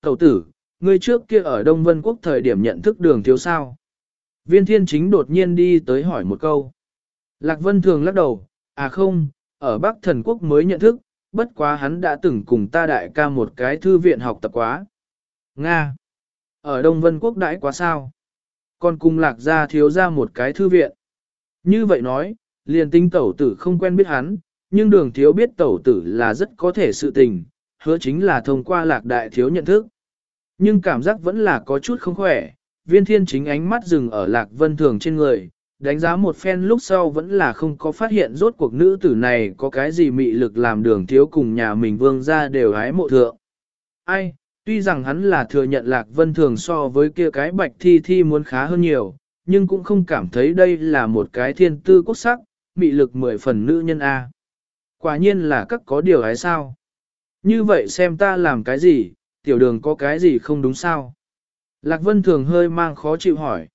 Tẩu tử, ngươi trước kia ở Đông Vân Quốc thời điểm nhận thức đường thiếu sao. Viên thiên chính đột nhiên đi tới hỏi một câu. Lạc Vân thường lắc đầu, à không, ở Bắc Thần Quốc mới nhận thức, bất quá hắn đã từng cùng ta đại ca một cái thư viện học tập quá. Nga. Ở Đông Vân Quốc đãi quá sao? Còn cùng lạc ra thiếu ra một cái thư viện. Như vậy nói, liền tinh tẩu tử không quen biết hắn, nhưng đường thiếu biết tẩu tử là rất có thể sự tình, hứa chính là thông qua lạc đại thiếu nhận thức. Nhưng cảm giác vẫn là có chút không khỏe, viên thiên chính ánh mắt dừng ở lạc vân thường trên người, đánh giá một phen lúc sau vẫn là không có phát hiện rốt cuộc nữ tử này có cái gì mị lực làm đường thiếu cùng nhà mình vương ra đều hái mộ thượng. Ai, tuy rằng hắn là thừa nhận lạc vân thường so với kia cái bạch thi thi muốn khá hơn nhiều, nhưng cũng không cảm thấy đây là một cái thiên tư quốc sắc, mị lực mười phần nữ nhân A. Quả nhiên là các có điều hái sao. Như vậy xem ta làm cái gì, tiểu đường có cái gì không đúng sao? Lạc Vân thường hơi mang khó chịu hỏi.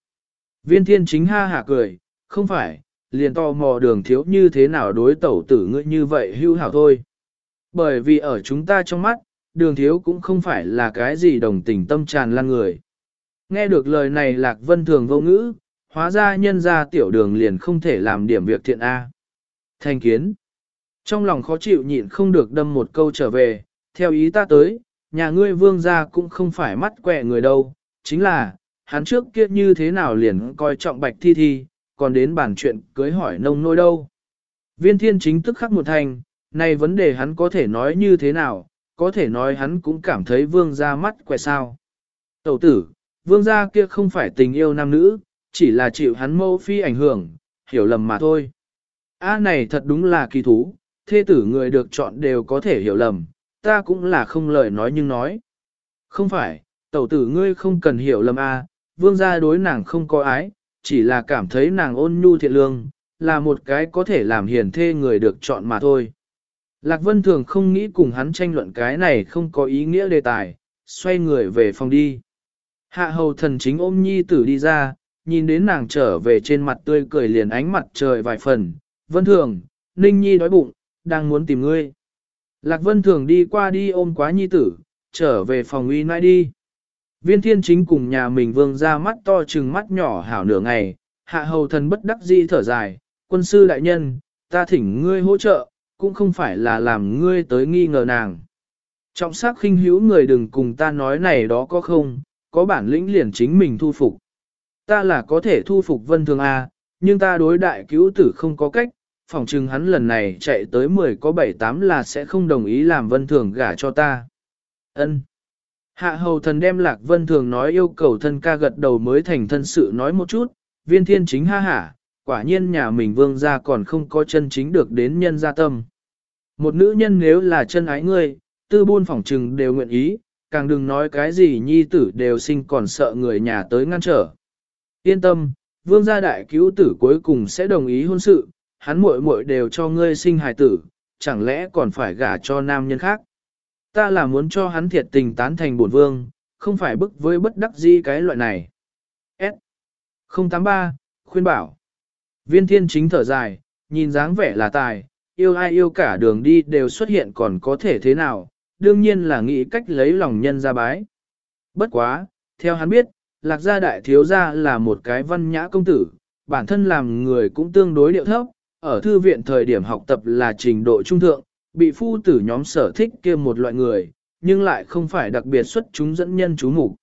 Viên thiên chính ha hả cười, không phải, liền to mò đường thiếu như thế nào đối tẩu tử ngươi như vậy hưu hảo thôi. Bởi vì ở chúng ta trong mắt, đường thiếu cũng không phải là cái gì đồng tình tâm tràn lan người. Nghe được lời này Lạc Vân thường vô ngữ, hóa ra nhân ra tiểu đường liền không thể làm điểm việc thiện A. Thành kiến. Trong lòng khó chịu nhịn không được đâm một câu trở về, theo ý ta tới, nhà ngươi vương gia cũng không phải mắt quẹ người đâu, chính là, hắn trước kia như thế nào liền coi trọng bạch thi thi, còn đến bản chuyện cưới hỏi nông nôi đâu. Viên thiên chính tức khắc một thành, này vấn đề hắn có thể nói như thế nào, có thể nói hắn cũng cảm thấy vương gia mắt quẹ sao. Tẩu tử, vương gia kia không phải tình yêu nam nữ, chỉ là chịu hắn mâu phi ảnh hưởng, hiểu lầm mà thôi. A này thật đúng là kỳ thú, thê tử người được chọn đều có thể hiểu lầm, ta cũng là không lời nói nhưng nói. Không phải, tẩu tử ngươi không cần hiểu lầm a, vương gia đối nàng không có ái, chỉ là cảm thấy nàng ôn nhu thiện lương, là một cái có thể làm hiền thê người được chọn mà thôi. Lạc Vân thường không nghĩ cùng hắn tranh luận cái này không có ý nghĩa đề tài, xoay người về phòng đi. Hạ hầu thần chính ôm nhi tử đi ra, nhìn đến nàng trở về trên mặt tươi cười liền ánh mặt trời vài phần. Vân thường, Ninh Nhi đói bụng, đang muốn tìm ngươi. Lạc Vân thường đi qua đi ôm quá nhi tử, trở về phòng uy nai đi. Viên thiên chính cùng nhà mình vương ra mắt to trừng mắt nhỏ hảo nửa ngày, hạ hầu thần bất đắc dĩ thở dài, quân sư đại nhân, ta thỉnh ngươi hỗ trợ, cũng không phải là làm ngươi tới nghi ngờ nàng. Trọng sắc khinh hữu người đừng cùng ta nói này đó có không, có bản lĩnh liền chính mình thu phục. Ta là có thể thu phục vân thường A, nhưng ta đối đại cứu tử không có cách, phòng chừng hắn lần này chạy tới 10 có 7-8 là sẽ không đồng ý làm vân thường gả cho ta. Ân. Hạ hầu thần đem lạc vân thường nói yêu cầu thân ca gật đầu mới thành thân sự nói một chút, viên thiên chính ha hả, quả nhiên nhà mình vương gia còn không có chân chính được đến nhân gia tâm. Một nữ nhân nếu là chân ái ngươi, tư buôn phỏng trừng đều nguyện ý, càng đừng nói cái gì nhi tử đều sinh còn sợ người nhà tới ngăn trở. Yên tâm, vương gia đại cứu tử cuối cùng sẽ đồng ý hôn sự, hắn muội muội đều cho ngươi sinh hài tử, chẳng lẽ còn phải gả cho nam nhân khác. Ta là muốn cho hắn thiệt tình tán thành bổn vương, không phải bức với bất đắc dĩ cái loại này. S. 083, khuyên bảo. Viên thiên chính thở dài, nhìn dáng vẻ là tài, yêu ai yêu cả đường đi đều xuất hiện còn có thể thế nào, đương nhiên là nghĩ cách lấy lòng nhân ra bái. Bất quá, theo hắn biết, lạc gia đại thiếu gia là một cái văn nhã công tử, bản thân làm người cũng tương đối điệu thấp, ở thư viện thời điểm học tập là trình độ trung thượng, bị phu tử nhóm sở thích kia một loại người, nhưng lại không phải đặc biệt xuất chúng dẫn nhân chú mục.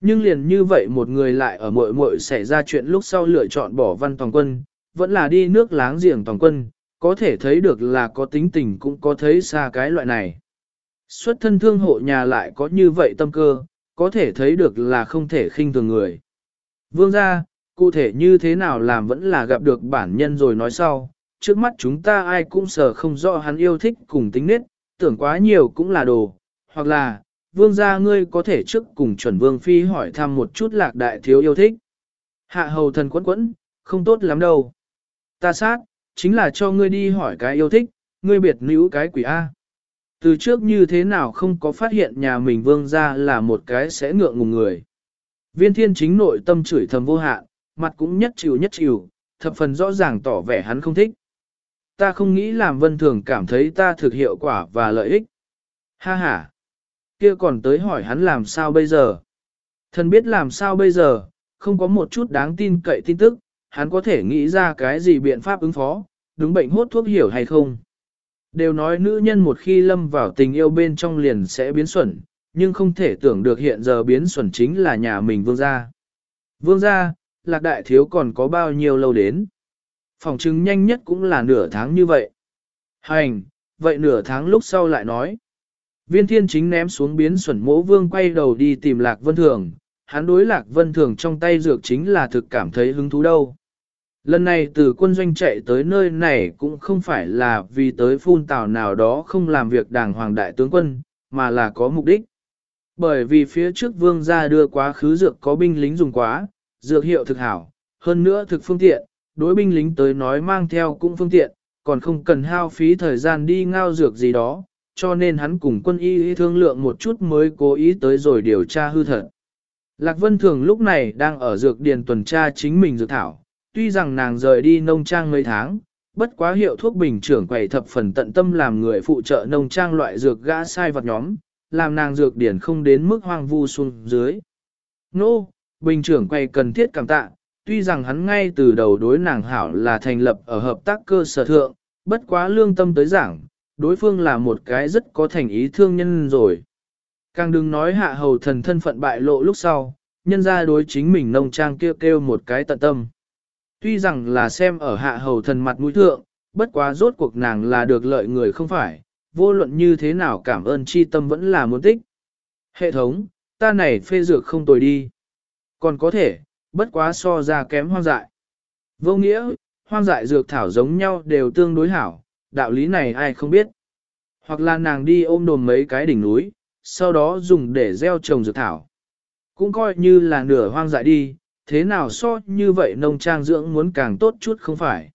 Nhưng liền như vậy một người lại ở muội muội xảy ra chuyện lúc sau lựa chọn bỏ văn toàn quân, vẫn là đi nước láng giềng toàn quân, có thể thấy được là có tính tình cũng có thấy xa cái loại này. Xuất thân thương hộ nhà lại có như vậy tâm cơ, có thể thấy được là không thể khinh thường người. Vương gia, cụ thể như thế nào làm vẫn là gặp được bản nhân rồi nói sau, trước mắt chúng ta ai cũng sợ không rõ hắn yêu thích cùng tính nết, tưởng quá nhiều cũng là đồ, hoặc là, vương gia ngươi có thể trước cùng chuẩn vương phi hỏi thăm một chút lạc đại thiếu yêu thích. Hạ hầu thần quẫn quẫn, không tốt lắm đâu. Ta sát, chính là cho ngươi đi hỏi cái yêu thích, ngươi biệt nữ cái quỷ A. Từ trước như thế nào không có phát hiện nhà mình vương gia là một cái sẽ ngượng ngùng người. Viên thiên chính nội tâm chửi thầm vô hạn, mặt cũng nhất chịu nhất chịu, thập phần rõ ràng tỏ vẻ hắn không thích. Ta không nghĩ làm vân thường cảm thấy ta thực hiệu quả và lợi ích. Ha ha! kia còn tới hỏi hắn làm sao bây giờ. Thần biết làm sao bây giờ, không có một chút đáng tin cậy tin tức, hắn có thể nghĩ ra cái gì biện pháp ứng phó, đúng bệnh hốt thuốc hiểu hay không. Đều nói nữ nhân một khi lâm vào tình yêu bên trong liền sẽ biến xuẩn, nhưng không thể tưởng được hiện giờ biến xuẩn chính là nhà mình vương gia. Vương gia, lạc đại thiếu còn có bao nhiêu lâu đến. Phòng chứng nhanh nhất cũng là nửa tháng như vậy. Hành, vậy nửa tháng lúc sau lại nói. Viên thiên chính ném xuống biến xuẩn mỗ vương quay đầu đi tìm lạc vân thường, hắn đối lạc vân thường trong tay dược chính là thực cảm thấy hứng thú đâu. Lần này từ quân doanh chạy tới nơi này cũng không phải là vì tới phun tào nào đó không làm việc đàng hoàng đại tướng quân, mà là có mục đích. Bởi vì phía trước vương gia đưa quá khứ dược có binh lính dùng quá, dược hiệu thực hảo, hơn nữa thực phương tiện, đối binh lính tới nói mang theo cũng phương tiện, còn không cần hao phí thời gian đi ngao dược gì đó, cho nên hắn cùng quân y thương lượng một chút mới cố ý tới rồi điều tra hư thật. Lạc Vân Thường lúc này đang ở dược điền tuần tra chính mình dược thảo, tuy rằng nàng rời đi nông trang mấy tháng, bất quá hiệu thuốc bình trưởng quầy thập phần tận tâm làm người phụ trợ nông trang loại dược gã sai vật nhóm, làm nàng dược điển không đến mức hoang vu xuống dưới. Nô, no, bình trưởng quay cần thiết cảm tạ, tuy rằng hắn ngay từ đầu đối nàng hảo là thành lập ở hợp tác cơ sở thượng, bất quá lương tâm tới giảng, đối phương là một cái rất có thành ý thương nhân rồi. Càng đừng nói hạ hầu thần thân phận bại lộ lúc sau, nhân ra đối chính mình nông trang kêu kêu một cái tận tâm. Tuy rằng là xem ở hạ hầu thần mặt mũi thượng, bất quá rốt cuộc nàng là được lợi người không phải, vô luận như thế nào cảm ơn chi tâm vẫn là muốn tích. Hệ thống, ta này phê dược không tồi đi. Còn có thể, bất quá so ra kém hoang dại. Vô nghĩa, hoang dại dược thảo giống nhau đều tương đối hảo, đạo lý này ai không biết. Hoặc là nàng đi ôm đồm mấy cái đỉnh núi, sau đó dùng để gieo trồng dược thảo. Cũng coi như là nửa hoang dại đi, thế nào so như vậy nông trang dưỡng muốn càng tốt chút không phải.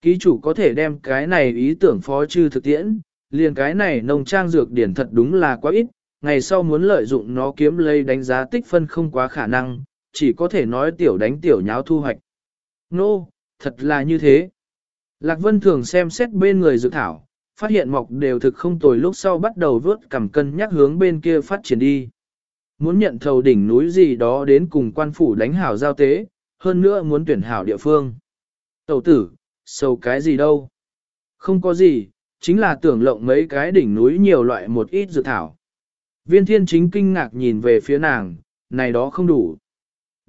Ký chủ có thể đem cái này ý tưởng phó chư thực tiễn, liền cái này nông trang dược điển thật đúng là quá ít, ngày sau muốn lợi dụng nó kiếm lấy đánh giá tích phân không quá khả năng, chỉ có thể nói tiểu đánh tiểu nháo thu hoạch. Nô, no, thật là như thế. Lạc Vân thường xem xét bên người dự thảo, phát hiện mọc đều thực không tồi lúc sau bắt đầu vớt cầm cân nhắc hướng bên kia phát triển đi. Muốn nhận thầu đỉnh núi gì đó đến cùng quan phủ đánh hảo giao tế, hơn nữa muốn tuyển hảo địa phương. Tẩu tử, sâu cái gì đâu? Không có gì, chính là tưởng lộng mấy cái đỉnh núi nhiều loại một ít dự thảo. Viên thiên chính kinh ngạc nhìn về phía nàng, này đó không đủ.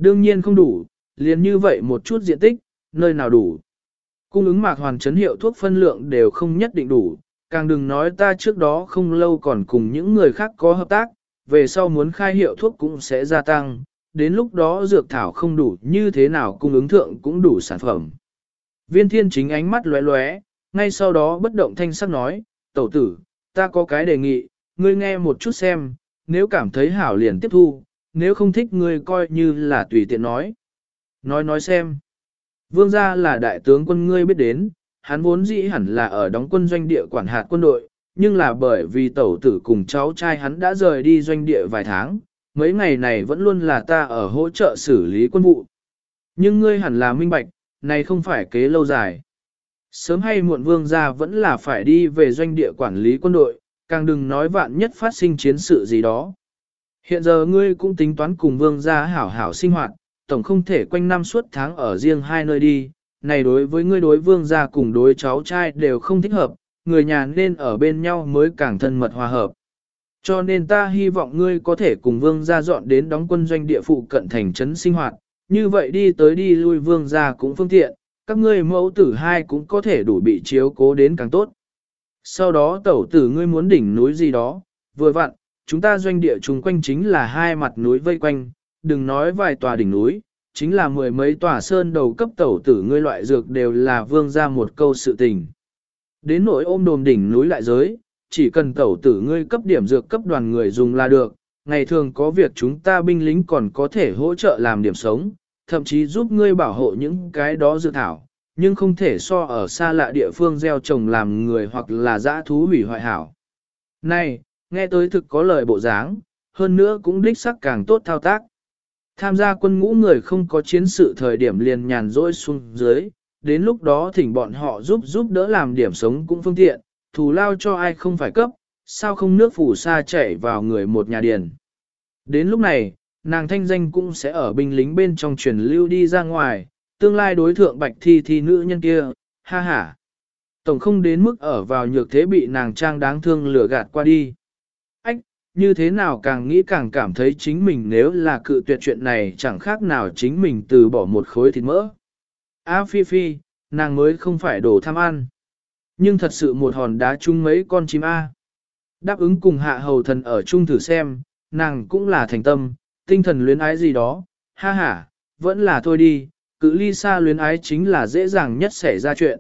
Đương nhiên không đủ, liền như vậy một chút diện tích, nơi nào đủ. Cung ứng mạc hoàn chấn hiệu thuốc phân lượng đều không nhất định đủ, càng đừng nói ta trước đó không lâu còn cùng những người khác có hợp tác, về sau muốn khai hiệu thuốc cũng sẽ gia tăng, đến lúc đó dược thảo không đủ như thế nào cung ứng thượng cũng đủ sản phẩm. Viên thiên chính ánh mắt lóe lóe, ngay sau đó bất động thanh sắc nói, tẩu tử, ta có cái đề nghị, ngươi nghe một chút xem, nếu cảm thấy hảo liền tiếp thu, nếu không thích ngươi coi như là tùy tiện nói. Nói nói xem. Vương gia là đại tướng quân ngươi biết đến, hắn vốn dĩ hẳn là ở đóng quân doanh địa quản hạt quân đội, nhưng là bởi vì tẩu tử cùng cháu trai hắn đã rời đi doanh địa vài tháng, mấy ngày này vẫn luôn là ta ở hỗ trợ xử lý quân vụ. Nhưng ngươi hẳn là minh bạch, này không phải kế lâu dài. Sớm hay muộn vương gia vẫn là phải đi về doanh địa quản lý quân đội, càng đừng nói vạn nhất phát sinh chiến sự gì đó. Hiện giờ ngươi cũng tính toán cùng vương gia hảo hảo sinh hoạt, tổng không thể quanh năm suốt tháng ở riêng hai nơi đi, này đối với ngươi đối vương gia cùng đối cháu trai đều không thích hợp, người nhà nên ở bên nhau mới càng thân mật hòa hợp. Cho nên ta hy vọng ngươi có thể cùng vương gia dọn đến đóng quân doanh địa phụ cận thành trấn sinh hoạt, như vậy đi tới đi lui vương gia cũng phương tiện, các ngươi mẫu tử hai cũng có thể đủ bị chiếu cố đến càng tốt. Sau đó tẩu tử ngươi muốn đỉnh núi gì đó, vừa vặn, chúng ta doanh địa chung quanh chính là hai mặt núi vây quanh, đừng nói vài tòa đỉnh núi, chính là mười mấy tòa sơn đầu cấp tẩu tử ngươi loại dược đều là vương ra một câu sự tình. Đến nỗi ôm đồm đỉnh núi lại giới, chỉ cần tẩu tử ngươi cấp điểm dược cấp đoàn người dùng là được, ngày thường có việc chúng ta binh lính còn có thể hỗ trợ làm điểm sống, thậm chí giúp ngươi bảo hộ những cái đó dược thảo, nhưng không thể so ở xa lạ địa phương gieo trồng làm người hoặc là dã thú hủy hoại hảo. Này, nghe tới thực có lời bộ dáng, hơn nữa cũng đích sắc càng tốt thao tác. Tham gia quân ngũ người không có chiến sự thời điểm liền nhàn rỗi xuống dưới, đến lúc đó thỉnh bọn họ giúp giúp đỡ làm điểm sống cũng phương tiện, thù lao cho ai không phải cấp, sao không nước phủ sa chảy vào người một nhà điền. Đến lúc này, nàng thanh danh cũng sẽ ở binh lính bên trong truyền lưu đi ra ngoài, tương lai đối thượng bạch thi thi nữ nhân kia, ha ha. Tổng không đến mức ở vào nhược thế bị nàng trang đáng thương lừa gạt qua đi. Như thế nào càng nghĩ càng cảm thấy chính mình nếu là cự tuyệt chuyện này chẳng khác nào chính mình từ bỏ một khối thịt mỡ. A phi phi, nàng mới không phải đồ tham ăn. Nhưng thật sự một hòn đá chung mấy con chim A. Đáp ứng cùng hạ hầu thần ở chung thử xem, nàng cũng là thành tâm, tinh thần luyến ái gì đó, ha ha, vẫn là thôi đi, cự ly xa luyến ái chính là dễ dàng nhất xảy ra chuyện.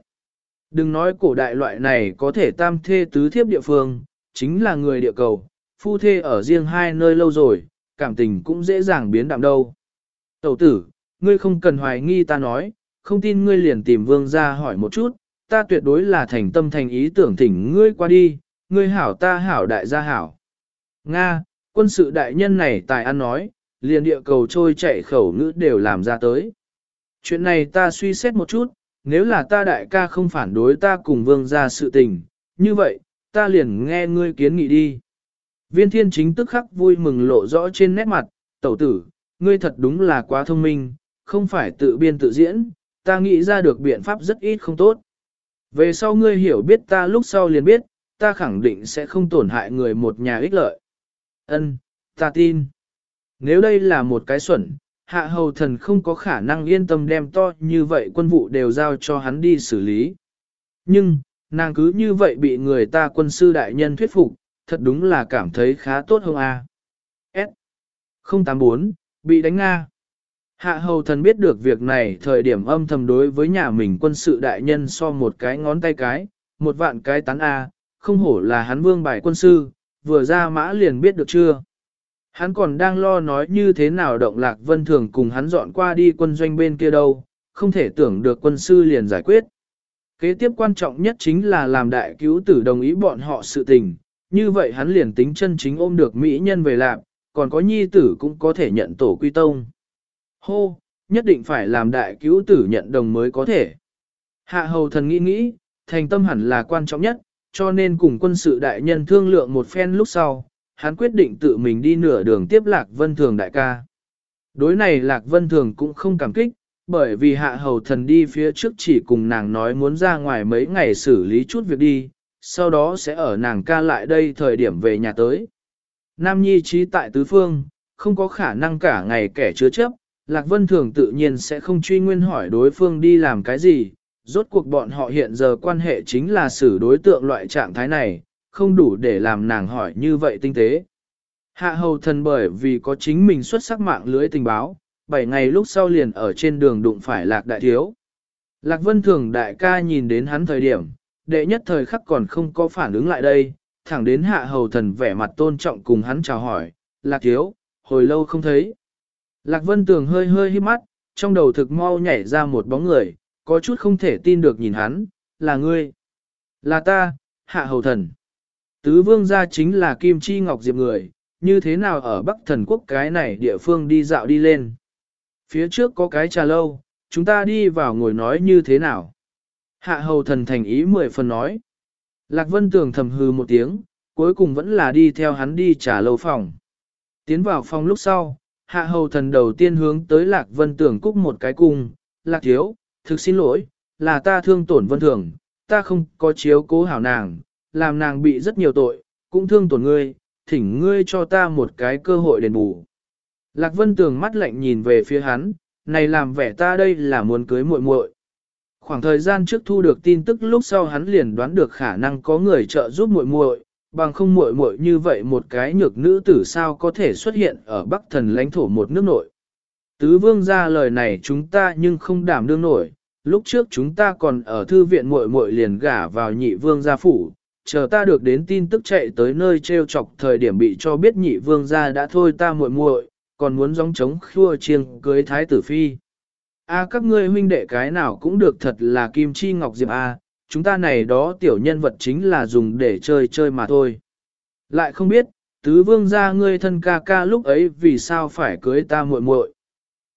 Đừng nói cổ đại loại này có thể tam thê tứ thiếp địa phương, chính là người địa cầu, phu thê ở riêng hai nơi lâu rồi, cảm tình cũng dễ dàng biến đạm đâu. Tẩu tử, ngươi không cần hoài nghi ta nói, không tin ngươi liền tìm vương ra hỏi một chút, ta tuyệt đối là thành tâm thành ý tưởng thỉnh ngươi qua đi, ngươi hảo ta hảo đại gia hảo. Nga, quân sự đại nhân này tài ăn nói, liền địa cầu trôi chạy khẩu ngữ đều làm ra tới. Chuyện này ta suy xét một chút, nếu là ta đại ca không phản đối ta cùng vương ra sự tình, như vậy, ta liền nghe ngươi kiến nghị đi. Viên thiên chính tức khắc vui mừng lộ rõ trên nét mặt, tẩu tử, ngươi thật đúng là quá thông minh, không phải tự biên tự diễn, ta nghĩ ra được biện pháp rất ít không tốt. Về sau ngươi hiểu biết ta lúc sau liền biết, ta khẳng định sẽ không tổn hại người một nhà ích lợi. Ân, ta tin. Nếu đây là một cái xuẩn, hạ hầu thần không có khả năng yên tâm đem to như vậy quân vụ đều giao cho hắn đi xử lý. Nhưng, nàng cứ như vậy bị người ta quân sư đại nhân thuyết phục, thật đúng là cảm thấy khá tốt hơn a. S. 084, bị đánh Nga. Hạ hầu thần biết được việc này thời điểm âm thầm đối với nhà mình quân sự đại nhân so một cái ngón tay cái, một vạn cái tán A, không hổ là hắn vương bài quân sư, vừa ra mã liền biết được chưa. Hắn còn đang lo nói như thế nào động lạc vân thường cùng hắn dọn qua đi quân doanh bên kia đâu, không thể tưởng được quân sư liền giải quyết. Kế tiếp quan trọng nhất chính là làm đại cứu tử đồng ý bọn họ sự tình, như vậy hắn liền tính chân chính ôm được mỹ nhân về lạc, còn có nhi tử cũng có thể nhận tổ quy tông. Hô, nhất định phải làm đại cứu tử nhận đồng mới có thể. Hạ hầu thần nghĩ nghĩ, thành tâm hẳn là quan trọng nhất, cho nên cùng quân sự đại nhân thương lượng một phen lúc sau, hắn quyết định tự mình đi nửa đường tiếp Lạc Vân Thường đại ca. Đối này Lạc Vân Thường cũng không cảm kích, bởi vì hạ hầu thần đi phía trước chỉ cùng nàng nói muốn ra ngoài mấy ngày xử lý chút việc đi, sau đó sẽ ở nàng ca lại đây thời điểm về nhà tới. Nam Nhi trí tại tứ phương, không có khả năng cả ngày kẻ chứa chấp, Lạc Vân Thường tự nhiên sẽ không truy nguyên hỏi đối phương đi làm cái gì, rốt cuộc bọn họ hiện giờ quan hệ chính là xử đối tượng loại trạng thái này, không đủ để làm nàng hỏi như vậy tinh tế. Hạ hầu thần bởi vì có chính mình xuất sắc mạng lưới tình báo, 7 ngày lúc sau liền ở trên đường đụng phải Lạc Đại Thiếu. Lạc Vân Thường đại ca nhìn đến hắn thời điểm, đệ nhất thời khắc còn không có phản ứng lại đây, thẳng đến hạ hầu thần vẻ mặt tôn trọng cùng hắn chào hỏi, Lạc Thiếu, hồi lâu không thấy. Lạc Vân Tường hơi hơi hít mắt, trong đầu thực mau nhảy ra một bóng người, có chút không thể tin được nhìn hắn, là ngươi. Là ta, hạ hầu thần. Tứ vương gia chính là Kim Chi Ngọc Diệp người, như thế nào ở Bắc thần quốc cái này địa phương đi dạo đi lên. Phía trước có cái trà lâu, chúng ta đi vào ngồi nói như thế nào. Hạ hầu thần thành ý mười phần nói. Lạc Vân Tường thầm hư một tiếng, cuối cùng vẫn là đi theo hắn đi trả lâu phòng. Tiến vào phòng lúc sau, hạ hầu thần đầu tiên hướng tới Lạc Vân Tường cúc một cái cung. Lạc thiếu, thực xin lỗi, là ta thương tổn Vân Thường, ta không có chiếu cố hảo nàng, làm nàng bị rất nhiều tội, cũng thương tổn ngươi, thỉnh ngươi cho ta một cái cơ hội đền bù. Lạc Vân Tường mắt lạnh nhìn về phía hắn, này làm vẻ ta đây là muốn cưới muội muội. Khoảng thời gian trước thu được tin tức lúc sau hắn liền đoán được khả năng có người trợ giúp muội muội, bằng không muội muội như vậy một cái nhược nữ tử sao có thể xuất hiện ở Bắc Thần lãnh thổ một nước nội. Tứ vương ra lời này chúng ta nhưng không đảm đương nổi, lúc trước chúng ta còn ở thư viện muội muội liền gả vào nhị vương gia phủ, chờ ta được đến tin tức chạy tới nơi treo chọc thời điểm bị cho biết nhị vương gia đã thôi ta muội muội, còn muốn gióng trống khua chiêng cưới thái tử phi. A các ngươi huynh đệ cái nào cũng được thật là kim chi ngọc diệp A, chúng ta này đó tiểu nhân vật chính là dùng để chơi chơi mà thôi. Lại không biết, tứ vương gia ngươi thân ca ca lúc ấy vì sao phải cưới ta muội muội.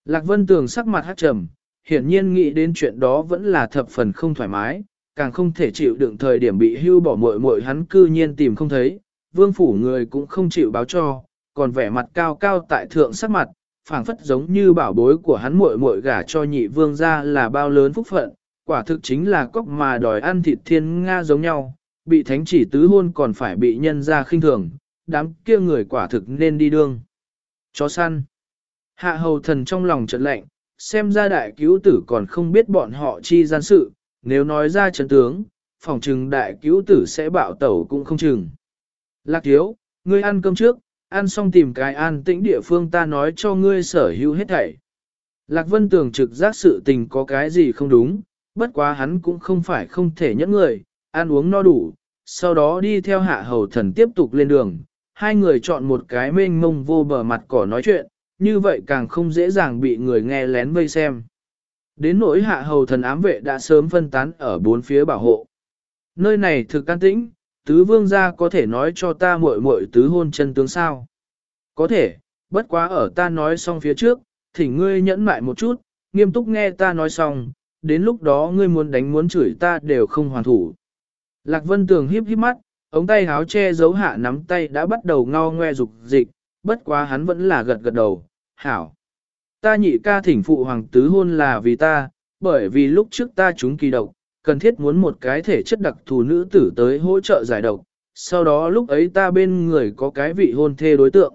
Lạc Vân Tường sắc mặt hát trầm, hiển nhiên nghĩ đến chuyện đó vẫn là thập phần không thoải mái, càng không thể chịu đựng thời điểm bị hưu bỏ muội muội hắn cư nhiên tìm không thấy, vương phủ người cũng không chịu báo cho, còn vẻ mặt cao cao tại thượng sắc mặt, phảng phất giống như bảo bối của hắn muội muội gả cho nhị vương ra là bao lớn phúc phận, quả thực chính là cốc mà đòi ăn thịt thiên Nga giống nhau, bị thánh chỉ tứ hôn còn phải bị nhân ra khinh thường, đám kia người quả thực nên đi đương. Chó săn. Hạ hầu thần trong lòng trận lạnh, xem ra đại cứu tử còn không biết bọn họ chi gian sự, nếu nói ra chấn tướng, phòng trừng đại cứu tử sẽ bạo tẩu cũng không chừng. Lạc thiếu, ngươi ăn cơm trước, ăn xong tìm cái an tĩnh địa phương ta nói cho ngươi sở hữu hết thảy. Lạc Vân tưởng trực giác sự tình có cái gì không đúng, bất quá hắn cũng không phải không thể nhẫn người, ăn uống no đủ, sau đó đi theo hạ hầu thần tiếp tục lên đường. Hai người chọn một cái mênh mông vô bờ mặt cỏ nói chuyện, như vậy càng không dễ dàng bị người nghe lén vây xem. Đến nỗi hạ hầu thần ám vệ đã sớm phân tán ở bốn phía bảo hộ. Nơi này thực can tĩnh, tứ vương gia có thể nói cho ta muội muội tứ hôn chân tướng sao? Có thể, bất quá ở ta nói xong phía trước, thỉnh ngươi nhẫn mại một chút, nghiêm túc nghe ta nói xong, đến lúc đó ngươi muốn đánh muốn chửi ta đều không hoàn thủ. Lạc Vân Tường híp híp mắt, ống tay háo che giấu hạ nắm tay đã bắt đầu ngao ngoe dục dịch, bất quá hắn vẫn là gật gật đầu, hảo. Ta nhị ca thỉnh phụ hoàng tứ hôn là vì ta, bởi vì lúc trước ta chúng kỳ độc, cần thiết muốn một cái thể chất đặc thù nữ tử tới hỗ trợ giải độc, sau đó lúc ấy ta bên người có cái vị hôn thê đối tượng.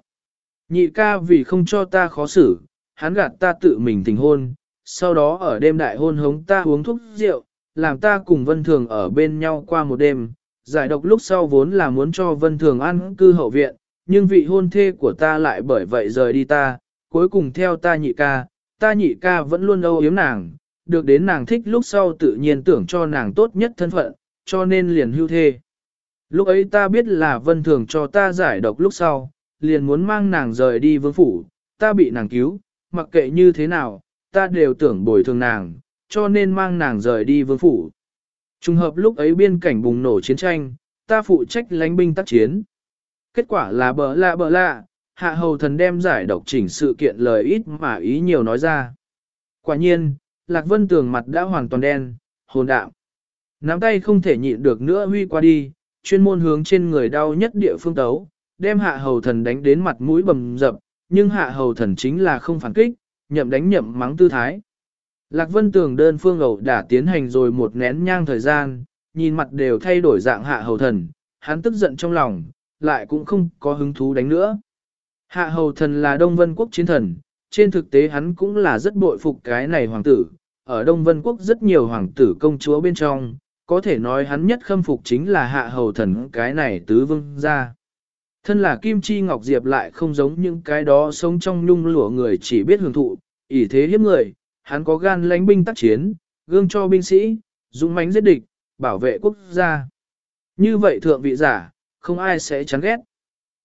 Nhị ca vì không cho ta khó xử, hắn gạt ta tự mình tình hôn, sau đó ở đêm đại hôn hống ta uống thuốc rượu, làm ta cùng Vân Thường ở bên nhau qua một đêm. Giải độc lúc sau vốn là muốn cho Vân Thường ăn cư hậu viện, nhưng vị hôn thê của ta lại bởi vậy rời đi ta, cuối cùng theo ta nhị ca, ta nhị ca vẫn luôn âu yếm nàng, được đến nàng thích lúc sau tự nhiên tưởng cho nàng tốt nhất thân phận, cho nên liền hưu thê. Lúc ấy ta biết là vân thường cho ta giải độc lúc sau, liền muốn mang nàng rời đi vương phủ, ta bị nàng cứu, mặc kệ như thế nào, ta đều tưởng bồi thường nàng, cho nên mang nàng rời đi vương phủ. Trùng hợp lúc ấy biên cảnh bùng nổ chiến tranh, ta phụ trách lánh binh tác chiến. Kết quả là bờ lạ bờ lạ, hạ hầu thần đem giải độc chỉnh sự kiện lời ít mà ý nhiều nói ra. Quả nhiên, Lạc Vân Tường mặt đã hoàn toàn đen, hồn đạm. Nắm tay không thể nhịn được nữa huy qua đi, chuyên môn hướng trên người đau nhất địa phương tấu, đem hạ hầu thần đánh đến mặt mũi bầm dập, nhưng hạ hầu thần chính là không phản kích, nhậm đánh nhậm mắng tư thái. Lạc Vân Tường đơn phương ẩu đã tiến hành rồi một nén nhang thời gian, nhìn mặt đều thay đổi dạng hạ hầu thần, hắn tức giận trong lòng, lại cũng không có hứng thú đánh nữa. Hạ hầu thần là Đông Vân Quốc chiến thần, trên thực tế hắn cũng là rất bội phục cái này hoàng tử, ở Đông Vân Quốc rất nhiều hoàng tử công chúa bên trong, có thể nói hắn nhất khâm phục chính là hạ hầu thần cái này tứ vương gia. Thân là Kim Chi Ngọc Diệp lại không giống những cái đó sống trong nhung lụa người chỉ biết hưởng thụ, ỷ thế hiếp người, hắn có gan lãnh binh tác chiến, gương cho binh sĩ, dũng mãnh giết địch, bảo vệ quốc gia. Như vậy thượng vị giả, không ai sẽ chán ghét.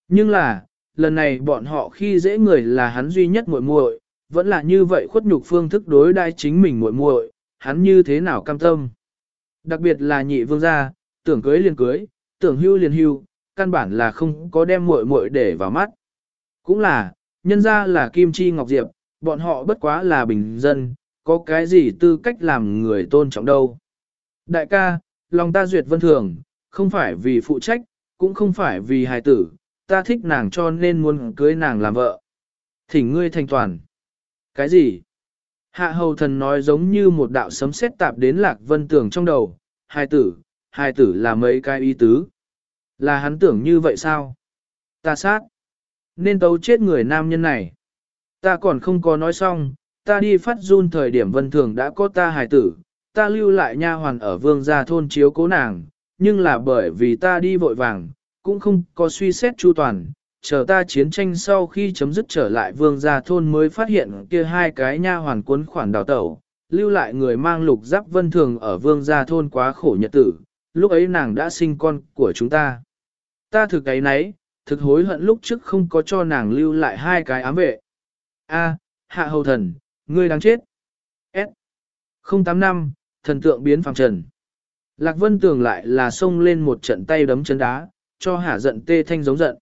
Nhưng là, lần này bọn họ khi dễ người là hắn duy nhất muội muội, vẫn là như vậy khuất nhục phương thức đối đai chính mình muội muội, hắn như thế nào cam tâm. Đặc biệt là nhị vương gia, tưởng cưới liền cưới, tưởng hưu liền hưu, căn bản là không có đem muội muội để vào mắt. Cũng là, nhân ra là Kim Chi Ngọc Diệp, bọn họ bất quá là bình dân, có cái gì tư cách làm người tôn trọng đâu. Đại ca, lòng ta duyệt vân thường, không phải vì phụ trách, cũng không phải vì hài tử, ta thích nàng cho nên muốn cưới nàng làm vợ. Thỉnh ngươi thành toàn. Cái gì? Hạ hầu thần nói giống như một đạo sấm sét tạp đến lạc vân tưởng trong đầu. Hai tử, hai tử là mấy cái y tứ. Là hắn tưởng như vậy sao? Ta sát. Nên tấu chết người nam nhân này. Ta còn không có nói xong, ta đi phát run thời điểm vân thường đã có ta hài tử, ta lưu lại nha hoàn ở vương gia thôn chiếu cố nàng, nhưng là bởi vì ta đi vội vàng, cũng không có suy xét chu toàn, chờ ta chiến tranh sau khi chấm dứt trở lại vương gia thôn mới phát hiện kia hai cái nha hoàn cuốn khoản đào tẩu, lưu lại người mang lục giáp vân thường ở vương gia thôn quá khổ nhật tử, lúc ấy nàng đã sinh con của chúng ta. Ta thực ấy nấy, thực hối hận lúc trước không có cho nàng lưu lại hai cái ám vệ. A, hạ hầu thần, ngươi đáng chết. S. 085, thần tượng biến phàm trần. Lạc Vân Tường lại là xông lên một trận tay đấm chân đá, cho hả giận tê thanh giống giận.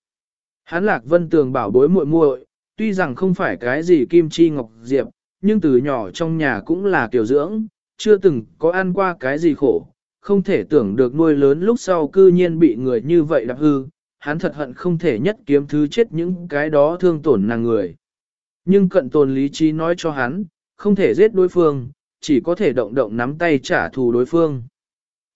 Hắn Lạc Vân Tường bảo bối muội muội, tuy rằng không phải cái gì kim chi ngọc diệp, nhưng từ nhỏ trong nhà cũng là kiểu dưỡng, chưa từng có ăn qua cái gì khổ, không thể tưởng được nuôi lớn lúc sau cư nhiên bị người như vậy đạp hư. hắn thật hận không thể nhất kiếm thứ chết những cái đó thương tổn nàng người. Nhưng cận tồn lý trí nói cho hắn, không thể giết đối phương, chỉ có thể động động nắm tay trả thù đối phương.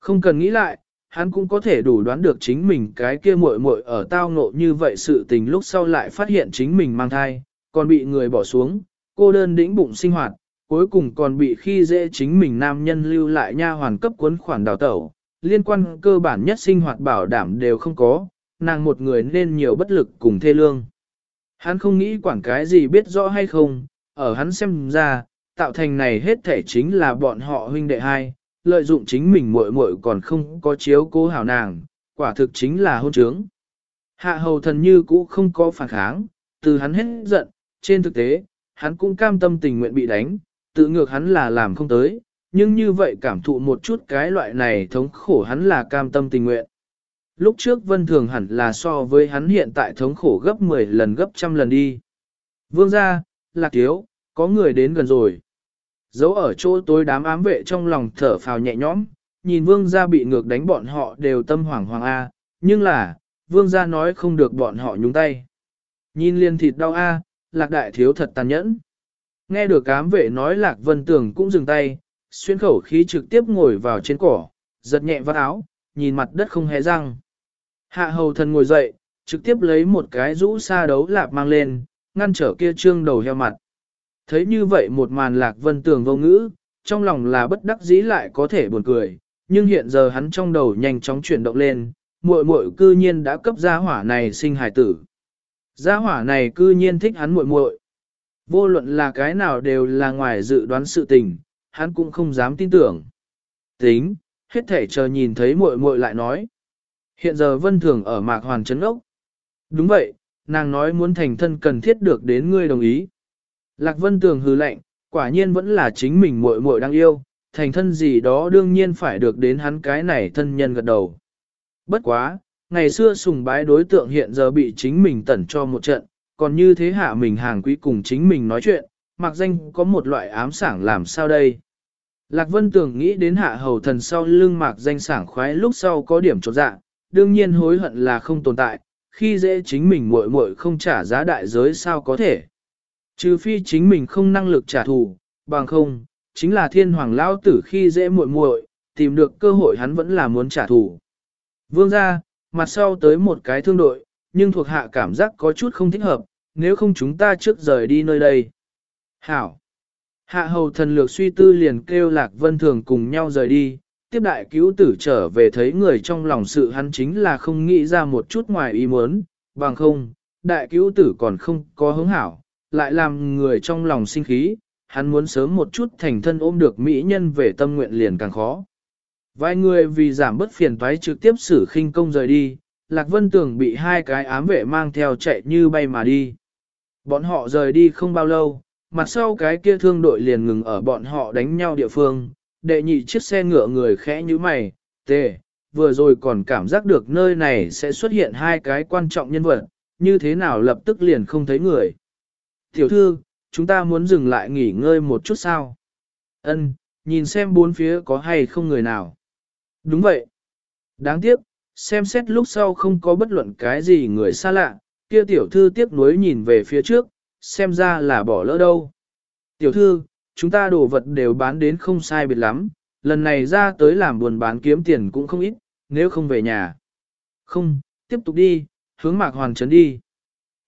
Không cần nghĩ lại, hắn cũng có thể đủ đoán được chính mình cái kia muội muội ở tao ngộ như vậy sự tình lúc sau lại phát hiện chính mình mang thai, còn bị người bỏ xuống, cô đơn đĩnh bụng sinh hoạt, cuối cùng còn bị khi dễ chính mình nam nhân lưu lại nha hoàn cấp cuốn khoản đào tẩu, liên quan cơ bản nhất sinh hoạt bảo đảm đều không có, nàng một người nên nhiều bất lực cùng thê lương. Hắn không nghĩ quản cái gì biết rõ hay không, ở hắn xem ra, tạo thành này hết thể chính là bọn họ huynh đệ hai, lợi dụng chính mình muội muội còn không có chiếu cố hảo nàng, quả thực chính là hôn trướng. Hạ hầu thần như cũ không có phản kháng, từ hắn hết giận, trên thực tế, hắn cũng cam tâm tình nguyện bị đánh, tự ngược hắn là làm không tới, nhưng như vậy cảm thụ một chút cái loại này thống khổ hắn là cam tâm tình nguyện. Lúc trước vân thường hẳn là so với hắn hiện tại thống khổ gấp 10 lần gấp trăm lần đi. Vương ra, lạc thiếu, có người đến gần rồi. Giấu ở chỗ tối đám ám vệ trong lòng thở phào nhẹ nhõm, nhìn vương gia bị ngược đánh bọn họ đều tâm hoảng hoàng A, nhưng là, vương gia nói không được bọn họ nhúng tay. Nhìn liền thịt đau A, lạc đại thiếu thật tàn nhẫn. Nghe được ám vệ nói lạc vân tường cũng dừng tay, xuyên khẩu khí trực tiếp ngồi vào trên cỏ, giật nhẹ vắt áo, nhìn mặt đất không hề răng. Hạ hầu thần ngồi dậy, trực tiếp lấy một cái rũ sa đấu lạp mang lên, ngăn trở kia trương đầu heo mặt. Thấy như vậy một màn lạc vân tường vô ngữ, trong lòng là bất đắc dĩ lại có thể buồn cười, nhưng hiện giờ hắn trong đầu nhanh chóng chuyển động lên, muội muội cư nhiên đã cấp gia hỏa này sinh hài tử. Gia hỏa này cư nhiên thích hắn muội muội. Vô luận là cái nào đều là ngoài dự đoán sự tình, hắn cũng không dám tin tưởng. Tính, hết thể chờ nhìn thấy muội muội lại nói. Hiện giờ vân thường ở mạc hoàn trấn ốc. Đúng vậy, nàng nói muốn thành thân cần thiết được đến ngươi đồng ý. Lạc Vân Tường hừ lạnh, quả nhiên vẫn là chính mình muội muội đang yêu, thành thân gì đó đương nhiên phải được đến hắn cái này thân nhân gật đầu. Bất quá, ngày xưa sùng bái đối tượng hiện giờ bị chính mình tẩn cho một trận, còn như thế hạ mình hàng quý cùng chính mình nói chuyện, mặc danh có một loại ám sảng làm sao đây. Lạc Vân Tường nghĩ đến hạ hầu thần sau lưng mạc danh sảng khoái lúc sau có điểm trột dạ, đương nhiên hối hận là không tồn tại, khi dễ chính mình muội muội không trả giá đại giới sao có thể. Trừ phi chính mình không năng lực trả thù, bằng không, chính là thiên hoàng lao tử khi dễ muội muội, tìm được cơ hội hắn vẫn là muốn trả thù. Vương ra, mặt sau tới một cái thương đội, nhưng thuộc hạ cảm giác có chút không thích hợp, nếu không chúng ta trước rời đi nơi đây. Hảo. Hạ hầu thần lược suy tư liền kêu lạc vân thường cùng nhau rời đi, tiếp đại cứu tử trở về thấy người trong lòng sự hắn chính là không nghĩ ra một chút ngoài ý muốn, bằng không, đại cứu tử còn không có hứng hảo, lại làm người trong lòng sinh khí, hắn muốn sớm một chút thành thân ôm được mỹ nhân về tâm nguyện liền càng khó. Vài người vì giảm bất phiền toái trực tiếp xử khinh công rời đi, Lạc Vân Tường bị hai cái ám vệ mang theo chạy như bay mà đi. Bọn họ rời đi không bao lâu, mặt sau cái kia thương đội liền ngừng ở bọn họ đánh nhau địa phương, đệ nhị chiếc xe ngựa người khẽ như mày, tê, vừa rồi còn cảm giác được nơi này sẽ xuất hiện hai cái quan trọng nhân vật, như thế nào lập tức liền không thấy người. Tiểu thư, chúng ta muốn dừng lại nghỉ ngơi một chút sao? Ân, nhìn xem bốn phía có hay không người nào. Đúng vậy. Đáng tiếc, xem xét lúc sau không có bất luận cái gì người xa lạ, kia tiểu thư tiếc nuối nhìn về phía trước, xem ra là bỏ lỡ đâu. Tiểu thư, chúng ta đồ vật đều bán đến không sai biệt lắm, lần này ra tới làm buồn bán kiếm tiền cũng không ít, nếu không về nhà. Không, tiếp tục đi, hướng mạc hoàn trấn đi.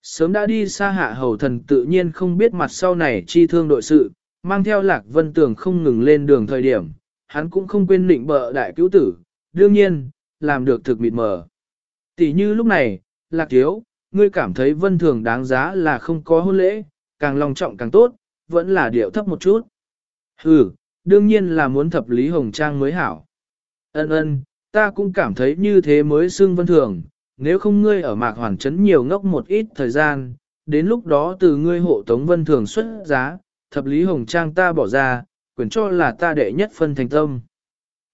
Sớm đã đi xa hạ hầu thần tự nhiên không biết mặt sau này chi thương đội sự, mang theo lạc vân tường không ngừng lên đường thời điểm, hắn cũng không quên định bợ đại cứu tử, đương nhiên, làm được thực mịt mờ. Tỷ như lúc này, lạc thiếu, ngươi cảm thấy vân thường đáng giá là không có hôn lễ, càng lòng trọng càng tốt, vẫn là điệu thấp một chút. Ừ, đương nhiên là muốn thập lý hồng trang mới hảo. Ân ân, ta cũng cảm thấy như thế mới xưng vân thường, nếu không ngươi ở mạc hoàn trấn nhiều ngốc một ít thời gian, đến lúc đó từ ngươi hộ tống vân thường xuất giá, thập lý hồng trang ta bỏ ra, quyền cho là ta đệ nhất phân thành tâm.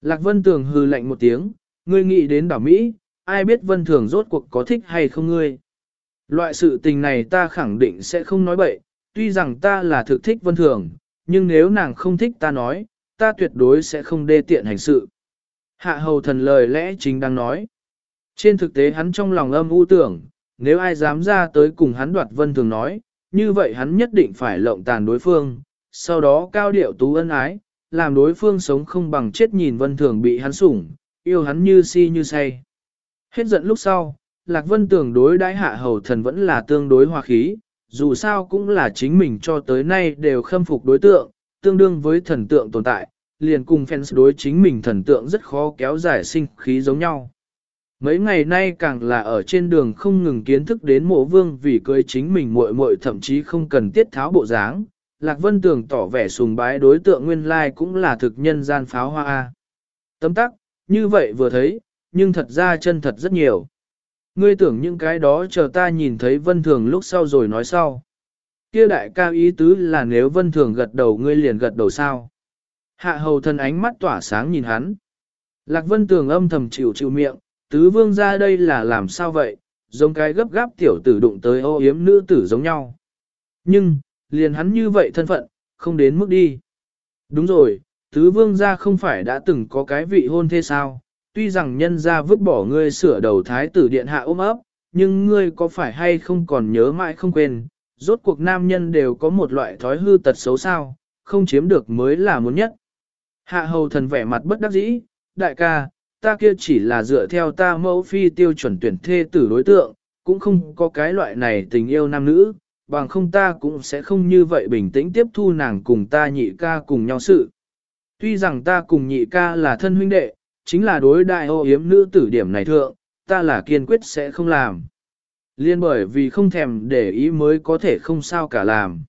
Lạc vân tường hư lạnh một tiếng, ngươi nghĩ đến đảo Mỹ, ai biết vân thường rốt cuộc có thích hay không ngươi. Loại sự tình này ta khẳng định sẽ không nói bậy, tuy rằng ta là thực thích vân thường, nhưng nếu nàng không thích ta nói, ta tuyệt đối sẽ không đê tiện hành sự. Hạ hầu thần lời lẽ chính đang nói. Trên thực tế hắn trong lòng âm u tưởng, nếu ai dám ra tới cùng hắn đoạt vân thường nói, như vậy hắn nhất định phải lộng tàn đối phương, sau đó cao điệu tú ân ái, làm đối phương sống không bằng chết nhìn vân thường bị hắn sủng, yêu hắn như si như say. Hết giận lúc sau, Lạc Vân Tường đối đãi hạ hầu thần vẫn là tương đối hòa khí, dù sao cũng là chính mình cho tới nay đều khâm phục đối tượng, tương đương với thần tượng tồn tại, liền cùng fans đối chính mình thần tượng rất khó kéo dài sinh khí giống nhau. Mấy ngày nay càng là ở trên đường không ngừng kiến thức đến mộ vương vì cưới chính mình muội muội thậm chí không cần tiết tháo bộ dáng. Lạc Vân Tường tỏ vẻ sùng bái đối tượng nguyên lai cũng là thực nhân gian pháo hoa. Tấm tắc, như vậy vừa thấy, nhưng thật ra chân thật rất nhiều. Ngươi tưởng những cái đó chờ ta nhìn thấy Vân Thường lúc sau rồi nói sau. Kia đại ca ý tứ là nếu Vân Thường gật đầu ngươi liền gật đầu sao. Hạ hầu thân ánh mắt tỏa sáng nhìn hắn. Lạc Vân Tường âm thầm chịu chịu miệng, tứ vương ra đây là làm sao vậy, giống cái gấp gáp tiểu tử đụng tới ô yếm nữ tử giống nhau. Nhưng, liền hắn như vậy thân phận, không đến mức đi. Đúng rồi, tứ vương gia không phải đã từng có cái vị hôn thế sao, tuy rằng nhân gia vứt bỏ ngươi sửa đầu thái tử điện hạ ôm ấp, nhưng ngươi có phải hay không còn nhớ mãi không quên, rốt cuộc nam nhân đều có một loại thói hư tật xấu sao, không chiếm được mới là muốn nhất. Hạ hầu thần vẻ mặt bất đắc dĩ, đại ca, ta kia chỉ là dựa theo ta mẫu phi tiêu chuẩn tuyển thê tử đối tượng, cũng không có cái loại này tình yêu nam nữ, bằng không ta cũng sẽ không như vậy bình tĩnh tiếp thu nàng cùng ta nhị ca cùng nhau sự. Tuy rằng ta cùng nhị ca là thân huynh đệ, chính là đối đại ô yếm nữ tử điểm này thượng, ta là kiên quyết sẽ không làm. Liên bởi vì không thèm để ý mới có thể không sao cả làm.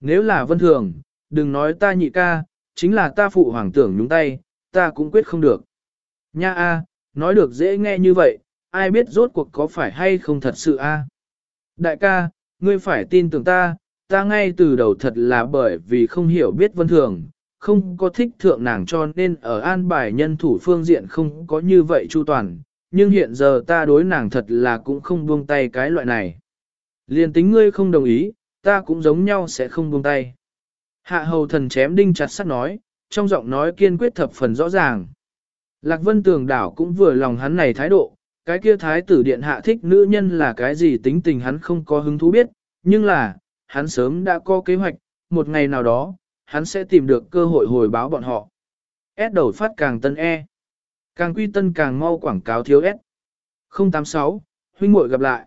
Nếu là vân thường, đừng nói ta nhị ca, chính là ta phụ hoàng tưởng nhúng tay, ta cũng quyết không được. Nha a, nói được dễ nghe như vậy, ai biết rốt cuộc có phải hay không thật sự a? Đại ca, ngươi phải tin tưởng ta, ta ngay từ đầu thật là bởi vì không hiểu biết vân thường, không có thích thượng nàng cho nên ở an bài nhân thủ phương diện không có như vậy chu toàn, nhưng hiện giờ ta đối nàng thật là cũng không buông tay cái loại này. Liên tính ngươi không đồng ý, ta cũng giống nhau sẽ không buông tay. Hạ hầu thần chém đinh chặt sắt nói, trong giọng nói kiên quyết thập phần rõ ràng. Lạc Vân Tường đảo cũng vừa lòng hắn này thái độ, cái kia thái tử điện hạ thích nữ nhân là cái gì tính tình hắn không có hứng thú biết, nhưng là, hắn sớm đã có kế hoạch, một ngày nào đó, hắn sẽ tìm được cơ hội hồi báo bọn họ. S đầu phát càng tân E. Càng quy tân càng mau quảng cáo thiếu S. 086, huynh muội gặp lại.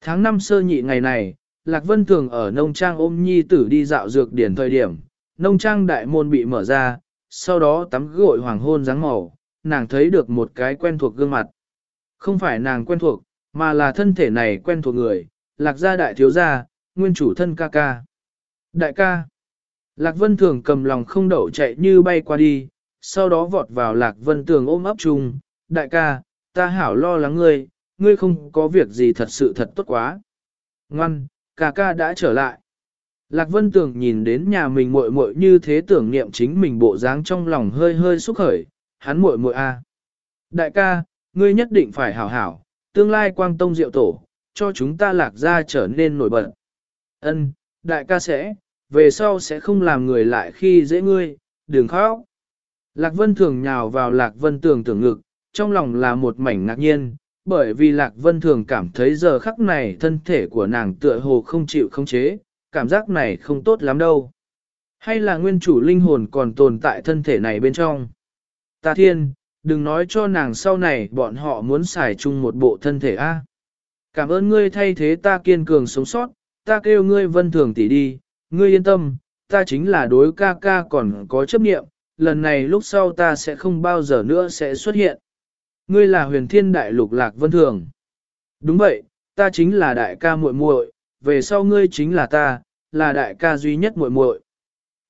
Tháng 5 sơ nhị ngày này, Lạc Vân thường ở nông trang ôm nhi tử đi dạo dược điển thời điểm, nông trang đại môn bị mở ra, sau đó tắm gội hoàng hôn dáng màu, nàng thấy được một cái quen thuộc gương mặt. Không phải nàng quen thuộc, mà là thân thể này quen thuộc người, lạc gia đại thiếu gia, nguyên chủ thân ca ca. Đại ca. Lạc Vân Thường cầm lòng không đậu chạy như bay qua đi, sau đó vọt vào Lạc Vân Tường ôm ấp chung. Đại ca, ta hảo lo lắng ngươi, ngươi không có việc gì thật sự thật tốt quá. Ngoan, ca ca đã trở lại. Lạc Vân Tường nhìn đến nhà mình muội muội như thế tưởng niệm chính mình bộ dáng trong lòng hơi hơi xúc khởi, hắn muội muội a. Đại ca, ngươi nhất định phải hảo hảo, tương lai quang tông diệu tổ, cho chúng ta lạc ra trở nên nổi bật. Ân, đại ca sẽ, về sau sẽ không làm người lại khi dễ ngươi, đừng khóc. Lạc Vân Thường nhào vào Lạc Vân Tường tưởng ngực, trong lòng là một mảnh ngạc nhiên, bởi vì Lạc Vân Thường cảm thấy giờ khắc này thân thể của nàng tựa hồ không chịu không chế, cảm giác này không tốt lắm đâu. Hay là nguyên chủ linh hồn còn tồn tại thân thể này bên trong? Ta thiên, đừng nói cho nàng sau này bọn họ muốn xài chung một bộ thân thể a. Cảm ơn ngươi thay thế ta kiên cường sống sót, ta kêu ngươi vân thường tỷ đi, ngươi yên tâm, ta chính là đối ca ca còn có chấp nhiệm. lần này lúc sau ta sẽ không bao giờ nữa sẽ xuất hiện. Ngươi là huyền thiên đại lục lạc vân thường. Đúng vậy, ta chính là đại ca muội muội, về sau ngươi chính là ta, là đại ca duy nhất muội muội.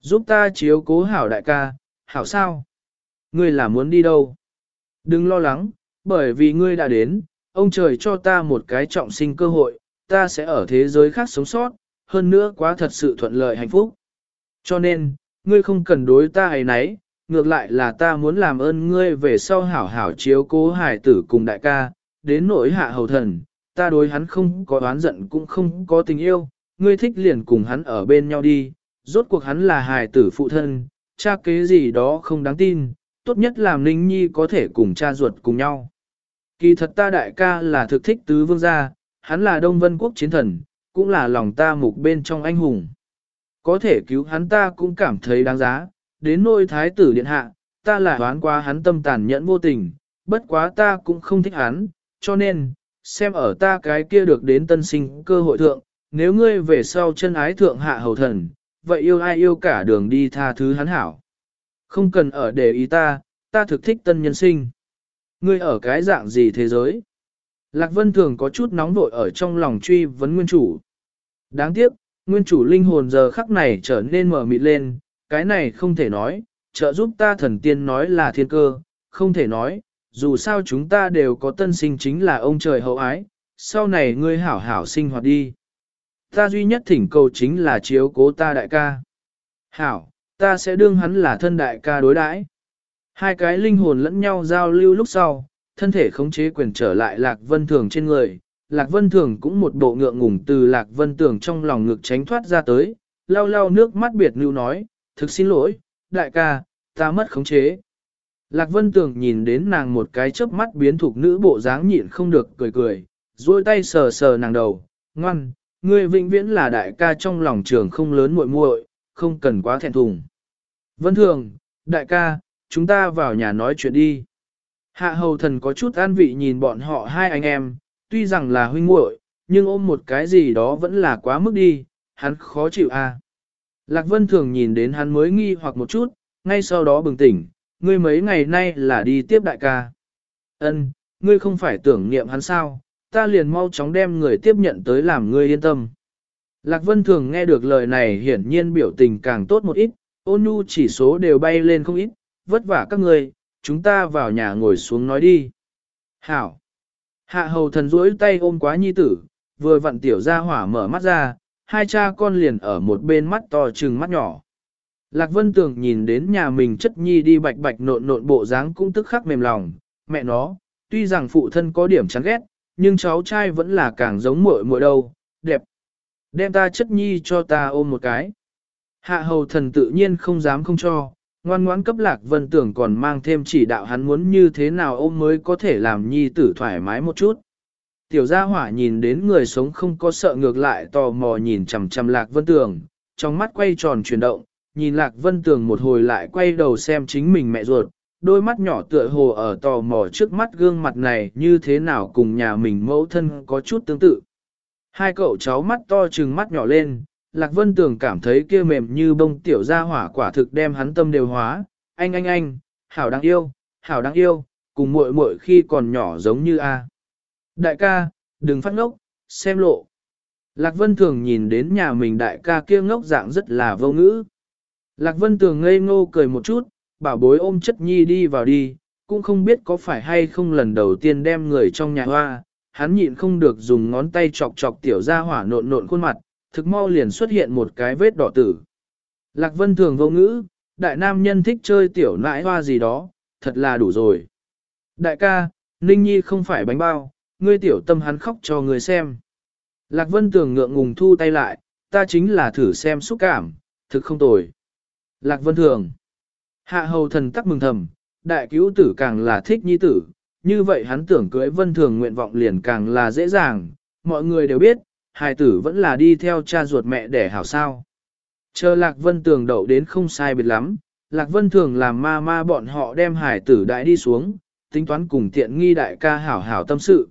Giúp ta chiếu cố hảo đại ca, hảo sao? Ngươi là muốn đi đâu? Đừng lo lắng, bởi vì ngươi đã đến, ông trời cho ta một cái trọng sinh cơ hội, ta sẽ ở thế giới khác sống sót, hơn nữa quá thật sự thuận lợi hạnh phúc. Cho nên, ngươi không cần đối ta ấy nấy, ngược lại là ta muốn làm ơn ngươi về sau hảo hảo chiếu cố hải tử cùng đại ca, đến nỗi hạ hầu thần, ta đối hắn không có oán giận cũng không có tình yêu, ngươi thích liền cùng hắn ở bên nhau đi, rốt cuộc hắn là hài tử phụ thân, cha kế gì đó không đáng tin, tốt nhất làm Ninh Nhi có thể cùng cha ruột cùng nhau. Kỳ thật ta đại ca là thực thích tứ vương gia, hắn là Đông Vân Quốc chiến thần, cũng là lòng ta mục bên trong anh hùng. Có thể cứu hắn ta cũng cảm thấy đáng giá, đến nôi thái tử điện hạ, ta là đoán qua hắn tâm tàn nhẫn vô tình, bất quá ta cũng không thích hắn, cho nên, xem ở ta cái kia được đến tân sinh cơ hội thượng, nếu ngươi về sau chân ái thượng hạ hầu thần, vậy yêu ai yêu cả đường đi tha thứ hắn hảo. Không cần ở để ý ta, ta thực thích tân nhân sinh. Ngươi ở cái dạng gì thế giới? Lạc Vân thường có chút nóng vội ở trong lòng truy vấn nguyên chủ. Đáng tiếc, nguyên chủ linh hồn giờ khắc này trở nên mở mịt lên, cái này không thể nói, trợ giúp ta thần tiên nói là thiên cơ, không thể nói, dù sao chúng ta đều có tân sinh chính là ông trời hậu ái, sau này ngươi hảo hảo sinh hoạt đi. Ta duy nhất thỉnh cầu chính là chiếu cố ta đại ca. Hảo, ta sẽ đương hắn là thân đại ca đối đãi. Hai cái linh hồn lẫn nhau giao lưu lúc sau, thân thể khống chế quyền trở lại Lạc Vân Thường trên người. Lạc Vân Thường cũng một bộ ngượng ngùng từ Lạc Vân Thường trong lòng ngực tránh thoát ra tới, lau lau nước mắt biệt lưu nói, thực xin lỗi, đại ca, ta mất khống chế. Lạc Vân Tường nhìn đến nàng một cái chớp mắt biến thuộc nữ bộ dáng nhịn không được cười cười, duỗi tay sờ sờ nàng đầu, ngoan, ngươi vĩnh viễn là đại ca trong lòng trường không lớn muội muội, không cần quá thẹn thùng. Vân Thường, đại ca, chúng ta vào nhà nói chuyện đi. Hạ hầu thần có chút an vị nhìn bọn họ hai anh em, tuy rằng là huynh muội, nhưng ôm một cái gì đó vẫn là quá mức đi, hắn khó chịu à. Lạc Vân Thường nhìn đến hắn mới nghi hoặc một chút, ngay sau đó bừng tỉnh, ngươi mấy ngày nay là đi tiếp đại ca. Ân, ngươi không phải tưởng niệm hắn sao, ta liền mau chóng đem người tiếp nhận tới làm ngươi yên tâm. Lạc Vân Thường nghe được lời này hiển nhiên biểu tình càng tốt một ít, ôn nhu chỉ số đều bay lên không ít, vất vả các người, chúng ta vào nhà ngồi xuống nói đi. Hảo! Hạ hầu thần duỗi tay ôm quá nhi tử, vừa vặn tiểu ra hỏa mở mắt ra, hai cha con liền ở một bên mắt to trừng mắt nhỏ. Lạc Vân Tường nhìn đến nhà mình chất nhi đi bạch bạch nộn nộn bộ dáng cũng tức khắc mềm lòng, mẹ nó, tuy rằng phụ thân có điểm chán ghét, nhưng cháu trai vẫn là càng giống muội muội đâu, đẹp. Đem ta chất nhi cho ta ôm một cái. Hạ hầu thần tự nhiên không dám không cho, ngoan ngoãn cấp Lạc Vân tưởng còn mang thêm chỉ đạo hắn muốn như thế nào ôm mới có thể làm nhi tử thoải mái một chút. Tiểu gia hỏa nhìn đến người sống không có sợ ngược lại tò mò nhìn chằm chằm Lạc Vân Tường, trong mắt quay tròn chuyển động, nhìn Lạc Vân Tường một hồi lại quay đầu xem chính mình mẹ ruột, đôi mắt nhỏ tựa hồ ở tò mò trước mắt gương mặt này như thế nào cùng nhà mình mẫu thân có chút tương tự. Hai cậu cháu mắt to trừng mắt nhỏ lên, Lạc Vân Tường cảm thấy kia mềm như bông tiểu ra hỏa quả thực đem hắn tâm đều hóa, anh anh anh, hảo đáng yêu, hảo đáng yêu, cùng muội muội khi còn nhỏ giống như A. Đại ca, đừng phát ngốc, xem lộ. Lạc Vân Thường nhìn đến nhà mình đại ca kia ngốc dạng rất là vô ngữ. Lạc Vân Tường ngây ngô cười một chút, bảo bối ôm chất nhi đi vào đi, cũng không biết có phải hay không lần đầu tiên đem người trong nhà hoa, hắn nhịn không được dùng ngón tay chọc chọc tiểu ra hỏa nộn nộn khuôn mặt, thực mau liền xuất hiện một cái vết đỏ tử. Lạc Vân Thường vô ngữ, đại nam nhân thích chơi tiểu nãi hoa gì đó, thật là đủ rồi. Đại ca, Ninh Nhi không phải bánh bao, ngươi tiểu tâm hắn khóc cho người xem. Lạc Vân Tường ngượng ngùng thu tay lại, ta chính là thử xem xúc cảm, thực không tồi. Lạc Vân Thường. Hạ hầu thần tắc mừng thầm, đại cứu tử càng là thích nhi tử, như vậy hắn tưởng cưới Vân Thường nguyện vọng liền càng là dễ dàng, mọi người đều biết, hài tử vẫn là đi theo cha ruột mẹ để hảo sao. Chờ Lạc Vân Tường đậu đến không sai biệt lắm, Lạc Vân Thường làm ma ma bọn họ đem Hải tử đại đi xuống, tính toán cùng tiện nghi đại ca hảo hảo tâm sự.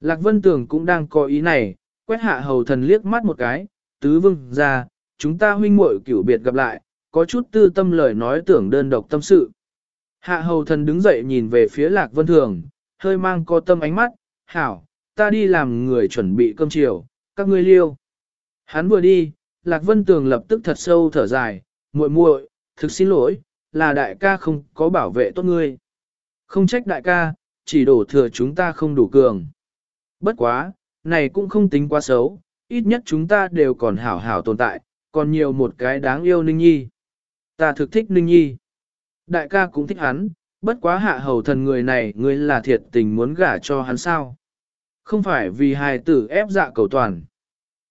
Lạc Vân Tường cũng đang có ý này, quét hạ hầu thần liếc mắt một cái, tứ vương ra, chúng ta huynh muội cửu biệt gặp lại, có chút tư tâm lời nói tưởng đơn độc tâm sự. Hạ hầu thần đứng dậy nhìn về phía lạc vân thường, hơi mang co tâm ánh mắt, hảo, ta đi làm người chuẩn bị cơm chiều, các ngươi liêu. Hắn vừa đi, lạc vân tường lập tức thật sâu thở dài, muội muội, thực xin lỗi, là đại ca không có bảo vệ tốt ngươi. Không trách đại ca, chỉ đổ thừa chúng ta không đủ cường. Bất quá, này cũng không tính quá xấu, ít nhất chúng ta đều còn hảo hảo tồn tại, còn nhiều một cái đáng yêu ninh nhi. Ta thực thích Ninh Nhi. Đại ca cũng thích hắn, bất quá hạ hầu thần người này ngươi là thiệt tình muốn gả cho hắn sao. Không phải vì hài tử ép dạ cầu toàn.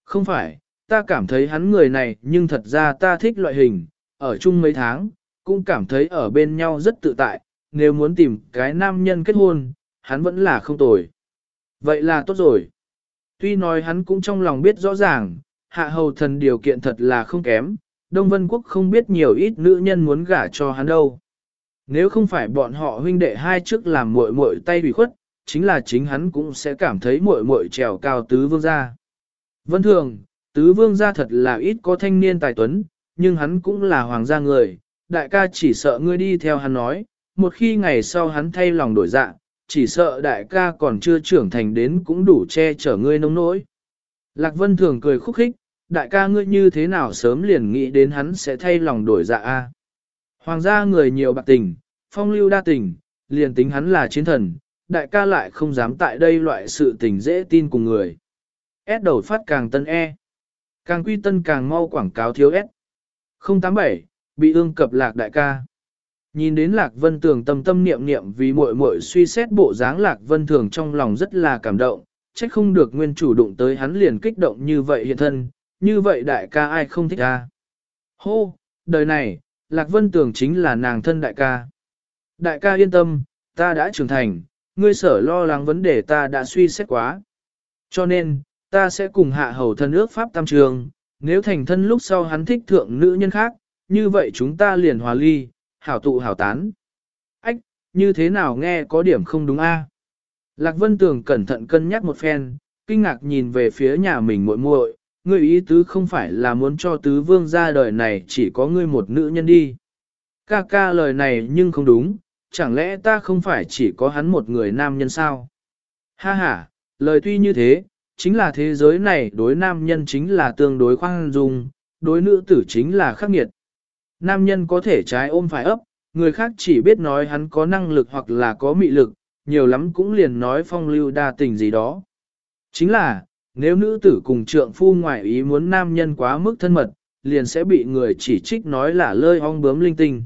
Không phải, ta cảm thấy hắn người này nhưng thật ra ta thích loại hình, ở chung mấy tháng, cũng cảm thấy ở bên nhau rất tự tại, nếu muốn tìm cái nam nhân kết hôn, hắn vẫn là không tồi. Vậy là tốt rồi. Tuy nói hắn cũng trong lòng biết rõ ràng, hạ hầu thần điều kiện thật là không kém, Đông Vân Quốc không biết nhiều ít nữ nhân muốn gả cho hắn đâu. Nếu không phải bọn họ huynh đệ hai trước làm muội muội tay bị khuất, chính là chính hắn cũng sẽ cảm thấy muội muội trèo cao tứ vương gia. Vân thường, tứ vương gia thật là ít có thanh niên tài tuấn, nhưng hắn cũng là hoàng gia người, đại ca chỉ sợ ngươi đi theo hắn nói, một khi ngày sau hắn thay lòng đổi dạng, chỉ sợ đại ca còn chưa trưởng thành đến cũng đủ che chở ngươi nông nỗi. Lạc Vân thường cười khúc khích, đại ca ngươi như thế nào sớm liền nghĩ đến hắn sẽ thay lòng đổi dạ a. Hoàng gia người nhiều bạc tình, phong lưu đa tình, liền tính hắn là chiến thần, đại ca lại không dám tại đây loại sự tình dễ tin cùng người. S đầu phát càng tân E. Càng quy tân càng mau quảng cáo thiếu S. 087, bị ương cập lạc đại ca. Nhìn đến lạc vân tường tâm tâm niệm niệm vì muội muội suy xét bộ dáng lạc vân thường trong lòng rất là cảm động, trách không được nguyên chủ đụng tới hắn liền kích động như vậy hiện thân, như vậy đại ca ai không thích ca. Hô, đời này, lạc vân tường chính là nàng thân đại ca. Đại ca yên tâm, ta đã trưởng thành, ngươi sở lo lắng vấn đề ta đã suy xét quá. Cho nên, ta sẽ cùng hạ hầu thân ước pháp tam trường, nếu thành thân lúc sau hắn thích thượng nữ nhân khác, như vậy chúng ta liền hòa ly, hảo tụ hảo tán. Ách, như thế nào nghe có điểm không đúng a? Lạc Vân Tường cẩn thận cân nhắc một phen, kinh ngạc nhìn về phía nhà mình muội muội, ngươi ý tứ không phải là muốn cho tứ vương ra đời này chỉ có ngươi một nữ nhân đi. Ca ca lời này nhưng không đúng, chẳng lẽ ta không phải chỉ có hắn một người nam nhân sao? Ha ha, lời tuy như thế, chính là thế giới này đối nam nhân chính là tương đối khoan dung, đối nữ tử chính là khắc nghiệt. Nam nhân có thể trái ôm phải ấp, người khác chỉ biết nói hắn có năng lực hoặc là có mị lực, nhiều lắm cũng liền nói phong lưu đa tình gì đó. Chính là, nếu nữ tử cùng trượng phu ngoại ý muốn nam nhân quá mức thân mật, liền sẽ bị người chỉ trích nói là lơi ong bướm linh tinh.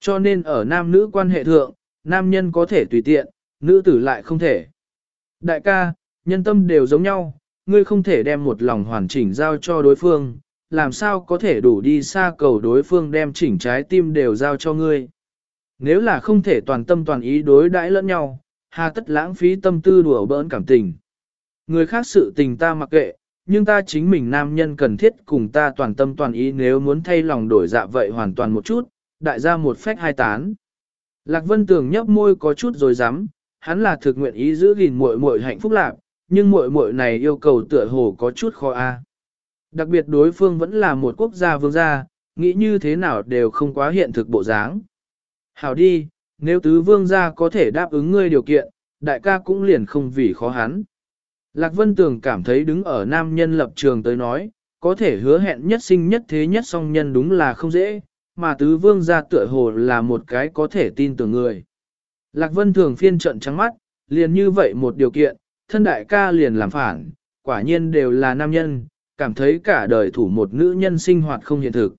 Cho nên ở nam nữ quan hệ thượng, nam nhân có thể tùy tiện, nữ tử lại không thể. Đại ca, nhân tâm đều giống nhau, ngươi không thể đem một lòng hoàn chỉnh giao cho đối phương, làm sao có thể đủ đi xa cầu đối phương đem chỉnh trái tim đều giao cho ngươi. Nếu là không thể toàn tâm toàn ý đối đãi lẫn nhau, hà tất lãng phí tâm tư đùa bỡn cảm tình. Người khác sự tình ta mặc kệ, nhưng ta chính mình nam nhân cần thiết cùng ta toàn tâm toàn ý nếu muốn thay lòng đổi dạ vậy hoàn toàn một chút, đại gia một phách hai tán. Lạc Vân Tường nhấp môi có chút rồi dám, hắn là thực nguyện ý giữ gìn muội muội hạnh phúc lạc, nhưng muội muội này yêu cầu tựa hồ có chút khó a. Đặc biệt đối phương vẫn là một quốc gia vương gia, nghĩ như thế nào đều không quá hiện thực bộ dáng. Hảo đi, nếu tứ vương gia có thể đáp ứng ngươi điều kiện, đại ca cũng liền không vì khó hắn. Lạc Vân Tường cảm thấy đứng ở nam nhân lập trường tới nói, có thể hứa hẹn nhất sinh nhất thế nhất song nhân đúng là không dễ, mà tứ vương gia tựa hồ là một cái có thể tin tưởng người. Lạc Vân Thường phiên trận trắng mắt, liền như vậy một điều kiện, thân đại ca liền làm phản, quả nhiên đều là nam nhân, cảm thấy cả đời thủ một nữ nhân sinh hoạt không hiện thực.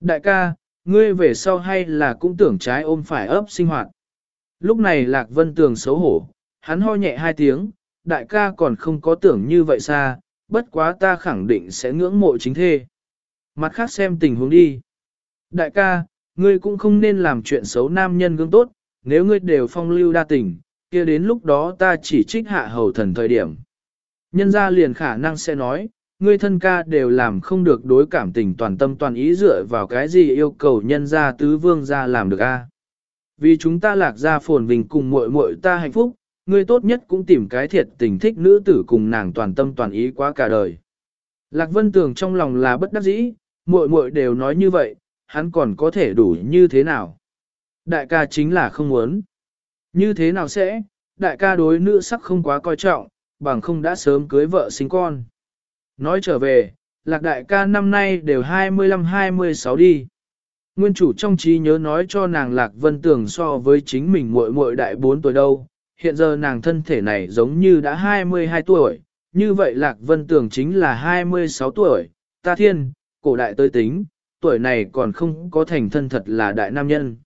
Đại ca, ngươi về sau hay là cũng tưởng trái ôm phải ấp sinh hoạt. Lúc này Lạc Vân Tường xấu hổ, hắn ho nhẹ hai tiếng, đại ca còn không có tưởng như vậy xa, bất quá ta khẳng định sẽ ngưỡng mộ chính thê. Mặt khác xem tình huống đi. Đại ca, ngươi cũng không nên làm chuyện xấu nam nhân gương tốt, nếu ngươi đều phong lưu đa tình, kia đến lúc đó ta chỉ trích hạ hầu thần thời điểm. Nhân ra liền khả năng sẽ nói, ngươi thân ca đều làm không được đối cảm tình toàn tâm toàn ý dựa vào cái gì yêu cầu nhân ra tứ vương ra làm được a Vì chúng ta lạc ra phồn vinh cùng muội muội ta hạnh phúc, ngươi tốt nhất cũng tìm cái thiệt tình thích nữ tử cùng nàng toàn tâm toàn ý quá cả đời. Lạc Vân Tường trong lòng là bất đắc dĩ, muội muội đều nói như vậy, hắn còn có thể đủ như thế nào? Đại ca chính là không muốn. Như thế nào sẽ, đại ca đối nữ sắc không quá coi trọng, bằng không đã sớm cưới vợ sinh con. Nói trở về, lạc đại ca năm nay đều 25-26 đi. Nguyên chủ trong trí nhớ nói cho nàng lạc vân tưởng so với chính mình muội muội đại 4 tuổi đâu, hiện giờ nàng thân thể này giống như đã 22 tuổi, như vậy lạc vân tường chính là 26 tuổi, ta thiên, cổ đại tới tính, tuổi này còn không có thành thân thật là đại nam nhân.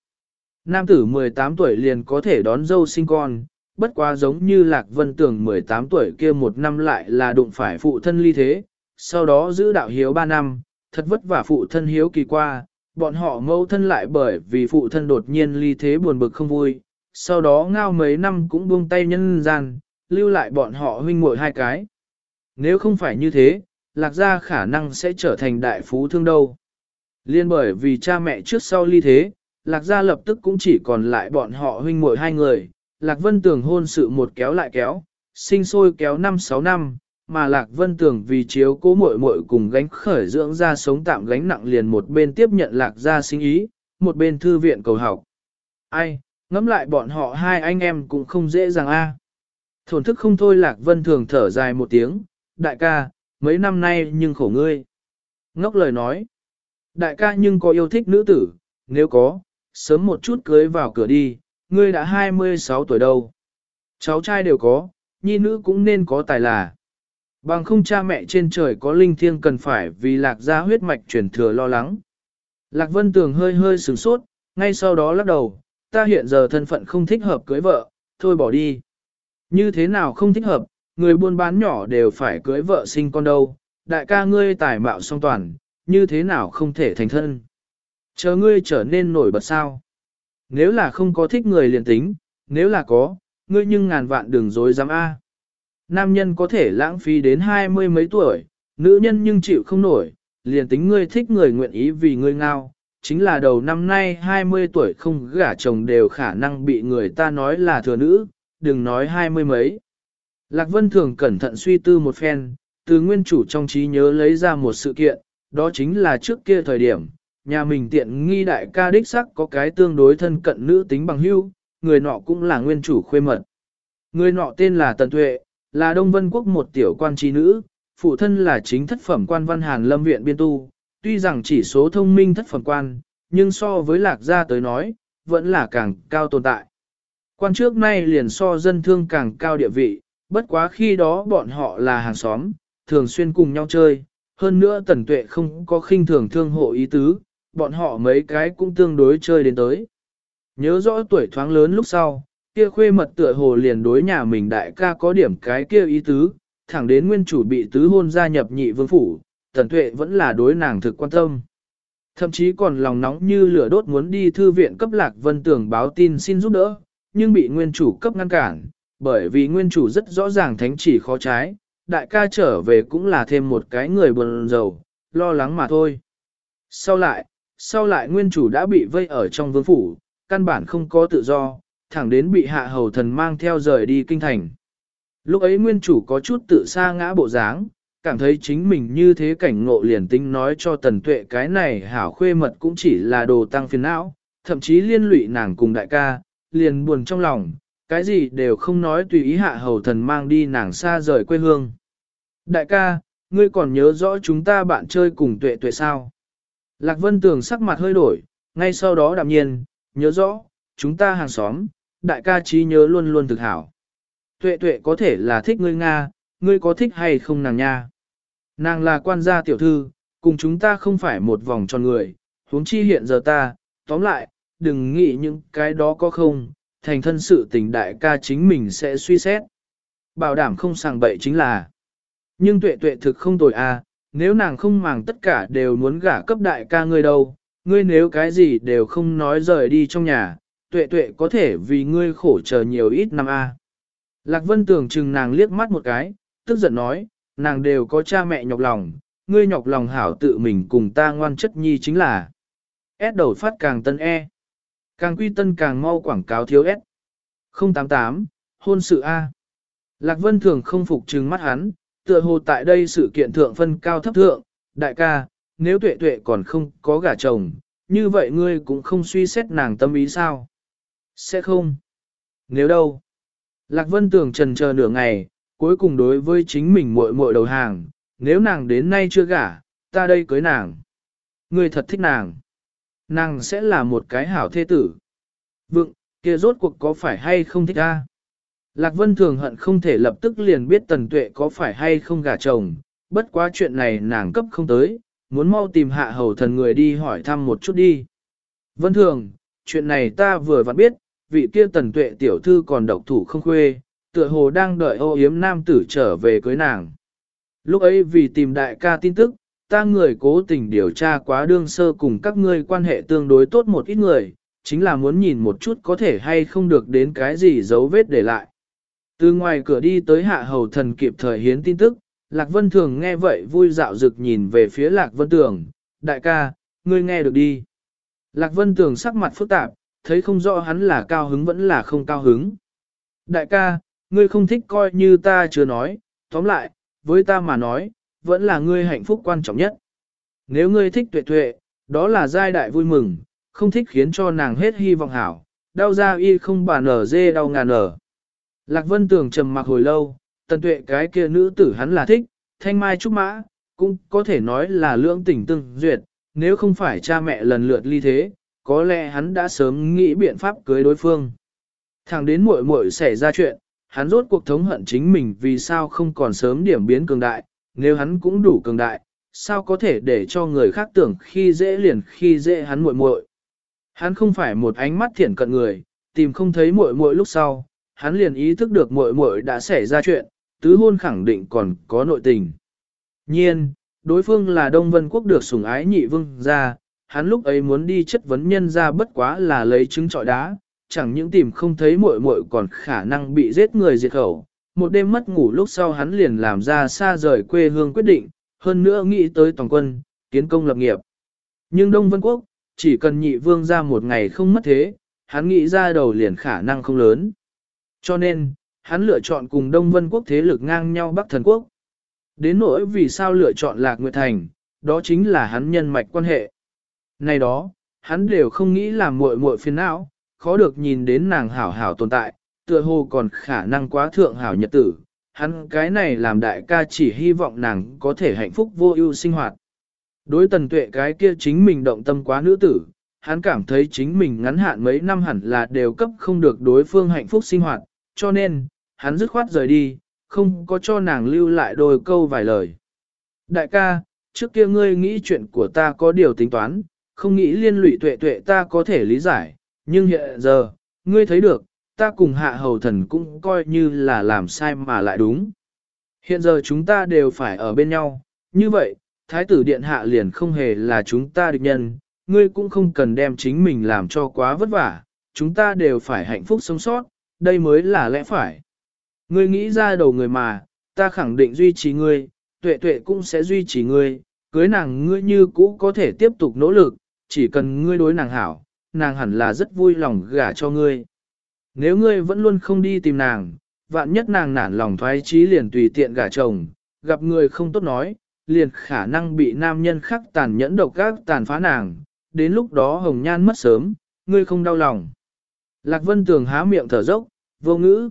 Nam tử 18 tuổi liền có thể đón dâu sinh con, bất quá giống như Lạc Vân Tường 18 tuổi kia một năm lại là đụng phải phụ thân ly thế, sau đó giữ đạo hiếu 3 năm, thật vất vả phụ thân hiếu kỳ qua, bọn họ mâu thân lại bởi vì phụ thân đột nhiên ly thế buồn bực không vui, sau đó ngao mấy năm cũng buông tay nhân gian, lưu lại bọn họ huynh muội hai cái. Nếu không phải như thế, lạc gia khả năng sẽ trở thành đại phú thương đâu. Liên bởi vì cha mẹ trước sau ly thế, lạc gia lập tức cũng chỉ còn lại bọn họ huynh muội hai người, lạc vân tường hôn sự một kéo lại kéo, sinh sôi kéo 5-6 năm, mà lạc vân tường vì chiếu cố muội muội cùng gánh khởi dưỡng ra sống tạm gánh nặng liền một bên tiếp nhận lạc gia sinh ý, một bên thư viện cầu học. Ai, ngẫm lại bọn họ hai anh em cũng không dễ dàng a. Thổn thức không thôi lạc vân thường thở dài một tiếng, đại ca, mấy năm nay nhưng khổ ngươi. Ngốc lời nói, đại ca nhưng có yêu thích nữ tử, nếu có, sớm một chút cưới vào cửa đi, ngươi đã 26 tuổi đâu. Cháu trai đều có, nhi nữ cũng nên có tài là. Bằng không cha mẹ trên trời có linh thiêng cần phải vì lạc gia huyết mạch truyền thừa lo lắng. Lạc Vân Tường hơi hơi sửng sốt, ngay sau đó lắc đầu, ta hiện giờ thân phận không thích hợp cưới vợ, thôi bỏ đi. Như thế nào không thích hợp, người buôn bán nhỏ đều phải cưới vợ sinh con đâu, đại ca ngươi tài mạo song toàn, như thế nào không thể thành thân. Chờ ngươi trở nên nổi bật sao. Nếu là không có thích người liền tính, nếu là có, ngươi nhưng ngàn vạn đừng dối dám A. Nam nhân có thể lãng phí đến hai mươi mấy tuổi, nữ nhân nhưng chịu không nổi, liền tính ngươi thích người nguyện ý vì ngươi ngao, chính là đầu năm nay 20 tuổi không gả chồng đều khả năng bị người ta nói là thừa nữ, đừng nói hai mươi mấy. Lạc Vân thường cẩn thận suy tư một phen, từ nguyên chủ trong trí nhớ lấy ra một sự kiện, đó chính là trước kia thời điểm, nhà mình tiện nghi đại ca đích sắc có cái tương đối thân cận nữ tính bằng hưu, người nọ cũng là nguyên chủ khuê mật. Người nọ tên là Tần Tuệ, là Đông Vân Quốc một tiểu quan trí nữ, phụ thân là chính thất phẩm quan văn hàn lâm viện biên tu, tuy rằng chỉ số thông minh thất phẩm quan, nhưng so với lạc gia tới nói, vẫn là càng cao tồn tại. Quan trước nay liền so dân thương càng cao địa vị, bất quá khi đó bọn họ là hàng xóm, thường xuyên cùng nhau chơi, hơn nữa tần tuệ không có khinh thường thương hộ ý tứ, bọn họ mấy cái cũng tương đối chơi đến tới. Nhớ rõ tuổi thoáng lớn lúc sau, kia khuê mật tựa hồ liền đối nhà mình đại ca có điểm cái kia ý tứ, thẳng đến nguyên chủ bị tứ hôn gia nhập nhị vương phủ, tần tuệ vẫn là đối nàng thực quan tâm. Thậm chí còn lòng nóng như lửa đốt muốn đi thư viện cấp lạc vân tường báo tin xin giúp đỡ, nhưng bị nguyên chủ cấp ngăn cản, bởi vì nguyên chủ rất rõ ràng thánh chỉ khó trái, đại ca trở về cũng là thêm một cái người buồn rầu, lo lắng mà thôi. Sau lại, sau lại nguyên chủ đã bị vây ở trong vương phủ, căn bản không có tự do, thẳng đến bị hạ hầu thần mang theo rời đi kinh thành. Lúc ấy nguyên chủ có chút tự xa ngã bộ dáng, cảm thấy chính mình như thế cảnh ngộ liền tinh nói cho tần tuệ cái này hảo khuê mật cũng chỉ là đồ tăng phiền não, thậm chí liên lụy nàng cùng đại ca, liền buồn trong lòng, cái gì đều không nói tùy ý hạ hầu thần mang đi nàng xa rời quê hương. Đại ca, ngươi còn nhớ rõ chúng ta bạn chơi cùng tuệ tuệ sao? Lạc Vân Tường sắc mặt hơi đổi, ngay sau đó đạm nhiên, nhớ rõ, chúng ta hàng xóm, đại ca trí nhớ luôn luôn thực hảo. Tuệ tuệ có thể là thích ngươi Nga, ngươi có thích hay không nàng nha? Nàng là quan gia tiểu thư, cùng chúng ta không phải một vòng tròn người, huống chi hiện giờ ta, tóm lại, đừng nghĩ những cái đó có không, thành thân sự tình đại ca chính mình sẽ suy xét. Bảo đảm không sàng bậy chính là. Nhưng tuệ tuệ thực không tồi à, nếu nàng không màng tất cả đều muốn gả cấp đại ca ngươi đâu, ngươi nếu cái gì đều không nói rời đi trong nhà, tuệ tuệ có thể vì ngươi khổ chờ nhiều ít năm a. À. Lạc Vân tưởng chừng nàng liếc mắt một cái, tức giận nói, nàng đều có cha mẹ nhọc lòng, ngươi nhọc lòng hảo tự mình cùng ta ngoan chất nhi chính là. S đầu phát càng tân E. Càng quy tân càng mau quảng cáo thiếu S. 088, hôn sự A. Lạc Vân thường không phục trừng mắt hắn, tựa hồ tại đây sự kiện thượng phân cao thấp thượng, đại ca, nếu tuệ tuệ còn không có gả chồng, như vậy ngươi cũng không suy xét nàng tâm ý sao? Sẽ không. Nếu đâu? Lạc Vân tưởng trần chờ nửa ngày, cuối cùng đối với chính mình muội muội đầu hàng, nếu nàng đến nay chưa gả, ta đây cưới nàng. Ngươi thật thích nàng. Nàng sẽ là một cái hảo thê tử. Vượng, kia rốt cuộc có phải hay không thích ta? Lạc Vân thường hận không thể lập tức liền biết tần tuệ có phải hay không gả chồng, bất quá chuyện này nàng cấp không tới, muốn mau tìm hạ hầu thần người đi hỏi thăm một chút đi. Vân thường, chuyện này ta vừa vặn biết, vị kia tần tuệ tiểu thư còn độc thủ không khuê, tựa hồ đang đợi ô yếm nam tử trở về cưới nàng. Lúc ấy vì tìm đại ca tin tức, ta người cố tình điều tra quá đương sơ cùng các ngươi quan hệ tương đối tốt một ít người, chính là muốn nhìn một chút có thể hay không được đến cái gì dấu vết để lại. Từ ngoài cửa đi tới hạ hầu thần kịp thời hiến tin tức, Lạc Vân Thường nghe vậy vui dạo rực nhìn về phía Lạc Vân Tường, đại ca, ngươi nghe được đi. Lạc Vân Tường sắc mặt phức tạp, thấy không rõ hắn là cao hứng vẫn là không cao hứng. Đại ca, ngươi không thích coi như ta chưa nói, tóm lại, với ta mà nói, vẫn là ngươi hạnh phúc quan trọng nhất. Nếu ngươi thích tuệ tuệ, đó là giai đại vui mừng, không thích khiến cho nàng hết hy vọng hảo, đau ra y không bà nở dê đau ngàn nở. Lạc Vân Tường trầm mặc hồi lâu, tần tuệ cái kia nữ tử hắn là thích, thanh mai trúc mã, cũng có thể nói là lưỡng tình tương duyệt, nếu không phải cha mẹ lần lượt ly thế, có lẽ hắn đã sớm nghĩ biện pháp cưới đối phương. Thẳng đến muội muội xảy ra chuyện, hắn rốt cuộc thống hận chính mình vì sao không còn sớm điểm biến cường đại, nếu hắn cũng đủ cường đại, sao có thể để cho người khác tưởng khi dễ liền khi dễ hắn muội muội. Hắn không phải một ánh mắt thiển cận người, tìm không thấy muội muội lúc sau, hắn liền ý thức được muội muội đã xảy ra chuyện, tứ hôn khẳng định còn có nội tình. Nhiên, đối phương là Đông Vân Quốc được sủng ái nhị vương gia, hắn lúc ấy muốn đi chất vấn nhân ra bất quá là lấy trứng trọi đá, chẳng những tìm không thấy muội muội còn khả năng bị giết người diệt khẩu. Một đêm mất ngủ lúc sau hắn liền làm ra xa rời quê hương quyết định, hơn nữa nghĩ tới toàn quân, kiến công lập nghiệp. Nhưng Đông Vân Quốc, chỉ cần nhị vương ra một ngày không mất thế, hắn nghĩ ra đầu liền khả năng không lớn. Cho nên, hắn lựa chọn cùng Đông Vân Quốc thế lực ngang nhau Bắc Thần Quốc. Đến nỗi vì sao lựa chọn Lạc Nguyệt Thành, đó chính là hắn nhân mạch quan hệ. Này đó, hắn đều không nghĩ làm muội muội phiền não, khó được nhìn đến nàng hảo hảo tồn tại, tựa hồ còn khả năng quá thượng hảo nhật tử. Hắn cái này làm đại ca chỉ hy vọng nàng có thể hạnh phúc vô ưu sinh hoạt. Đối tần tuệ cái kia chính mình động tâm quá nữ tử, hắn cảm thấy chính mình ngắn hạn mấy năm hẳn là đều cấp không được đối phương hạnh phúc sinh hoạt, cho nên, hắn dứt khoát rời đi, không có cho nàng lưu lại đôi câu vài lời. Đại ca, trước kia ngươi nghĩ chuyện của ta có điều tính toán, không nghĩ liên lụy tuệ tuệ ta có thể lý giải, nhưng hiện giờ, ngươi thấy được, ta cùng hạ hầu thần cũng coi như là làm sai mà lại đúng. Hiện giờ chúng ta đều phải ở bên nhau, như vậy, thái tử điện hạ liền không hề là chúng ta địch nhân, ngươi cũng không cần đem chính mình làm cho quá vất vả, chúng ta đều phải hạnh phúc sống sót, đây mới là lẽ phải. Ngươi nghĩ ra đầu người mà, ta khẳng định duy trì ngươi, tuệ tuệ cũng sẽ duy trì ngươi, cưới nàng ngươi như cũ có thể tiếp tục nỗ lực, chỉ cần ngươi đối nàng hảo, nàng hẳn là rất vui lòng gả cho ngươi. Nếu ngươi vẫn luôn không đi tìm nàng, vạn nhất nàng nản lòng thoái chí liền tùy tiện gả chồng, gặp người không tốt nói, liền khả năng bị nam nhân khác tàn nhẫn độc các tàn phá nàng, đến lúc đó hồng nhan mất sớm, ngươi không đau lòng. Lạc Vân Tường há miệng thở dốc, vô ngữ.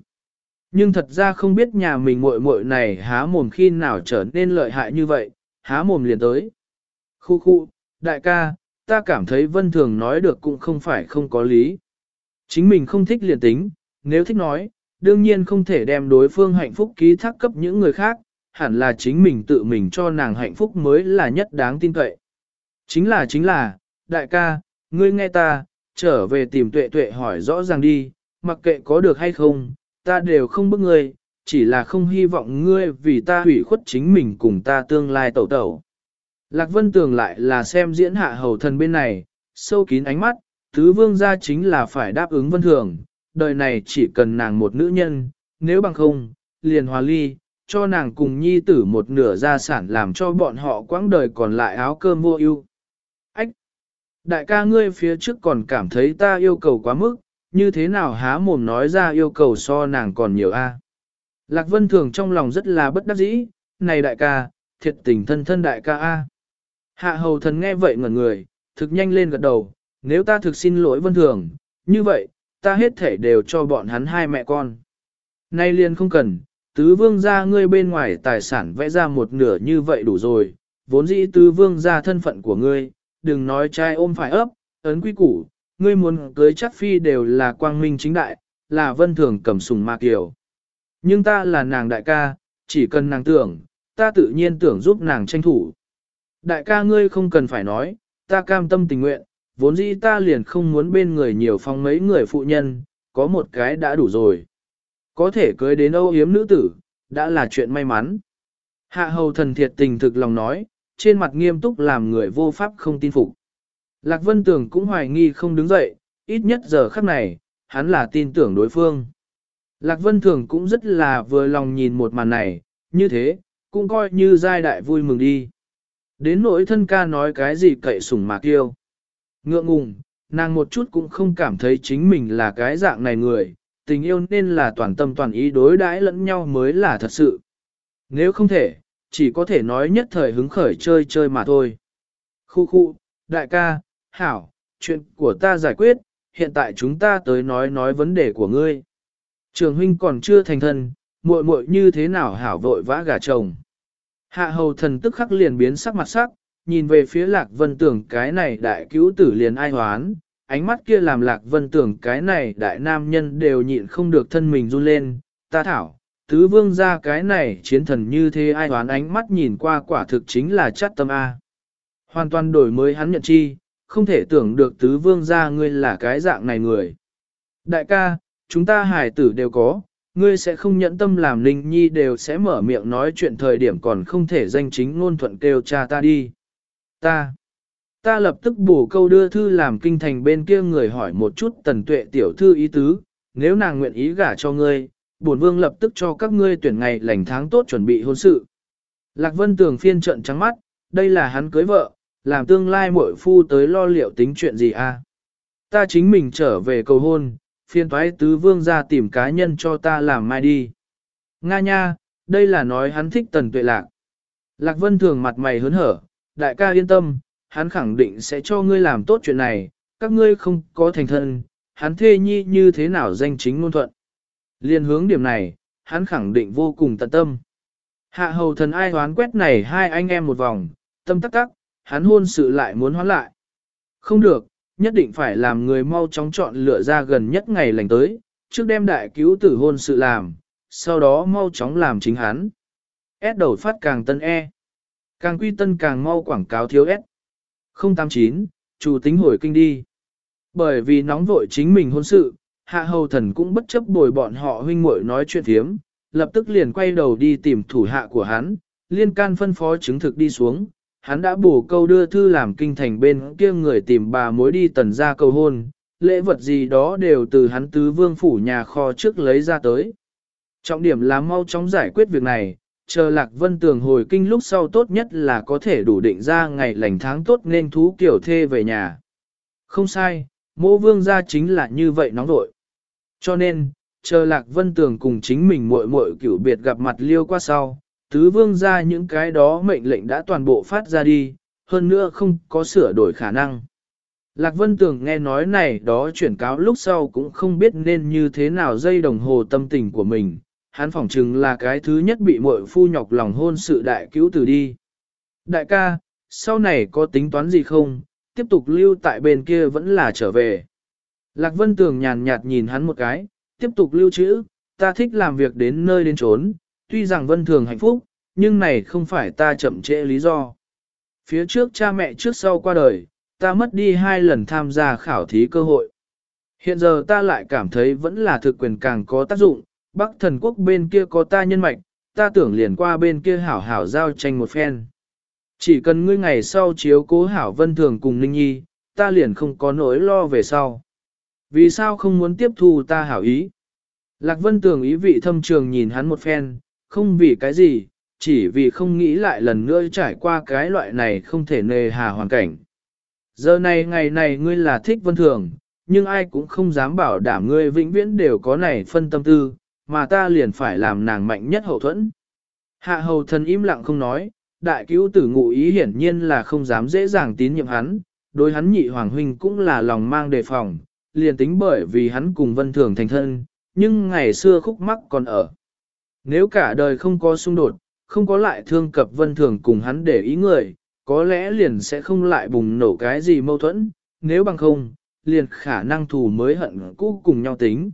Nhưng thật ra không biết nhà mình muội muội này há mồm khi nào trở nên lợi hại như vậy, há mồm liền tới. Khu khu, đại ca, ta cảm thấy Vân Thường nói được cũng không phải không có lý. Chính mình không thích liền tính, nếu thích nói, đương nhiên không thể đem đối phương hạnh phúc ký thác cấp những người khác, hẳn là chính mình tự mình cho nàng hạnh phúc mới là nhất đáng tin cậy. Chính là chính là, đại ca, ngươi nghe ta, trở về tìm tuệ tuệ hỏi rõ ràng đi, mặc kệ có được hay không, ta đều không bức ngươi, chỉ là không hy vọng ngươi vì ta hủy khuất chính mình cùng ta tương lai tẩu tẩu. Lạc Vân Tường lại là xem diễn hạ hầu thần bên này, sâu kín ánh mắt, tứ vương gia chính là phải đáp ứng vân thường, đời này chỉ cần nàng một nữ nhân, nếu bằng không, liền hòa ly, cho nàng cùng nhi tử một nửa gia sản làm cho bọn họ quãng đời còn lại áo cơm vô ưu. Ách! Đại ca ngươi phía trước còn cảm thấy ta yêu cầu quá mức, như thế nào há mồm nói ra yêu cầu so nàng còn nhiều a? Lạc Vân Thường trong lòng rất là bất đắc dĩ, này đại ca, thiệt tình thân thân đại ca a. Hạ hầu thần nghe vậy ngẩn người, thực nhanh lên gật đầu, nếu ta thực xin lỗi Vân Thường, như vậy, ta hết thể đều cho bọn hắn hai mẹ con. Nay liền không cần, tứ vương gia ngươi bên ngoài tài sản vẽ ra một nửa như vậy đủ rồi, vốn dĩ tứ vương gia thân phận của ngươi, đừng nói trai ôm phải ấp, ấn quy củ, ngươi muốn cưới chắc phi đều là quang minh chính đại, là vân thường cầm sùng ma kiều. Nhưng ta là nàng đại ca, chỉ cần nàng tưởng, ta tự nhiên tưởng giúp nàng tranh thủ. Đại ca ngươi không cần phải nói, ta cam tâm tình nguyện, vốn dĩ ta liền không muốn bên người nhiều phong mấy người phụ nhân, có một cái đã đủ rồi. Có thể cưới đến âu yếm nữ tử, đã là chuyện may mắn. Hạ hầu thần thiệt tình thực lòng nói, trên mặt nghiêm túc làm người vô pháp không tin phục. Lạc Vân Tường cũng hoài nghi không đứng dậy, ít nhất giờ khắc này, hắn là tin tưởng đối phương. Lạc Vân Thường cũng rất là vừa lòng nhìn một màn này, như thế, cũng coi như giai đại vui mừng đi. Đến nỗi thân ca nói cái gì cậy sủng mà kiêu. Ngượng ngùng, nàng một chút cũng không cảm thấy chính mình là cái dạng này người, tình yêu nên là toàn tâm toàn ý đối đãi lẫn nhau mới là thật sự. Nếu không thể, chỉ có thể nói nhất thời hứng khởi chơi chơi mà thôi. Khu khu, đại ca, hảo, chuyện của ta giải quyết, hiện tại chúng ta tới nói nói vấn đề của ngươi. Trường huynh còn chưa thành thân, muội muội như thế nào hảo vội vã gả chồng. Hạ hầu thần tức khắc liền biến sắc mặt sắc, nhìn về phía lạc vân tưởng cái này đại cứu tử liền ai hoán, ánh mắt kia làm lạc vân tưởng cái này đại nam nhân đều nhịn không được thân mình run lên, ta thảo, tứ vương ra cái này chiến thần như thế ai hoán ánh mắt nhìn qua quả thực chính là chát tâm A. Hoàn toàn đổi mới hắn nhận chi, không thể tưởng được tứ vương ra ngươi là cái dạng này người. Đại ca, chúng ta hải tử đều có, ngươi sẽ không nhẫn tâm làm Linh Nhi đều sẽ mở miệng nói chuyện thời điểm còn không thể danh chính ngôn thuận kêu cha ta đi. Ta, ta lập tức bổ câu đưa thư làm kinh thành bên kia người hỏi một chút tần tuệ tiểu thư ý tứ, nếu nàng nguyện ý gả cho ngươi, bổn vương lập tức cho các ngươi tuyển ngày lành tháng tốt chuẩn bị hôn sự. Lạc Vân Tường phiên trận trắng mắt, đây là hắn cưới vợ, làm tương lai muội phu tới lo liệu tính chuyện gì a? Ta chính mình trở về cầu hôn, phiền thoái tứ vương ra tìm cá nhân cho ta làm mai đi. Nga nha, đây là nói hắn thích tần tuệ lạc. Lạc Vân Thường mặt mày hớn hở, đại ca yên tâm, hắn khẳng định sẽ cho ngươi làm tốt chuyện này, các ngươi không có thành thân, hắn thê nhi như thế nào danh chính ngôn thuận. Liên hướng điểm này, hắn khẳng định vô cùng tận tâm. Hạ hầu thần ai hoán quét này hai anh em một vòng, tâm tắc tắc, hắn hôn sự lại muốn hoán lại. Không được, nhất định phải làm người mau chóng chọn lựa ra gần nhất ngày lành tới, trước đem đại cứu tử hôn sự làm, sau đó mau chóng làm chính hắn. S đầu phát càng tân E. Càng quy tân càng mau quảng cáo thiếu S. 089, chủ tính hồi kinh đi. Bởi vì nóng vội chính mình hôn sự, hạ hầu thần cũng bất chấp bồi bọn họ huynh muội nói chuyện thiếm, lập tức liền quay đầu đi tìm thủ hạ của hắn, liên can phân phó chứng thực đi xuống, hắn đã bổ câu đưa thư làm kinh thành bên kia người tìm bà mối đi tần ra cầu hôn, lễ vật gì đó đều từ hắn tứ vương phủ nhà kho trước lấy ra tới. Trọng điểm là mau chóng giải quyết việc này, chờ lạc vân tường hồi kinh lúc sau tốt nhất là có thể đủ định ra ngày lành tháng tốt nên thú kiểu thê về nhà. Không sai, mô vương gia chính là như vậy nóng vội. Cho nên, chờ lạc vân tường cùng chính mình muội muội cửu biệt gặp mặt liêu qua sau, tứ vương ra những cái đó mệnh lệnh đã toàn bộ phát ra đi, hơn nữa không có sửa đổi khả năng. Lạc Vân Tường nghe nói này đó chuyển cáo lúc sau cũng không biết nên như thế nào dây đồng hồ tâm tình của mình, hắn phỏng chừng là cái thứ nhất bị muội phu nhọc lòng hôn sự đại cứu tử đi. Đại ca, sau này có tính toán gì không, tiếp tục lưu tại bên kia vẫn là trở về. Lạc Vân Tường nhàn nhạt nhìn hắn một cái, tiếp tục lưu trữ, ta thích làm việc đến nơi đến trốn, tuy rằng vân thường hạnh phúc, nhưng này không phải ta chậm trễ lý do. Phía trước cha mẹ trước sau qua đời, ta mất đi hai lần tham gia khảo thí cơ hội. Hiện giờ ta lại cảm thấy vẫn là thực quyền càng có tác dụng, Bắc thần quốc bên kia có ta nhân mạch, ta tưởng liền qua bên kia hảo hảo giao tranh một phen. Chỉ cần ngươi ngày sau chiếu cố hảo vân thường cùng Ninh Nhi, ta liền không có nỗi lo về sau. Vì sao không muốn tiếp thu ta hảo ý? Lạc Vân Tường ý vị thâm trường nhìn hắn một phen, không vì cái gì, chỉ vì không nghĩ lại lần nữa trải qua cái loại này không thể nề hà hoàn cảnh. Giờ này ngày này ngươi là thích vân thường, nhưng ai cũng không dám bảo đảm ngươi vĩnh viễn đều có này phân tâm tư, mà ta liền phải làm nàng mạnh nhất hậu thuẫn. Hạ hầu thần im lặng không nói, đại cứu tử ngụ ý hiển nhiên là không dám dễ dàng tín nhiệm hắn, đối hắn nhị hoàng huynh cũng là lòng mang đề phòng, liền tính bởi vì hắn cùng vân thường thành thân, nhưng ngày xưa khúc mắc còn ở. Nếu cả đời không có xung đột, không có lại thương cập vân thường cùng hắn để ý người, có lẽ liền sẽ không lại bùng nổ cái gì mâu thuẫn, nếu bằng không, liền khả năng thù mới hận cũ cùng nhau tính.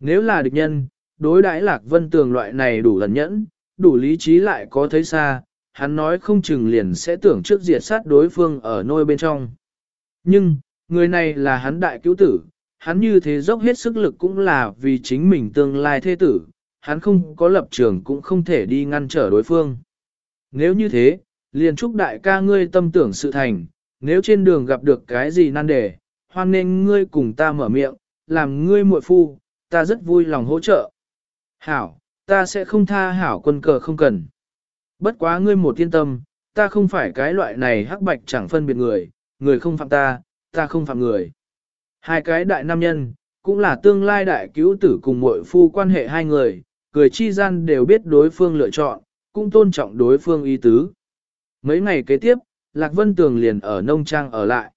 Nếu là địch nhân, đối đãi lạc vân tường loại này đủ lần nhẫn, đủ lý trí lại có thấy xa, hắn nói không chừng liền sẽ tưởng trước diệt sát đối phương ở nôi bên trong. Nhưng, người này là hắn đại cứu tử, hắn như thế dốc hết sức lực cũng là vì chính mình tương lai thế tử, hắn không có lập trường cũng không thể đi ngăn trở đối phương. Nếu như thế, liền chúc đại ca ngươi tâm tưởng sự thành, nếu trên đường gặp được cái gì nan đề, hoan nên ngươi cùng ta mở miệng, làm ngươi muội phu, ta rất vui lòng hỗ trợ. Hảo, ta sẽ không tha hảo quân cờ không cần. Bất quá ngươi một yên tâm, ta không phải cái loại này hắc bạch chẳng phân biệt người, người không phạm ta, ta không phạm người. Hai cái đại nam nhân, cũng là tương lai đại cứu tử cùng muội phu quan hệ hai người, cười chi gian đều biết đối phương lựa chọn, cũng tôn trọng đối phương ý tứ. Mấy ngày kế tiếp, Lạc Vân Tường liền ở nông trang ở lại.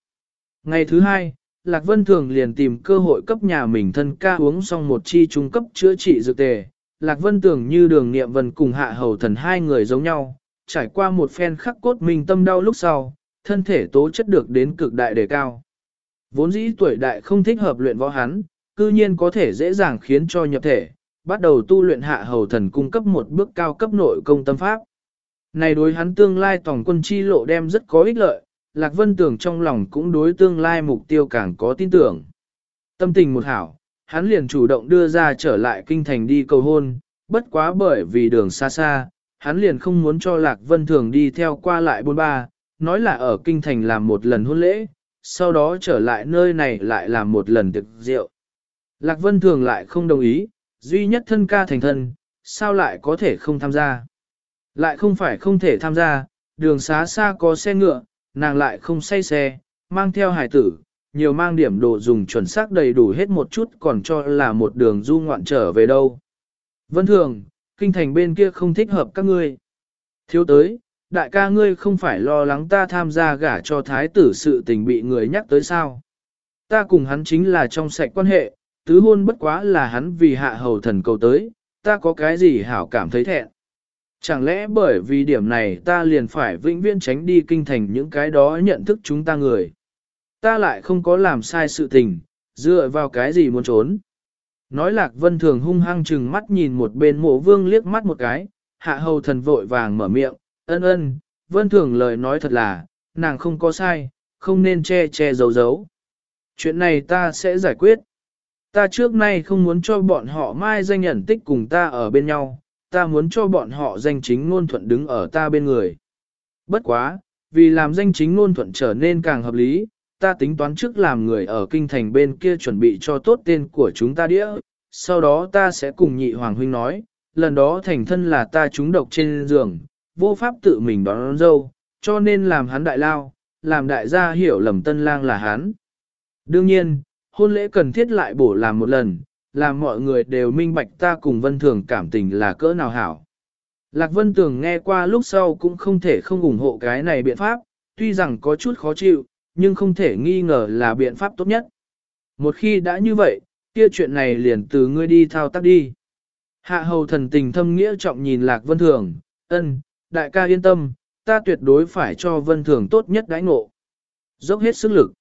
Ngày thứ hai, Lạc Vân Thường liền tìm cơ hội cấp nhà mình thân ca uống xong một chi trung cấp chữa trị dược tề. Lạc Vân Tưởng như đường nghiệm vân cùng hạ hầu thần hai người giống nhau, trải qua một phen khắc cốt mình tâm đau lúc sau, thân thể tố chất được đến cực đại đề cao. Vốn dĩ tuổi đại không thích hợp luyện võ hắn, cư nhiên có thể dễ dàng khiến cho nhập thể, bắt đầu tu luyện hạ hầu thần cung cấp một bước cao cấp nội công tâm pháp. Này đối hắn tương lai tổng quân chi lộ đem rất có ích lợi, Lạc Vân Tưởng trong lòng cũng đối tương lai mục tiêu càng có tin tưởng. Tâm tình một hảo, hắn liền chủ động đưa ra trở lại kinh thành đi cầu hôn, bất quá bởi vì đường xa xa, hắn liền không muốn cho Lạc Vân Thường đi theo qua lại bôn ba, nói là ở kinh thành làm một lần hôn lễ, sau đó trở lại nơi này lại làm một lần tiệc rượu. Lạc Vân Thường lại không đồng ý, duy nhất thân ca thành thân, sao lại có thể không tham gia. Lại không phải không thể tham gia, đường xá xa có xe ngựa, nàng lại không say xe, mang theo hải tử, nhiều mang điểm đồ dùng chuẩn xác đầy đủ hết một chút còn cho là một đường du ngoạn trở về đâu. Vân thường, kinh thành bên kia không thích hợp các ngươi. Thiếu tới, đại ca ngươi không phải lo lắng ta tham gia gả cho thái tử sự tình bị người nhắc tới sao. Ta cùng hắn chính là trong sạch quan hệ, tứ hôn bất quá là hắn vì hạ hầu thần cầu tới, ta có cái gì hảo cảm thấy thẹn. Chẳng lẽ bởi vì điểm này ta liền phải vĩnh viễn tránh đi kinh thành những cái đó nhận thức chúng ta người. Ta lại không có làm sai sự tình, dựa vào cái gì muốn trốn. Nói lạc vân thường hung hăng chừng mắt nhìn một bên mộ vương liếc mắt một cái, hạ hầu thần vội vàng mở miệng, ân ân, vân thường lời nói thật là, nàng không có sai, không nên che che giấu giấu. Chuyện này ta sẽ giải quyết. Ta trước nay không muốn cho bọn họ mai danh nhận tích cùng ta ở bên nhau, ta muốn cho bọn họ danh chính ngôn thuận đứng ở ta bên người. Bất quá, vì làm danh chính ngôn thuận trở nên càng hợp lý, ta tính toán trước làm người ở kinh thành bên kia chuẩn bị cho tốt tên của chúng ta đĩa, sau đó ta sẽ cùng nhị hoàng huynh nói, lần đó thành thân là ta trúng độc trên giường, vô pháp tự mình đón, đón dâu, cho nên làm hắn đại lao, làm đại gia hiểu lầm tân lang là hắn. Đương nhiên, hôn lễ cần thiết lại bổ làm một lần, làm mọi người đều minh bạch ta cùng Vân Thường cảm tình là cỡ nào hảo. Lạc Vân Tường nghe qua lúc sau cũng không thể không ủng hộ cái này biện pháp, tuy rằng có chút khó chịu, nhưng không thể nghi ngờ là biện pháp tốt nhất. Một khi đã như vậy, kia chuyện này liền từ ngươi đi thao tác đi. Hạ hầu thần tình thâm nghĩa trọng nhìn Lạc Vân Thường, ân, đại ca yên tâm, ta tuyệt đối phải cho Vân Thường tốt nhất đãi ngộ. Dốc hết sức lực.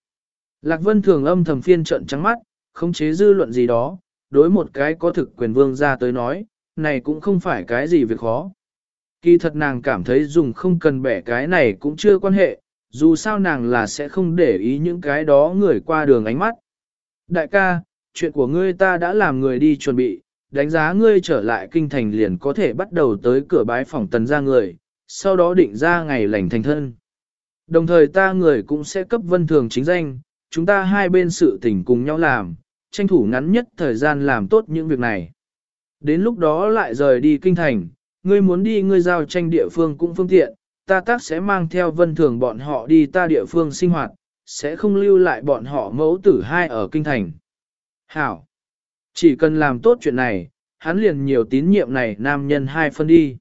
Lạc Vân Thường âm thầm phiên trận trắng mắt, không chế dư luận gì đó, đối một cái có thực quyền vương ra tới nói, này cũng không phải cái gì việc khó. Kỳ thật nàng cảm thấy dùng không cần bẻ cái này cũng chưa quan hệ, dù sao nàng là sẽ không để ý những cái đó người qua đường ánh mắt. Đại ca, chuyện của ngươi ta đã làm người đi chuẩn bị, đánh giá ngươi trở lại kinh thành liền có thể bắt đầu tới cửa bái phòng tần ra người, sau đó định ra ngày lành thành thân. Đồng thời ta người cũng sẽ cấp vân thường chính danh, chúng ta hai bên sự tình cùng nhau làm, tranh thủ ngắn nhất thời gian làm tốt những việc này. Đến lúc đó lại rời đi kinh thành, ngươi muốn đi ngươi giao tranh địa phương cũng phương tiện, ta tác sẽ mang theo vân thường bọn họ đi ta địa phương sinh hoạt, sẽ không lưu lại bọn họ mẫu tử hai ở kinh thành. Hảo! Chỉ cần làm tốt chuyện này, hắn liền nhiều tín nhiệm này nam nhân hai phân đi.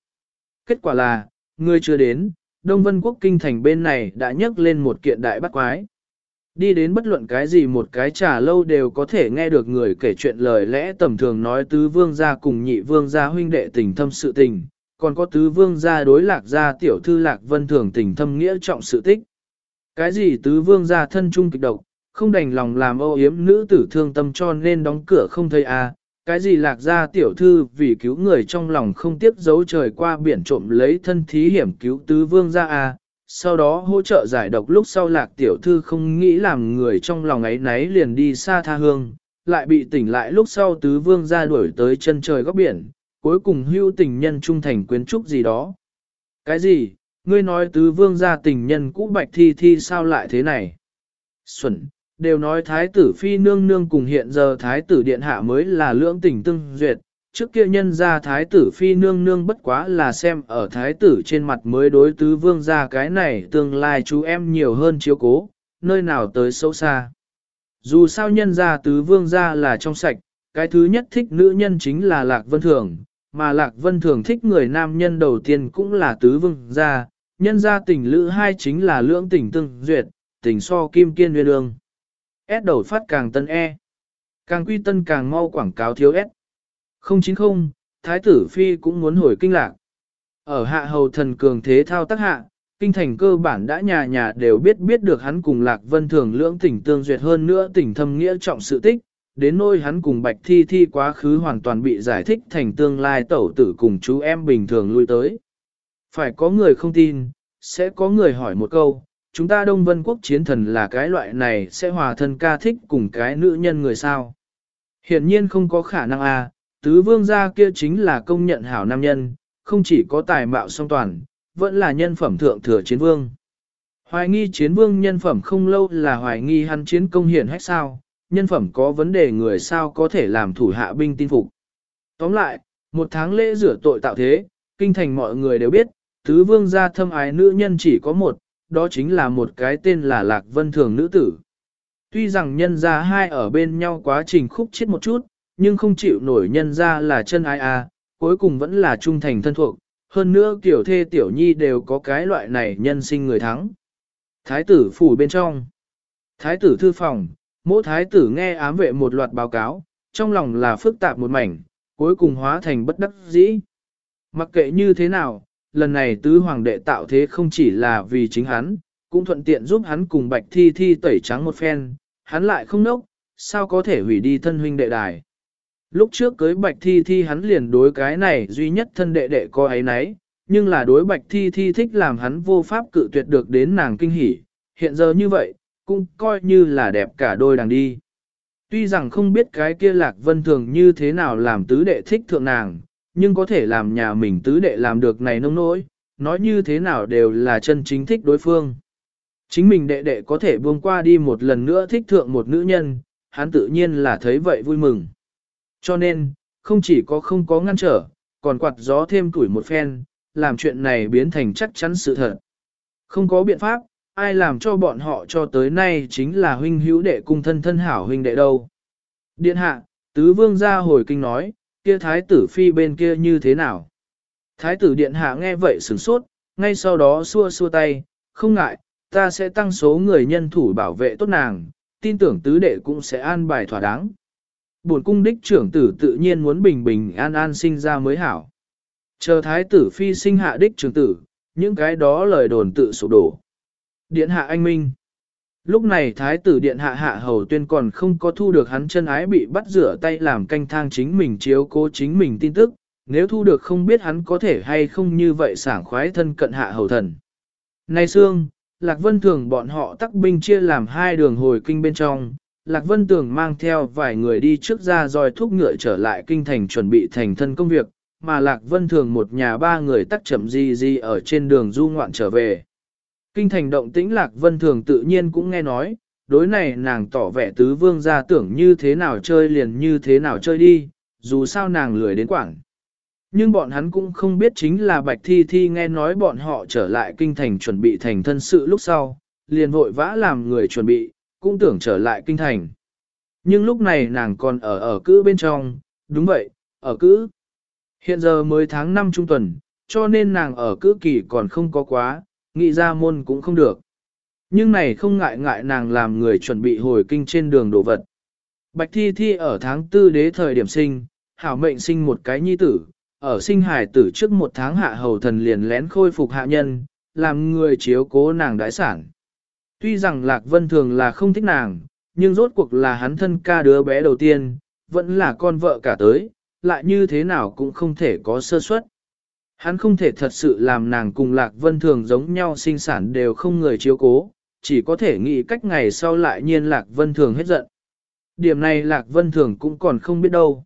Kết quả là, ngươi chưa đến, Đông Vân Quốc kinh thành bên này đã nhấc lên một kiện đại bắt quái. Đi đến bất luận cái gì một cái trà lâu đều có thể nghe được người kể chuyện lời lẽ tầm thường nói tứ vương gia cùng nhị vương gia huynh đệ tình thâm sự tình, còn có tứ vương gia đối lạc gia tiểu thư lạc vân thường tình thâm nghĩa trọng sự tích. Cái gì tứ vương gia thân trung kịch độc, không đành lòng làm âu yếm nữ tử thương tâm cho nên đóng cửa không thấy a à. cái gì lạc gia tiểu thư vì cứu người trong lòng không tiếp giấu trời qua biển trộm lấy thân thí hiểm cứu tứ vương gia a à sau đó hỗ trợ giải độc lúc sau lạc tiểu thư không nghĩ làm người trong lòng ấy náy liền đi xa tha hương, lại bị tỉnh lại lúc sau tứ vương ra đuổi tới chân trời góc biển, cuối cùng hưu tình nhân trung thành quyến trúc gì đó. Cái gì, ngươi nói tứ vương ra tình nhân cũ bạch thi thi sao lại thế này? Xuẩn, đều nói thái tử phi nương nương cùng hiện giờ thái tử điện hạ mới là lưỡng tình tương duyệt, trước kia nhân ra thái tử phi nương nương bất quá là xem ở thái tử trên mặt mới đối tứ vương ra cái này tương lai chú em nhiều hơn chiếu cố, nơi nào tới sâu xa. Dù sao nhân ra tứ vương ra là trong sạch, cái thứ nhất thích nữ nhân chính là Lạc Vân Thường, mà Lạc Vân Thường thích người nam nhân đầu tiên cũng là tứ vương ra, nhân ra tình lữ hai chính là lưỡng tình tương duyệt, tình so kim kiên nguyên ương. S đầu phát càng tân E. Càng quy tân càng mau quảng cáo thiếu S. 090, Thái tử Phi cũng muốn hồi kinh lạc. Ở hạ hầu thần cường thế thao tác hạ, kinh thành cơ bản đã nhà nhà đều biết biết được hắn cùng Lạc Vân Thường lưỡng tình tương duyệt hơn nữa tình thâm nghĩa trọng sự tích, đến nôi hắn cùng Bạch Thi Thi quá khứ hoàn toàn bị giải thích thành tương lai tẩu tử cùng chú em bình thường lui tới. Phải có người không tin, sẽ có người hỏi một câu, chúng ta Đông Vân Quốc chiến thần là cái loại này sẽ hòa thân ca thích cùng cái nữ nhân người sao. Hiển nhiên không có khả năng a à, tứ vương gia kia chính là công nhận hảo nam nhân, không chỉ có tài mạo song toàn, vẫn là nhân phẩm thượng thừa chiến vương. Hoài nghi chiến vương nhân phẩm không lâu là hoài nghi hắn chiến công hiển hách sao, nhân phẩm có vấn đề người sao có thể làm thủ hạ binh tin phục. Tóm lại, một tháng lễ rửa tội tạo thế, kinh thành mọi người đều biết, tứ vương gia thâm ái nữ nhân chỉ có một, đó chính là một cái tên là Lạc Vân Thường nữ tử. Tuy rằng nhân gia hai ở bên nhau quá trình khúc chết một chút, nhưng không chịu nổi nhân ra là chân ai à, cuối cùng vẫn là trung thành thân thuộc, hơn nữa kiểu thê tiểu nhi đều có cái loại này nhân sinh người thắng. Thái tử phủ bên trong. Thái tử thư phòng, mỗi thái tử nghe ám vệ một loạt báo cáo, trong lòng là phức tạp một mảnh, cuối cùng hóa thành bất đắc dĩ. Mặc kệ như thế nào, lần này tứ hoàng đệ tạo thế không chỉ là vì chính hắn, cũng thuận tiện giúp hắn cùng bạch thi thi tẩy trắng một phen, hắn lại không nốc, sao có thể hủy đi thân huynh đệ đài. Lúc trước cưới bạch thi thi hắn liền đối cái này duy nhất thân đệ đệ có ấy nấy, nhưng là đối bạch thi thi thích làm hắn vô pháp cự tuyệt được đến nàng kinh hỉ, hiện giờ như vậy, cũng coi như là đẹp cả đôi đằng đi. Tuy rằng không biết cái kia lạc vân thường như thế nào làm tứ đệ thích thượng nàng, nhưng có thể làm nhà mình tứ đệ làm được này nông nỗi, nói như thế nào đều là chân chính thích đối phương. Chính mình đệ đệ có thể buông qua đi một lần nữa thích thượng một nữ nhân, hắn tự nhiên là thấy vậy vui mừng. Cho nên, không chỉ có không có ngăn trở, còn quạt gió thêm tuổi một phen, làm chuyện này biến thành chắc chắn sự thật. Không có biện pháp, ai làm cho bọn họ cho tới nay chính là huynh hữu đệ cung thân thân hảo huynh đệ đâu. Điện hạ, tứ vương gia hồi kinh nói, kia thái tử phi bên kia như thế nào? Thái tử điện hạ nghe vậy sửng sốt, ngay sau đó xua xua tay, không ngại, ta sẽ tăng số người nhân thủ bảo vệ tốt nàng, tin tưởng tứ đệ cũng sẽ an bài thỏa đáng. Buồn cung đích trưởng tử tự nhiên muốn bình bình an an sinh ra mới hảo. Chờ thái tử phi sinh hạ đích trưởng tử, những cái đó lời đồn tự sụp đổ. Điện hạ anh minh. Lúc này thái tử điện hạ hạ hầu tuyên còn không có thu được hắn chân ái bị bắt rửa tay làm canh thang chính mình chiếu cố chính mình tin tức, nếu thu được không biết hắn có thể hay không như vậy sảng khoái thân cận hạ hầu thần. Nay xương, Lạc Vân Thường bọn họ tắc binh chia làm hai đường hồi kinh bên trong, Lạc Vân Tường mang theo vài người đi trước ra rồi thúc ngựa trở lại kinh thành chuẩn bị thành thân công việc, mà Lạc Vân Thường một nhà ba người tắt chậm di di ở trên đường du ngoạn trở về. Kinh thành động tĩnh Lạc Vân Thường tự nhiên cũng nghe nói, đối này nàng tỏ vẻ tứ vương ra tưởng như thế nào chơi liền như thế nào chơi đi, dù sao nàng lười đến quảng. Nhưng bọn hắn cũng không biết chính là Bạch Thi Thi nghe nói bọn họ trở lại kinh thành chuẩn bị thành thân sự lúc sau, liền vội vã làm người chuẩn bị, cũng tưởng trở lại kinh thành. Nhưng lúc này nàng còn ở ở cữ bên trong, đúng vậy, ở cữ. Hiện giờ mới tháng 5 trung tuần, cho nên nàng ở cữ kỳ còn không có quá, nghĩ ra môn cũng không được. Nhưng này không ngại ngại nàng làm người chuẩn bị hồi kinh trên đường đồ vật. Bạch Thi Thi ở tháng tư đế thời điểm sinh, hảo mệnh sinh một cái nhi tử, ở sinh hải tử trước một tháng hạ hầu thần liền lén khôi phục hạ nhân, làm người chiếu cố nàng đái sản. Tuy rằng Lạc Vân thường là không thích nàng, nhưng rốt cuộc là hắn thân ca đứa bé đầu tiên, vẫn là con vợ cả tới, lại như thế nào cũng không thể có sơ suất. Hắn không thể thật sự làm nàng cùng Lạc Vân Thường giống nhau sinh sản đều không người chiếu cố, chỉ có thể nghĩ cách ngày sau lại nhiên Lạc Vân Thường hết giận. Điểm này Lạc Vân Thường cũng còn không biết đâu.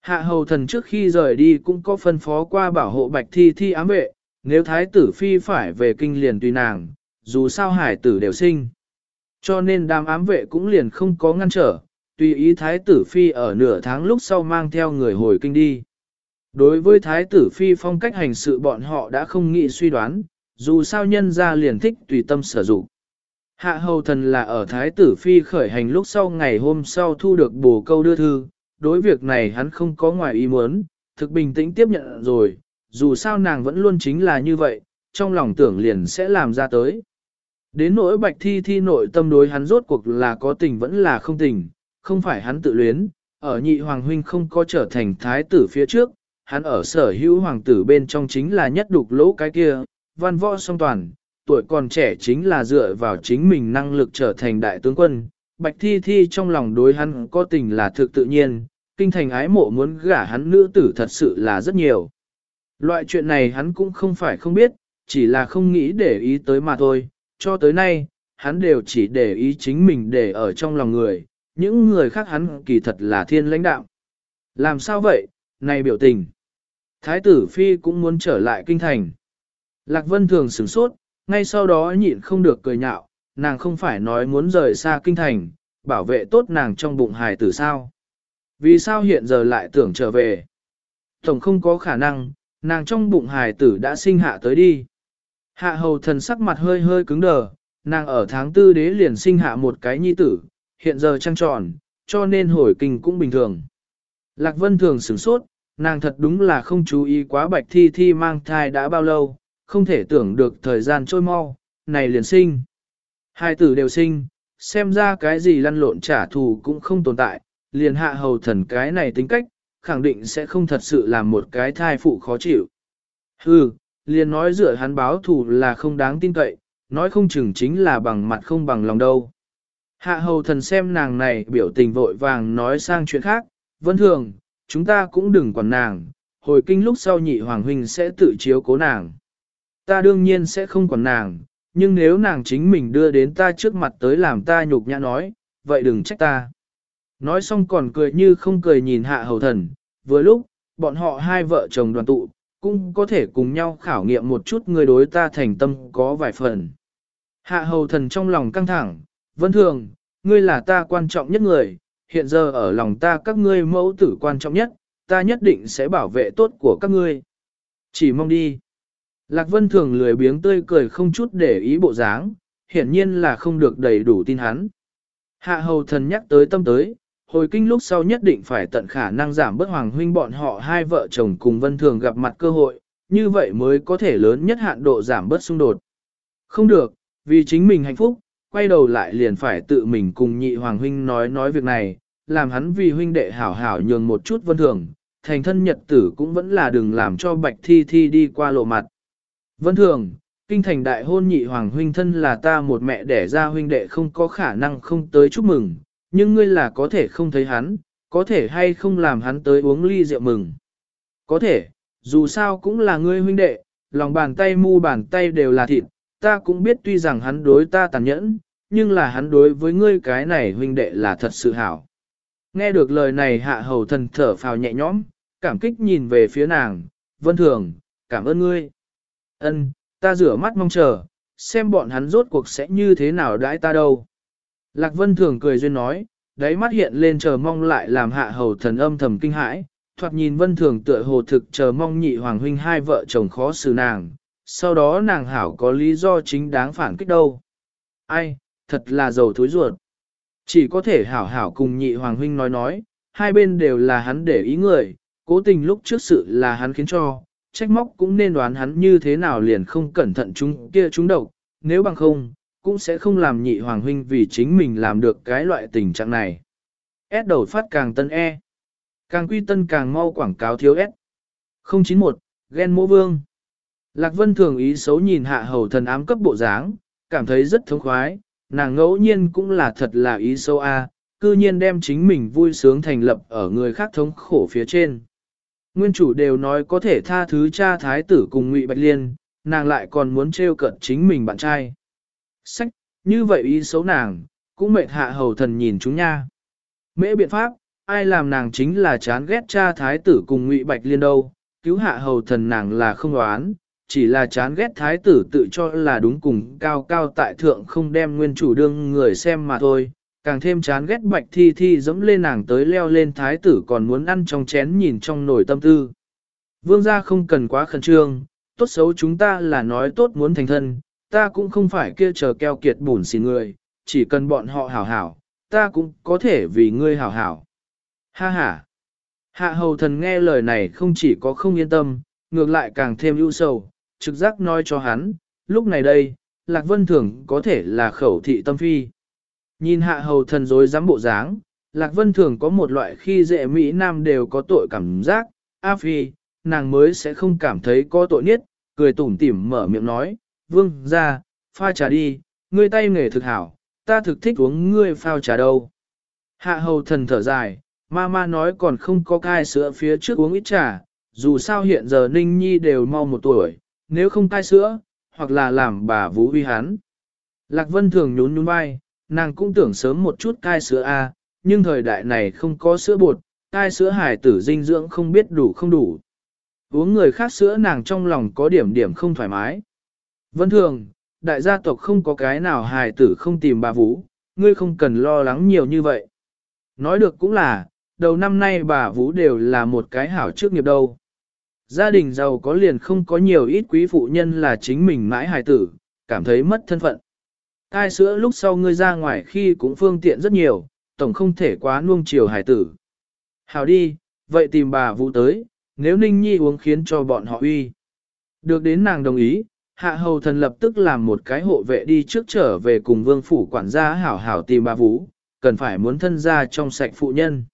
Hạ hầu thần trước khi rời đi cũng có phân phó qua bảo hộ bạch thi thi ám vệ, nếu thái tử phi phải về kinh liền tùy nàng, dù sao hải tử đều sinh. Cho nên đám ám vệ cũng liền không có ngăn trở, tùy ý thái tử phi ở nửa tháng lúc sau mang theo người hồi kinh đi. Đối với thái tử phi phong cách hành sự bọn họ đã không nghĩ suy đoán, dù sao nhân ra liền thích tùy tâm sử dụng. Hạ hầu thần là ở thái tử phi khởi hành lúc sau ngày hôm sau thu được bổ câu đưa thư, đối việc này hắn không có ngoài ý muốn, thực bình tĩnh tiếp nhận rồi, dù sao nàng vẫn luôn chính là như vậy, trong lòng tưởng liền sẽ làm ra tới. Đến nỗi bạch thi thi nội tâm đối hắn rốt cuộc là có tình vẫn là không tình, không phải hắn tự luyến, ở nhị hoàng huynh không có trở thành thái tử phía trước, hắn ở sở hữu hoàng tử bên trong chính là nhất đục lỗ cái kia, văn võ song toàn, tuổi còn trẻ chính là dựa vào chính mình năng lực trở thành đại tướng quân. Bạch Thi Thi trong lòng đối hắn có tình là thực tự nhiên, kinh thành ái mộ muốn gả hắn nữ tử thật sự là rất nhiều. Loại chuyện này hắn cũng không phải không biết, chỉ là không nghĩ để ý tới mà thôi, cho tới nay, hắn đều chỉ để ý chính mình để ở trong lòng người, những người khác hắn kỳ thật là thiên lãnh đạo. Làm sao vậy, này biểu tình. Thái tử Phi cũng muốn trở lại kinh thành. Lạc Vân thường sửng sốt, ngay sau đó nhịn không được cười nhạo, nàng không phải nói muốn rời xa kinh thành, bảo vệ tốt nàng trong bụng hài tử sao. Vì sao hiện giờ lại tưởng trở về? Tổng không có khả năng, nàng trong bụng hài tử đã sinh hạ tới đi. Hạ hầu thần sắc mặt hơi hơi cứng đờ, nàng ở tháng tư đế liền sinh hạ một cái nhi tử, hiện giờ trăng tròn, cho nên hồi kinh cũng bình thường. Lạc Vân thường sửng sốt, nàng thật đúng là không chú ý quá bạch thi thi mang thai đã bao lâu, không thể tưởng được thời gian trôi mau, này liền sinh. Hai tử đều sinh, xem ra cái gì lăn lộn trả thù cũng không tồn tại, liền hạ hầu thần cái này tính cách, khẳng định sẽ không thật sự làm một cái thai phụ khó chịu. Hừ, liền nói dựa hắn báo thù là không đáng tin cậy, nói không chừng chính là bằng mặt không bằng lòng đâu. Hạ hầu thần xem nàng này biểu tình vội vàng nói sang chuyện khác, vân thường, chúng ta cũng đừng quản nàng, hồi kinh lúc sau nhị hoàng huynh sẽ tự chiếu cố nàng. Ta đương nhiên sẽ không quản nàng, nhưng nếu nàng chính mình đưa đến ta trước mặt tới làm ta nhục nhã nói, vậy đừng trách ta. Nói xong còn cười như không cười nhìn hạ hầu thần, vừa lúc, bọn họ hai vợ chồng đoàn tụ, cũng có thể cùng nhau khảo nghiệm một chút người đối ta thành tâm có vài phần. Hạ hầu thần trong lòng căng thẳng, vân thường, ngươi là ta quan trọng nhất người, hiện giờ ở lòng ta các ngươi mẫu tử quan trọng nhất, ta nhất định sẽ bảo vệ tốt của các ngươi. Chỉ mong đi. Lạc Vân thường lười biếng tươi cười không chút để ý bộ dáng, hiển nhiên là không được đầy đủ tin hắn. Hạ hầu thần nhắc tới tâm tới, hồi kinh lúc sau nhất định phải tận khả năng giảm bớt hoàng huynh bọn họ hai vợ chồng cùng Vân thường gặp mặt cơ hội, như vậy mới có thể lớn nhất hạn độ giảm bớt xung đột. Không được, vì chính mình hạnh phúc, quay đầu lại liền phải tự mình cùng nhị hoàng huynh nói nói việc này, làm hắn vì huynh đệ hảo hảo nhường một chút vân thường, thành thân nhật tử cũng vẫn là đừng làm cho bạch thi thi đi qua lộ mặt. Vân thường, kinh thành đại hôn nhị hoàng huynh thân là ta một mẹ đẻ ra huynh đệ không có khả năng không tới chúc mừng, nhưng ngươi là có thể không thấy hắn, có thể hay không làm hắn tới uống ly rượu mừng. Có thể, dù sao cũng là ngươi huynh đệ, lòng bàn tay mu bàn tay đều là thịt, ta cũng biết tuy rằng hắn đối ta tàn nhẫn, nhưng là hắn đối với ngươi cái này huynh đệ là thật sự hảo. Nghe được lời này hạ hầu thần thở phào nhẹ nhõm, cảm kích nhìn về phía nàng, vân thường, cảm ơn ngươi. Ân, ta rửa mắt mong chờ, xem bọn hắn rốt cuộc sẽ như thế nào đãi ta đâu. Lạc Vân Thường cười duyên nói, đáy mắt hiện lên chờ mong lại làm hạ hầu thần âm thầm kinh hãi, thoạt nhìn Vân Thường tựa hồ thực chờ mong nhị hoàng huynh hai vợ chồng khó xử nàng, sau đó nàng hảo có lý do chính đáng phản kích đâu. Ai, thật là giàu thối ruột. Chỉ có thể hảo hảo cùng nhị hoàng huynh nói nói, hai bên đều là hắn để ý người, cố tình lúc trước sự là hắn khiến cho, trách móc cũng nên đoán hắn như thế nào liền không cẩn thận chúng kia chúng độc, nếu bằng không, cũng sẽ không làm nhị hoàng huynh vì chính mình làm được cái loại tình trạng này. S đầu phát càng tân E. Càng quy tân càng mau quảng cáo thiếu S. 091, ghen mô vương. Lạc Vân thường ý xấu nhìn hạ hầu thần ám cấp bộ dáng, cảm thấy rất thống khoái, nàng ngẫu nhiên cũng là thật là ý xấu a, cư nhiên đem chính mình vui sướng thành lập ở người khác thống khổ phía trên. Nguyên chủ đều nói có thể tha thứ cha thái tử cùng Ngụy Bạch Liên, nàng lại còn muốn trêu cận chính mình bạn trai. Sách, như vậy ý xấu nàng, cũng mệt hạ hầu thần nhìn chúng nha. Mễ biện pháp, ai làm nàng chính là chán ghét cha thái tử cùng Ngụy Bạch Liên đâu, cứu hạ hầu thần nàng là không đoán, chỉ là chán ghét thái tử tự cho là đúng cùng cao cao tại thượng không đem nguyên chủ đương người xem mà thôi, càng thêm chán ghét bạch thi thi dẫm lên nàng tới leo lên thái tử còn muốn ăn trong chén nhìn trong nồi tâm tư. Vương gia không cần quá khẩn trương, tốt xấu chúng ta là nói tốt muốn thành thân, ta cũng không phải kia chờ keo kiệt bùn xỉn người, chỉ cần bọn họ hảo hảo, ta cũng có thể vì ngươi hảo hảo. Ha ha! Hạ hầu thần nghe lời này không chỉ có không yên tâm, ngược lại càng thêm ưu sầu, trực giác nói cho hắn, lúc này đây, Lạc Vân Thường có thể là khẩu thị tâm phi. Nhìn hạ hầu thần dối dám bộ dáng, Lạc Vân Thường có một loại khi dễ Mỹ Nam đều có tội cảm giác, A Phi, nàng mới sẽ không cảm thấy có tội niết, cười tủm tỉm mở miệng nói, vương ra, pha trà đi, ngươi tay nghề thực hảo, ta thực thích uống ngươi phao trà đâu. Hạ hầu thần thở dài, ma ma nói còn không có cai sữa phía trước uống ít trà, dù sao hiện giờ Ninh Nhi đều mau một tuổi, nếu không cai sữa, hoặc là làm bà vũ vi hắn. Lạc Vân thường nhún nhún vai, nàng cũng tưởng sớm một chút cai sữa A, nhưng thời đại này không có sữa bột, cai sữa hải tử dinh dưỡng không biết đủ không đủ. Uống người khác sữa nàng trong lòng có điểm điểm không thoải mái. Vân thường, đại gia tộc không có cái nào hài tử không tìm bà Vũ, ngươi không cần lo lắng nhiều như vậy. Nói được cũng là, đầu năm nay bà Vũ đều là một cái hảo trước nghiệp đâu. Gia đình giàu có liền không có nhiều ít quý phụ nhân là chính mình mãi hài tử, cảm thấy mất thân phận. Cai sữa lúc sau ngươi ra ngoài khi cũng phương tiện rất nhiều, tổng không thể quá nuông chiều hài tử. Hảo đi, vậy tìm bà Vũ tới, nếu Ninh Nhi uống khiến cho bọn họ uy. Được đến nàng đồng ý, hạ hầu thần lập tức làm một cái hộ vệ đi trước trở về cùng vương phủ quản gia hảo hảo tìm bà Vũ, cần phải muốn thân ra trong sạch phụ nhân.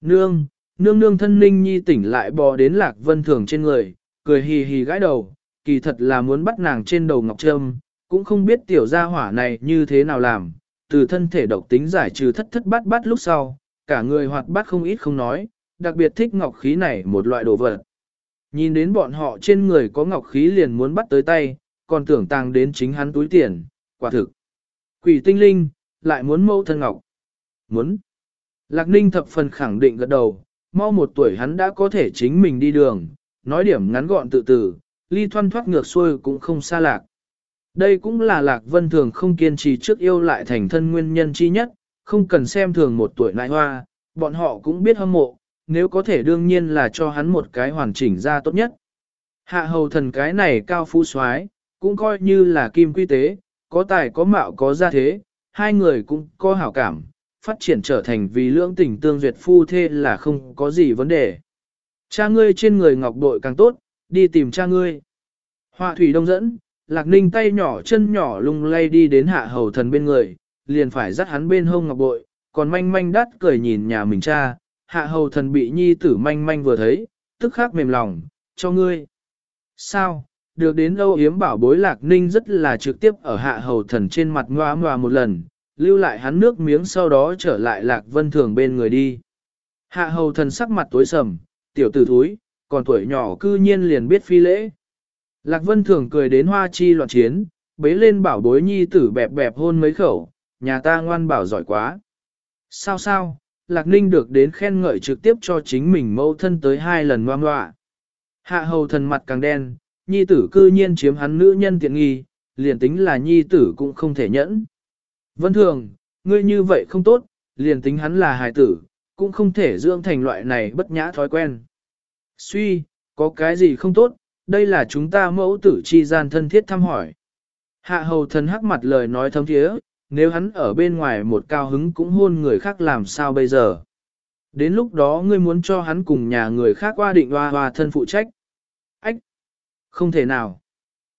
Nương, nương nương thân Ninh Nhi tỉnh lại bò đến lạc vân thường trên người, cười hì hì gãi đầu, kỳ thật là muốn bắt nàng trên đầu ngọc trâm, cũng không biết tiểu gia hỏa này như thế nào làm, từ thân thể độc tính giải trừ thất thất bát bát lúc sau, cả người hoạt bát không ít không nói, đặc biệt thích ngọc khí này một loại đồ vật. Nhìn đến bọn họ trên người có ngọc khí liền muốn bắt tới tay, còn tưởng tàng đến chính hắn túi tiền, quả thực. Quỷ tinh linh, lại muốn mâu thân ngọc. Muốn. Lạc Ninh thập phần khẳng định gật đầu, mau một tuổi hắn đã có thể chính mình đi đường, nói điểm ngắn gọn tự tử, ly thoăn thoát ngược xuôi cũng không xa lạc. Đây cũng là Lạc Vân Thường không kiên trì trước yêu lại thành thân nguyên nhân chi nhất, không cần xem thường một tuổi nại hoa, bọn họ cũng biết hâm mộ, nếu có thể đương nhiên là cho hắn một cái hoàn chỉnh ra tốt nhất. Hạ hầu thần cái này cao phú soái cũng coi như là kim quy tế, có tài có mạo có gia thế, hai người cũng có hảo cảm, phát triển trở thành vì lưỡng tình tương duyệt phu thê là không có gì vấn đề. Cha ngươi trên người ngọc bội càng tốt, đi tìm cha ngươi. Họa thủy đông dẫn, lạc ninh tay nhỏ chân nhỏ lung lay đi đến hạ hầu thần bên người, liền phải dắt hắn bên hông ngọc bội, còn manh manh đắt cười nhìn nhà mình cha, hạ hầu thần bị nhi tử manh manh vừa thấy, tức khắc mềm lòng, cho ngươi. Sao, được đến âu yếm bảo bối lạc ninh rất là trực tiếp ở hạ hầu thần trên mặt ngoa ngoa một lần, lưu lại hắn nước miếng sau đó trở lại lạc vân thường bên người đi. Hạ hầu thần sắc mặt tối sầm, tiểu tử thúi, còn tuổi nhỏ cư nhiên liền biết phi lễ. Lạc vân thường cười đến hoa chi loạn chiến, bế lên bảo bối nhi tử bẹp bẹp hôn mấy khẩu, nhà ta ngoan bảo giỏi quá. Sao sao, Lạc Ninh được đến khen ngợi trực tiếp cho chính mình mẫu thân tới hai lần ngoan ngoạ. Hạ hầu thần mặt càng đen, nhi tử cư nhiên chiếm hắn nữ nhân tiện nghi, liền tính là nhi tử cũng không thể nhẫn. Vân thường, ngươi như vậy không tốt, liền tính hắn là hài tử, cũng không thể dưỡng thành loại này bất nhã thói quen. Suy, có cái gì không tốt, đây là chúng ta mẫu tử chi gian thân thiết thăm hỏi. Hạ hầu thần hắc mặt lời nói thấm thiế, nếu hắn ở bên ngoài một cao hứng cũng hôn người khác làm sao bây giờ. Đến lúc đó ngươi muốn cho hắn cùng nhà người khác qua định hoa hoa thân phụ trách. Ách! Không thể nào.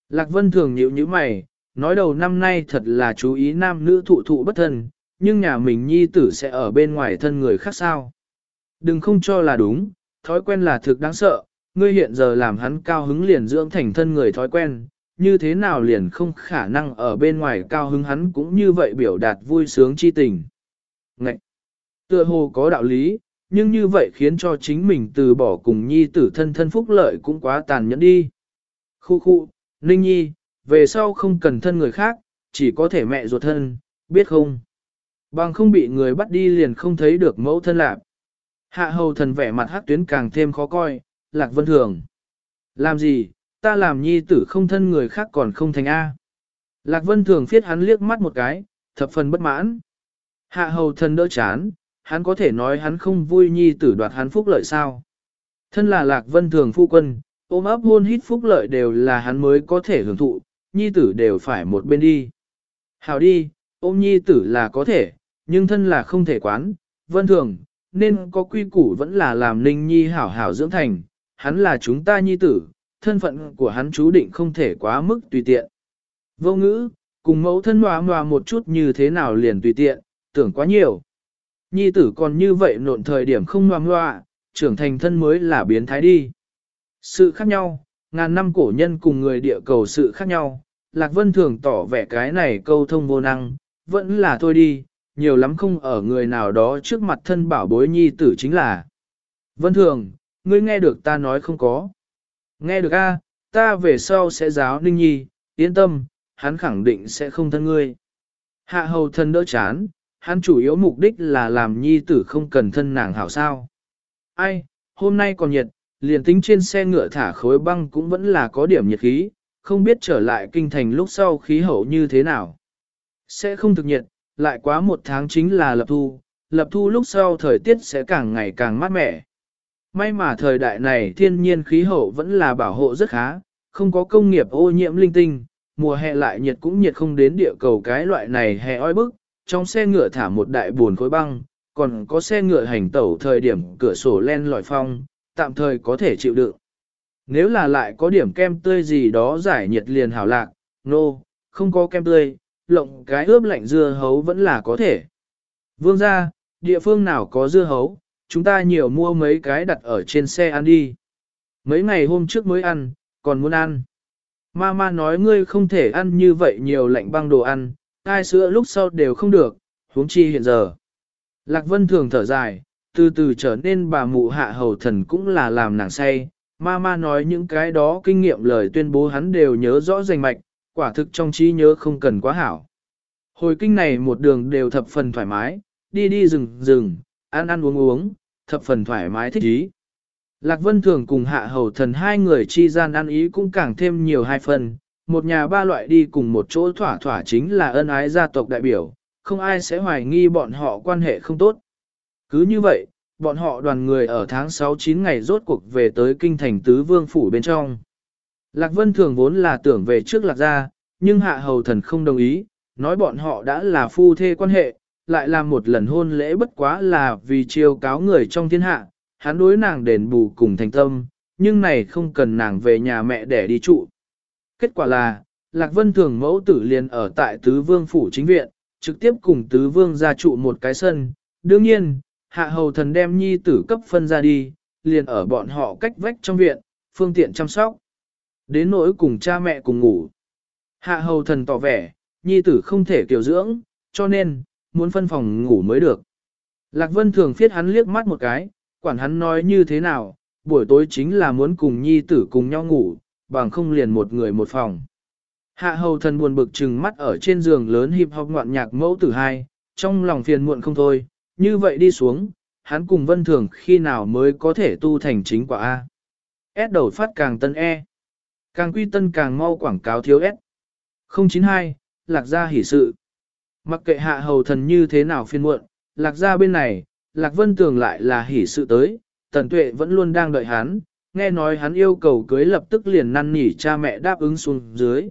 Lạc Vân thường nhịu như mày, nói đầu năm nay thật là chú ý nam nữ thụ thụ bất thân, nhưng nhà mình nhi tử sẽ ở bên ngoài thân người khác sao. Đừng không cho là đúng, thói quen là thực đáng sợ, ngươi hiện giờ làm hắn cao hứng liền dưỡng thành thân người thói quen, như thế nào liền không khả năng ở bên ngoài cao hứng hắn cũng như vậy biểu đạt vui sướng chi tình. Ngậy! Tựa hồ có đạo lý, nhưng như vậy khiến cho chính mình từ bỏ cùng nhi tử thân thân phúc lợi cũng quá tàn nhẫn đi. Khu khu, Ninh Nhi, về sau không cần thân người khác, chỉ có thể mẹ ruột thân, biết không? Bằng không bị người bắt đi liền không thấy được mẫu thân lạc. Hạ hầu thần vẻ mặt hát tuyến càng thêm khó coi, lạc vân thường. Làm gì, ta làm nhi tử không thân người khác còn không thành A. Lạc Vân thường phiết hắn liếc mắt một cái, thập phần bất mãn. Hạ hầu thần đỡ chán, hắn có thể nói hắn không vui nhi tử đoạt hắn phúc lợi sao. Thân là Lạc Vân thường phu quân, ôm ấp hôn hít phúc lợi đều là hắn mới có thể hưởng thụ, nhi tử đều phải một bên đi. Hảo đi, ôm nhi tử là có thể, nhưng thân là không thể quán, vân thường, nên có quy củ vẫn là làm ninh nhi hảo hảo dưỡng thành, hắn là chúng ta nhi tử, thân phận của hắn chú định không thể quá mức tùy tiện. Vô ngữ, cùng mẫu thân hòa hòa một chút như thế nào liền tùy tiện, tưởng quá nhiều. Nhi tử còn như vậy nộn thời điểm không hòa hòa, trưởng thành thân mới là biến thái đi. Sự khác nhau, ngàn năm cổ nhân cùng người địa cầu sự khác nhau, Lạc Vân thường tỏ vẻ cái này câu thông vô năng, vẫn là thôi đi, nhiều lắm không ở người nào đó trước mặt thân bảo bối nhi tử chính là. Vân thường, ngươi nghe được ta nói không có. Nghe được a, ta về sau sẽ giáo ninh nhi, yên tâm, hắn khẳng định sẽ không thân ngươi. Hạ hầu thân đỡ chán, hắn chủ yếu mục đích là làm nhi tử không cần thân nàng hảo sao. Ai, hôm nay còn nhiệt, liền tính trên xe ngựa thả khối băng cũng vẫn là có điểm nhiệt khí, không biết trở lại kinh thành lúc sau khí hậu như thế nào. Sẽ không thực nhiệt, lại quá một tháng chính là lập thu, lập thu lúc sau thời tiết sẽ càng ngày càng mát mẻ. May mà thời đại này thiên nhiên khí hậu vẫn là bảo hộ rất khá, không có công nghiệp ô nhiễm linh tinh, mùa hè lại nhiệt cũng nhiệt không đến địa cầu cái loại này hè oi bức, trong xe ngựa thả một đại buồn khối băng, còn có xe ngựa hành tẩu thời điểm cửa sổ len lỏi phong, tạm thời có thể chịu đựng. Nếu là lại có điểm kem tươi gì đó giải nhiệt liền hảo lạc, nô, no, không có kem tươi, lộng cái ướp lạnh dưa hấu vẫn là có thể. Vương ra, địa phương nào có dưa hấu, chúng ta nhiều mua mấy cái đặt ở trên xe ăn đi. Mấy ngày hôm trước mới ăn, còn muốn ăn. Mama nói ngươi không thể ăn như vậy nhiều lạnh băng đồ ăn, ai sữa lúc sau đều không được, huống chi hiện giờ. Lạc Vân thường thở dài, từ từ trở nên bà mụ hạ hầu thần cũng là làm nàng say. Mama nói những cái đó kinh nghiệm lời tuyên bố hắn đều nhớ rõ rành mạch, quả thực trong trí nhớ không cần quá hảo. Hồi kinh này một đường đều thập phần thoải mái, đi đi rừng rừng, ăn ăn uống uống, thập phần thoải mái thích ý. Lạc Vân Thường cùng hạ hầu thần hai người chi gian ăn ý cũng càng thêm nhiều hai phần, một nhà ba loại đi cùng một chỗ thỏa thỏa chính là ân ái gia tộc đại biểu, không ai sẽ hoài nghi bọn họ quan hệ không tốt. Cứ như vậy, bọn họ đoàn người ở tháng 6-9 ngày rốt cuộc về tới kinh thành tứ vương phủ bên trong. Lạc Vân Thường vốn là tưởng về trước Lạc gia, nhưng hạ hầu thần không đồng ý, nói bọn họ đã là phu thê quan hệ, lại làm một lần hôn lễ bất quá là vì chiêu cáo người trong thiên hạ, hắn đối nàng đền bù cùng thành tâm, nhưng này không cần nàng về nhà mẹ để đi trụ. Kết quả là, Lạc Vân Thường mẫu tử liền ở tại Tứ Vương Phủ chính viện, trực tiếp cùng Tứ Vương ra trụ một cái sân. Đương nhiên, hạ hầu thần đem nhi tử cấp phân ra đi, liền ở bọn họ cách vách trong viện, phương tiện chăm sóc. Đến nỗi cùng cha mẹ cùng ngủ. Hạ hầu thần tỏ vẻ, nhi tử không thể kiểu dưỡng, cho nên, muốn phân phòng ngủ mới được. Lạc Vân thường phiết hắn liếc mắt một cái, quản hắn nói như thế nào, buổi tối chính là muốn cùng nhi tử cùng nhau ngủ, bằng không liền một người một phòng. Hạ hầu thần buồn bực chừng mắt ở trên giường lớn hiệp học ngoạn nhạc mẫu tử hai, trong lòng phiền muộn không thôi, như vậy đi xuống, hắn cùng vân thường khi nào mới có thể tu thành chính quả A. S đầu phát càng tân E. Càng quy tân càng mau quảng cáo thiếu S. 092, lạc gia hỷ sự. Mặc kệ hạ hầu thần như thế nào phiên muộn, lạc gia bên này, lạc vân tưởng lại là hỷ sự tới, tần tuệ vẫn luôn đang đợi hắn, nghe nói hắn yêu cầu cưới lập tức liền năn nỉ cha mẹ đáp ứng xuống dưới.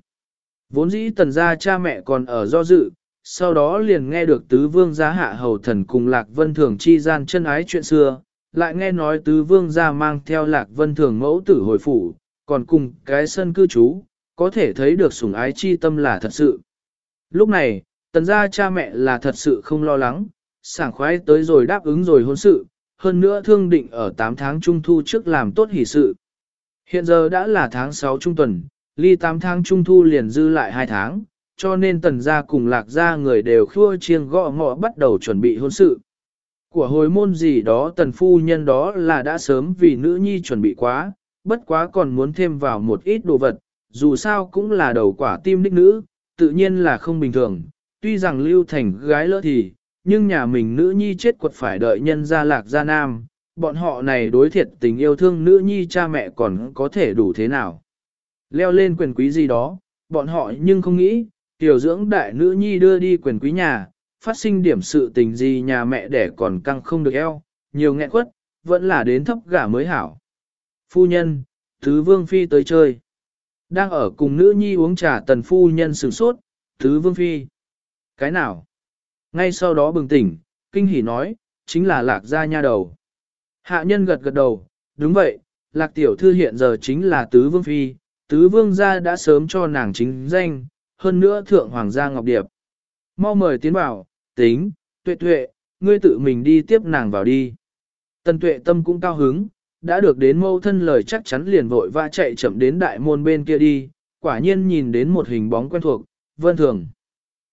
Vốn dĩ tần gia cha mẹ còn ở do dự, sau đó liền nghe được tứ vương gia hạ hầu thần cùng lạc vân thường chi gian chân ái chuyện xưa, lại nghe nói tứ vương gia mang theo lạc vân thường mẫu tử hồi phủ, còn cùng cái sân cư trú, có thể thấy được sủng ái chi tâm là thật sự. Lúc này, tần gia cha mẹ là thật sự không lo lắng, sảng khoái tới rồi đáp ứng rồi hôn sự, hơn nữa thương định ở 8 tháng trung thu trước làm tốt hỷ sự. Hiện giờ đã là tháng 6 trung tuần, ly 8 tháng trung thu liền dư lại 2 tháng, cho nên tần gia cùng lạc gia người đều khua chiêng gõ ngọ bắt đầu chuẩn bị hôn sự. Của hồi môn gì đó tần phu nhân đó là đã sớm vì nữ nhi chuẩn bị quá, bất quá còn muốn thêm vào một ít đồ vật, dù sao cũng là đầu quả tim đích nữ, tự nhiên là không bình thường, tuy rằng lưu thành gái lỡ thì, nhưng nhà mình nữ nhi chết quật phải đợi nhân gia lạc gia nam, bọn họ này đối thiệt tình yêu thương nữ nhi cha mẹ còn có thể đủ thế nào. Leo lên quyền quý gì đó, bọn họ nhưng không nghĩ, tiểu dưỡng đại nữ nhi đưa đi quyền quý nhà, phát sinh điểm sự tình gì nhà mẹ đẻ còn căng không được eo, nhiều nghẹn quất, vẫn là đến thấp gả mới hảo. Phu nhân, Thứ Vương Phi tới chơi. Đang ở cùng nữ nhi uống trà tần phu nhân sửng sốt, Thứ Vương Phi. Cái nào? Ngay sau đó bừng tỉnh, kinh hỉ nói, chính là lạc gia nha đầu. Hạ nhân gật gật đầu, đúng vậy, lạc tiểu thư hiện giờ chính là tứ vương phi, tứ vương gia đã sớm cho nàng chính danh, hơn nữa thượng hoàng gia ngọc điệp. Mau mời tiến bảo tính, tuệ tuệ, ngươi tự mình đi tiếp nàng vào đi. Tần tuệ tâm cũng cao hứng, đã được đến mâu thân lời chắc chắn liền vội va chạy chậm đến đại môn bên kia đi, quả nhiên nhìn đến một hình bóng quen thuộc, vân thường.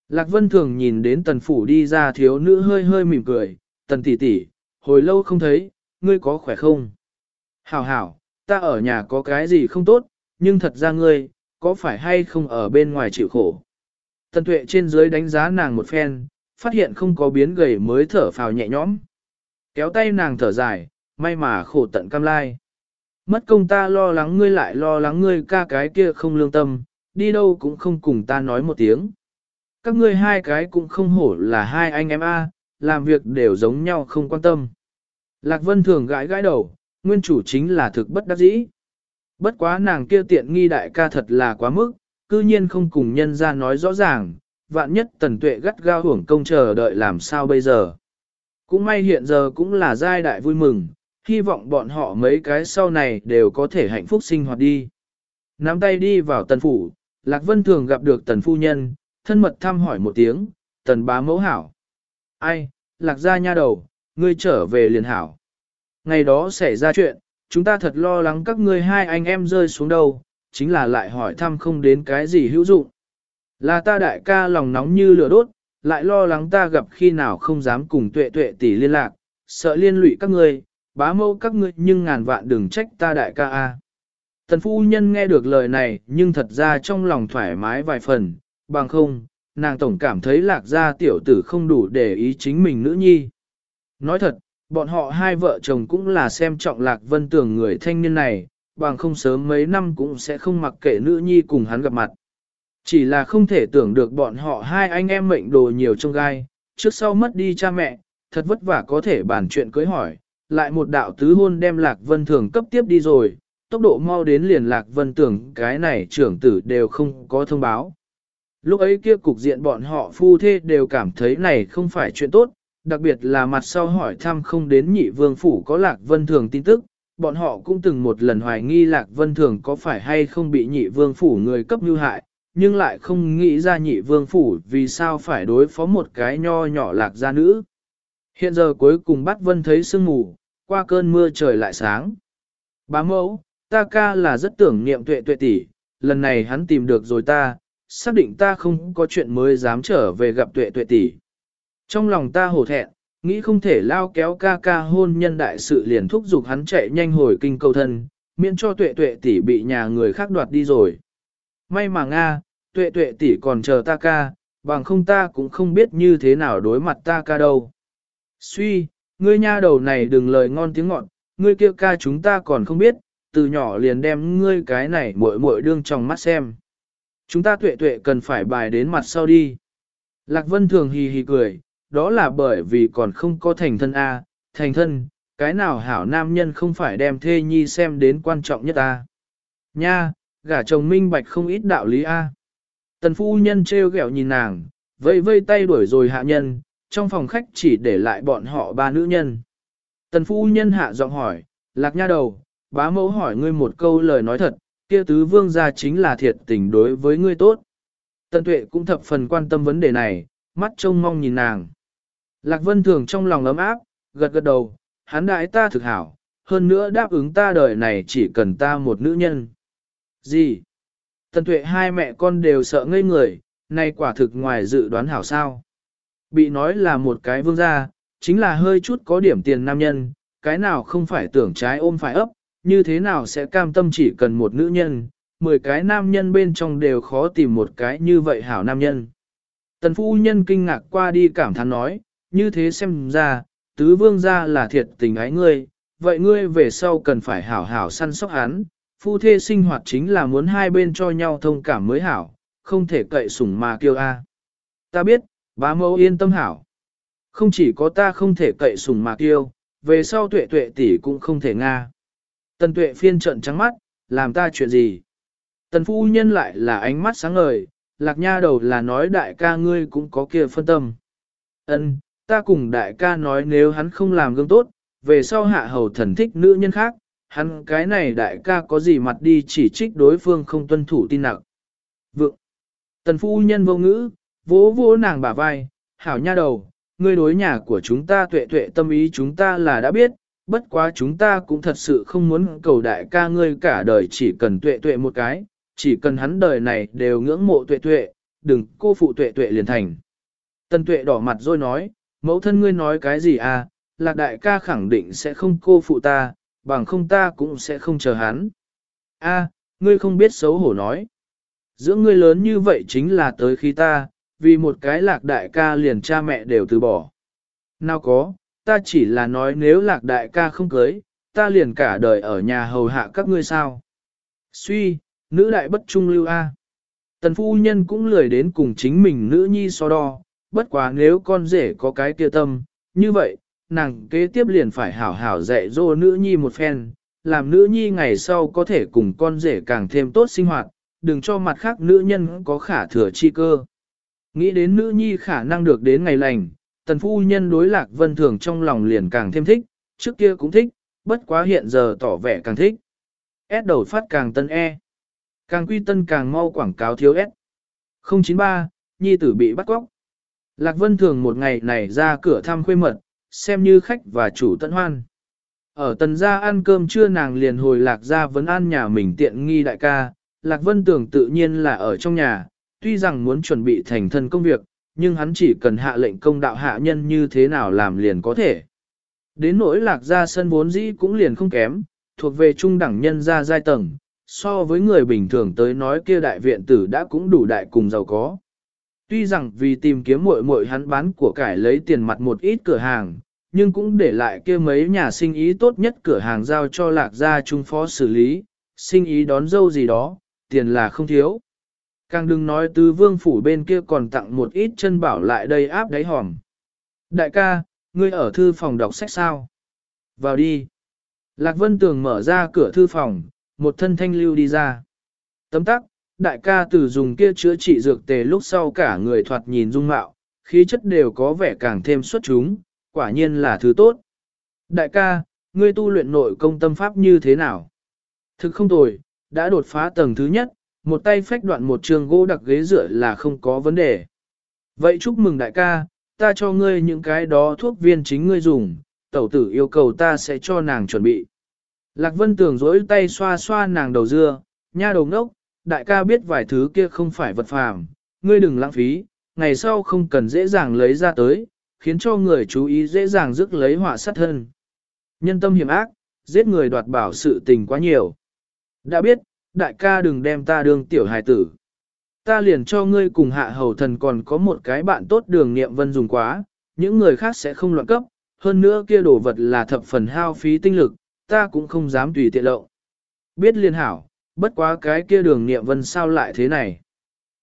Lạc vân thường nhìn đến tần phủ đi ra thiếu nữ hơi hơi mỉm cười, tần tỷ tỷ, hồi lâu không thấy, ngươi có khỏe không? Hảo hảo, ta ở nhà có cái gì không tốt, nhưng thật ra ngươi, có phải hay không ở bên ngoài chịu khổ? Tần tuệ trên dưới đánh giá nàng một phen, phát hiện không có biến gầy mới thở phào nhẹ nhõm. Kéo tay nàng thở dài, may mà khổ tận cam lai. Mất công ta lo lắng ngươi lại lo lắng ngươi ca cái kia không lương tâm, đi đâu cũng không cùng ta nói một tiếng. Các ngươi hai cái cũng không hổ là hai anh em a, làm việc đều giống nhau không quan tâm. Lạc Vân thường gãi gãi đầu, nguyên chủ chính là thực bất đắc dĩ. Bất quá nàng kia tiện nghi đại ca thật là quá mức, cư nhiên không cùng nhân ra nói rõ ràng, vạn nhất tần tuệ gắt gao hưởng công chờ đợi làm sao bây giờ. Cũng may hiện giờ cũng là giai đại vui mừng, hy vọng bọn họ mấy cái sau này đều có thể hạnh phúc sinh hoạt đi. Nắm tay đi vào tần phủ, Lạc Vân thường gặp được tần phu nhân, thân mật thăm hỏi một tiếng, tần bá mẫu hảo. Ai, Lạc ra nha đầu, ngươi trở về liền hảo. Ngày đó xảy ra chuyện, chúng ta thật lo lắng các ngươi hai anh em rơi xuống đâu, chính là lại hỏi thăm không đến cái gì hữu dụng. Là ta đại ca lòng nóng như lửa đốt, lại lo lắng ta gặp khi nào không dám cùng tuệ tuệ tỷ liên lạc, sợ liên lụy các ngươi, bá mẫu các ngươi nhưng ngàn vạn đừng trách ta đại ca a. Tần phu nhân nghe được lời này nhưng thật ra trong lòng thoải mái vài phần, bằng không, nàng tổng cảm thấy lạc gia tiểu tử không đủ để ý chính mình nữ nhi. Nói thật, bọn họ hai vợ chồng cũng là xem trọng lạc vân tưởng người thanh niên này, bằng không sớm mấy năm cũng sẽ không mặc kệ nữ nhi cùng hắn gặp mặt. Chỉ là không thể tưởng được bọn họ hai anh em mệnh đồ nhiều trong gai, trước sau mất đi cha mẹ, thật vất vả có thể bàn chuyện cưới hỏi, lại một đạo tứ hôn đem Lạc Vân Thường cấp tiếp đi rồi, tốc độ mau đến liền Lạc Vân Tưởng cái này trưởng tử đều không có thông báo. Lúc ấy kia cục diện bọn họ phu thê đều cảm thấy này không phải chuyện tốt, đặc biệt là mặt sau hỏi thăm không đến nhị vương phủ có Lạc Vân Thường tin tức, bọn họ cũng từng một lần hoài nghi Lạc Vân Thường có phải hay không bị nhị vương phủ người cấp như hại, nhưng lại không nghĩ ra nhị vương phủ vì sao phải đối phó một cái nho nhỏ lạc gia nữ. Hiện giờ cuối cùng bắt vân thấy sương mù, qua cơn mưa trời lại sáng. Bá mẫu, ta ca là rất tưởng niệm tuệ tuệ tỷ, lần này hắn tìm được rồi ta, xác định ta không có chuyện mới dám trở về gặp tuệ tuệ tỷ. Trong lòng ta hổ thẹn, nghĩ không thể lao kéo ca ca hôn nhân đại sự liền thúc giục hắn chạy nhanh hồi kinh cầu thân, miễn cho tuệ tuệ tỷ bị nhà người khác đoạt đi rồi. May mà Nga, tuệ tuệ tỷ còn chờ ta ca, bằng không ta cũng không biết như thế nào đối mặt ta ca đâu. Suy, ngươi nha đầu này đừng lời ngon tiếng ngọt, ngươi kia ca chúng ta còn không biết, từ nhỏ liền đem ngươi cái này muội muội đương trong mắt xem. Chúng ta tuệ tuệ cần phải bài đến mặt sau đi. Lạc Vân thường hì hì cười, đó là bởi vì còn không có thành thân A, thành thân, cái nào hảo nam nhân không phải đem thê nhi xem đến quan trọng nhất A. Nha, gả chồng minh bạch không ít đạo lý A. Tần phu nhân trêu ghẹo nhìn nàng, vây vây tay đuổi rồi hạ nhân, trong phòng khách chỉ để lại bọn họ ba nữ nhân. Tần phu nhân hạ giọng hỏi, lạc nha đầu, bá mẫu hỏi ngươi một câu lời nói thật, kia tứ vương gia chính là thiệt tình đối với ngươi tốt. Tần tuệ cũng thập phần quan tâm vấn đề này, mắt trông mong nhìn nàng. Lạc vân thường trong lòng ấm áp, gật gật đầu, hắn đại ta thực hảo, hơn nữa đáp ứng ta đời này chỉ cần ta một nữ nhân. Gì? Tần tuệ hai mẹ con đều sợ ngây người, nay quả thực ngoài dự đoán hảo sao. Bị nói là một cái vương gia, chính là hơi chút có điểm tiền nam nhân, cái nào không phải tưởng trái ôm phải ấp, như thế nào sẽ cam tâm chỉ cần một nữ nhân, mười cái nam nhân bên trong đều khó tìm một cái như vậy hảo nam nhân. Tần phu nhân kinh ngạc qua đi cảm thán nói, như thế xem ra, tứ vương gia là thiệt tình ái ngươi, vậy ngươi về sau cần phải hảo hảo săn sóc hắn, phu thê sinh hoạt chính là muốn hai bên cho nhau thông cảm mới hảo, không thể cậy sủng mà kêu a. Ta biết, bá mẫu yên tâm hảo. Không chỉ có ta không thể cậy sủng mà kêu, về sau tuệ tuệ tỷ cũng không thể nga. Tần tuệ phiên trận trắng mắt, làm ta chuyện gì? Tần phu nhân lại là ánh mắt sáng ngời, lạc nha đầu là nói đại ca ngươi cũng có kia phân tâm. Ân, ta cùng đại ca nói nếu hắn không làm gương tốt, về sau hạ hầu thần thích nữ nhân khác, hắn cái này đại ca có gì mặt đi chỉ trích đối phương không tuân thủ tin nặng. Vượng, tần phu nhân vô ngữ, vỗ vỗ nàng bả vai, hảo nha đầu, ngươi đối nhà của chúng ta tuệ tuệ tâm ý chúng ta là đã biết, bất quá chúng ta cũng thật sự không muốn cầu đại ca ngươi cả đời chỉ cần tuệ tuệ một cái, chỉ cần hắn đời này đều ngưỡng mộ tuệ tuệ, đừng cô phụ tuệ tuệ liền thành. Tân tuệ đỏ mặt rồi nói, mẫu thân ngươi nói cái gì à, lạc đại ca khẳng định sẽ không cô phụ ta, bằng không ta cũng sẽ không chờ hắn. A, ngươi không biết xấu hổ nói. Giữa ngươi lớn như vậy chính là tới khi ta, vì một cái lạc đại ca liền cha mẹ đều từ bỏ. Nào có, ta chỉ là nói nếu lạc đại ca không cưới, ta liền cả đời ở nhà hầu hạ các ngươi sao. Suy, nữ đại bất trung lưu A. Tần phu nhân cũng lười đến cùng chính mình nữ nhi so đo, bất quá nếu con rể có cái kia tâm, như vậy, nàng kế tiếp liền phải hảo hảo dạy dỗ nữ nhi một phen, làm nữ nhi ngày sau có thể cùng con rể càng thêm tốt sinh hoạt, đừng cho mặt khác nữ nhân có khả thừa chi cơ. Nghĩ đến nữ nhi khả năng được đến ngày lành, tần phu nhân đối lạc vân thường trong lòng liền càng thêm thích, trước kia cũng thích, bất quá hiện giờ tỏ vẻ càng thích. S đầu phát càng tân E. Càng quy tân càng mau quảng cáo thiếu S. 093, nhi tử bị bắt cóc. Lạc vân thường một ngày này ra cửa thăm khuê mật, xem như khách và chủ tận hoan. Ở tần gia ăn cơm trưa nàng liền hồi lạc gia vấn an nhà mình tiện nghi đại ca, lạc vân tưởng tự nhiên là ở trong nhà, tuy rằng muốn chuẩn bị thành thân công việc, nhưng hắn chỉ cần hạ lệnh công đạo hạ nhân như thế nào làm liền có thể. Đến nỗi lạc gia sân vốn dĩ cũng liền không kém, thuộc về trung đẳng nhân gia giai tầng, so với người bình thường tới nói kia đại viện tử đã cũng đủ đại cùng giàu có. Tuy rằng vì tìm kiếm muội muội hắn bán của cải lấy tiền mặt một ít cửa hàng, nhưng cũng để lại kia mấy nhà sinh ý tốt nhất cửa hàng giao cho lạc gia trung phó xử lý, sinh ý đón dâu gì đó, tiền là không thiếu. Càng đừng nói tứ vương phủ bên kia còn tặng một ít chân bảo lại đây áp đáy hòm. Đại ca, ngươi ở thư phòng đọc sách sao? Vào đi. Lạc Vân Tường mở ra cửa thư phòng, một thân thanh lưu đi ra. Tấm tắc, đại ca từ dùng kia chữa trị dược tề lúc sau cả người thoạt nhìn dung mạo, khí chất đều có vẻ càng thêm xuất chúng, quả nhiên là thứ tốt. Đại ca, ngươi tu luyện nội công tâm pháp như thế nào? Thực không tồi, đã đột phá tầng thứ nhất, một tay phách đoạn một trường gỗ đặc ghế dựa là không có vấn đề. Vậy chúc mừng đại ca, ta cho ngươi những cái đó thuốc viên chính ngươi dùng, tẩu tử yêu cầu ta sẽ cho nàng chuẩn bị. Lạc Vân Tường dối tay xoa xoa nàng đầu dưa, nha đầu ngốc, đại ca biết vài thứ kia không phải vật phàm, ngươi đừng lãng phí, ngày sau không cần dễ dàng lấy ra tới, khiến cho người chú ý dễ dàng rước lấy họa sát thân. Nhân tâm hiểm ác, giết người đoạt bảo sự tình quá nhiều. Đã biết, đại ca đừng đem ta đương tiểu hài tử. Ta liền cho ngươi cùng hạ hầu thần còn có một cái bạn tốt đường nghiệm vân dùng quá, những người khác sẽ không loạn cấp, hơn nữa kia đồ vật là thập phần hao phí tinh lực, ta cũng không dám tùy tiện lộ. Biết liên hảo, bất quá cái kia đường nghiệm vân sao lại thế này.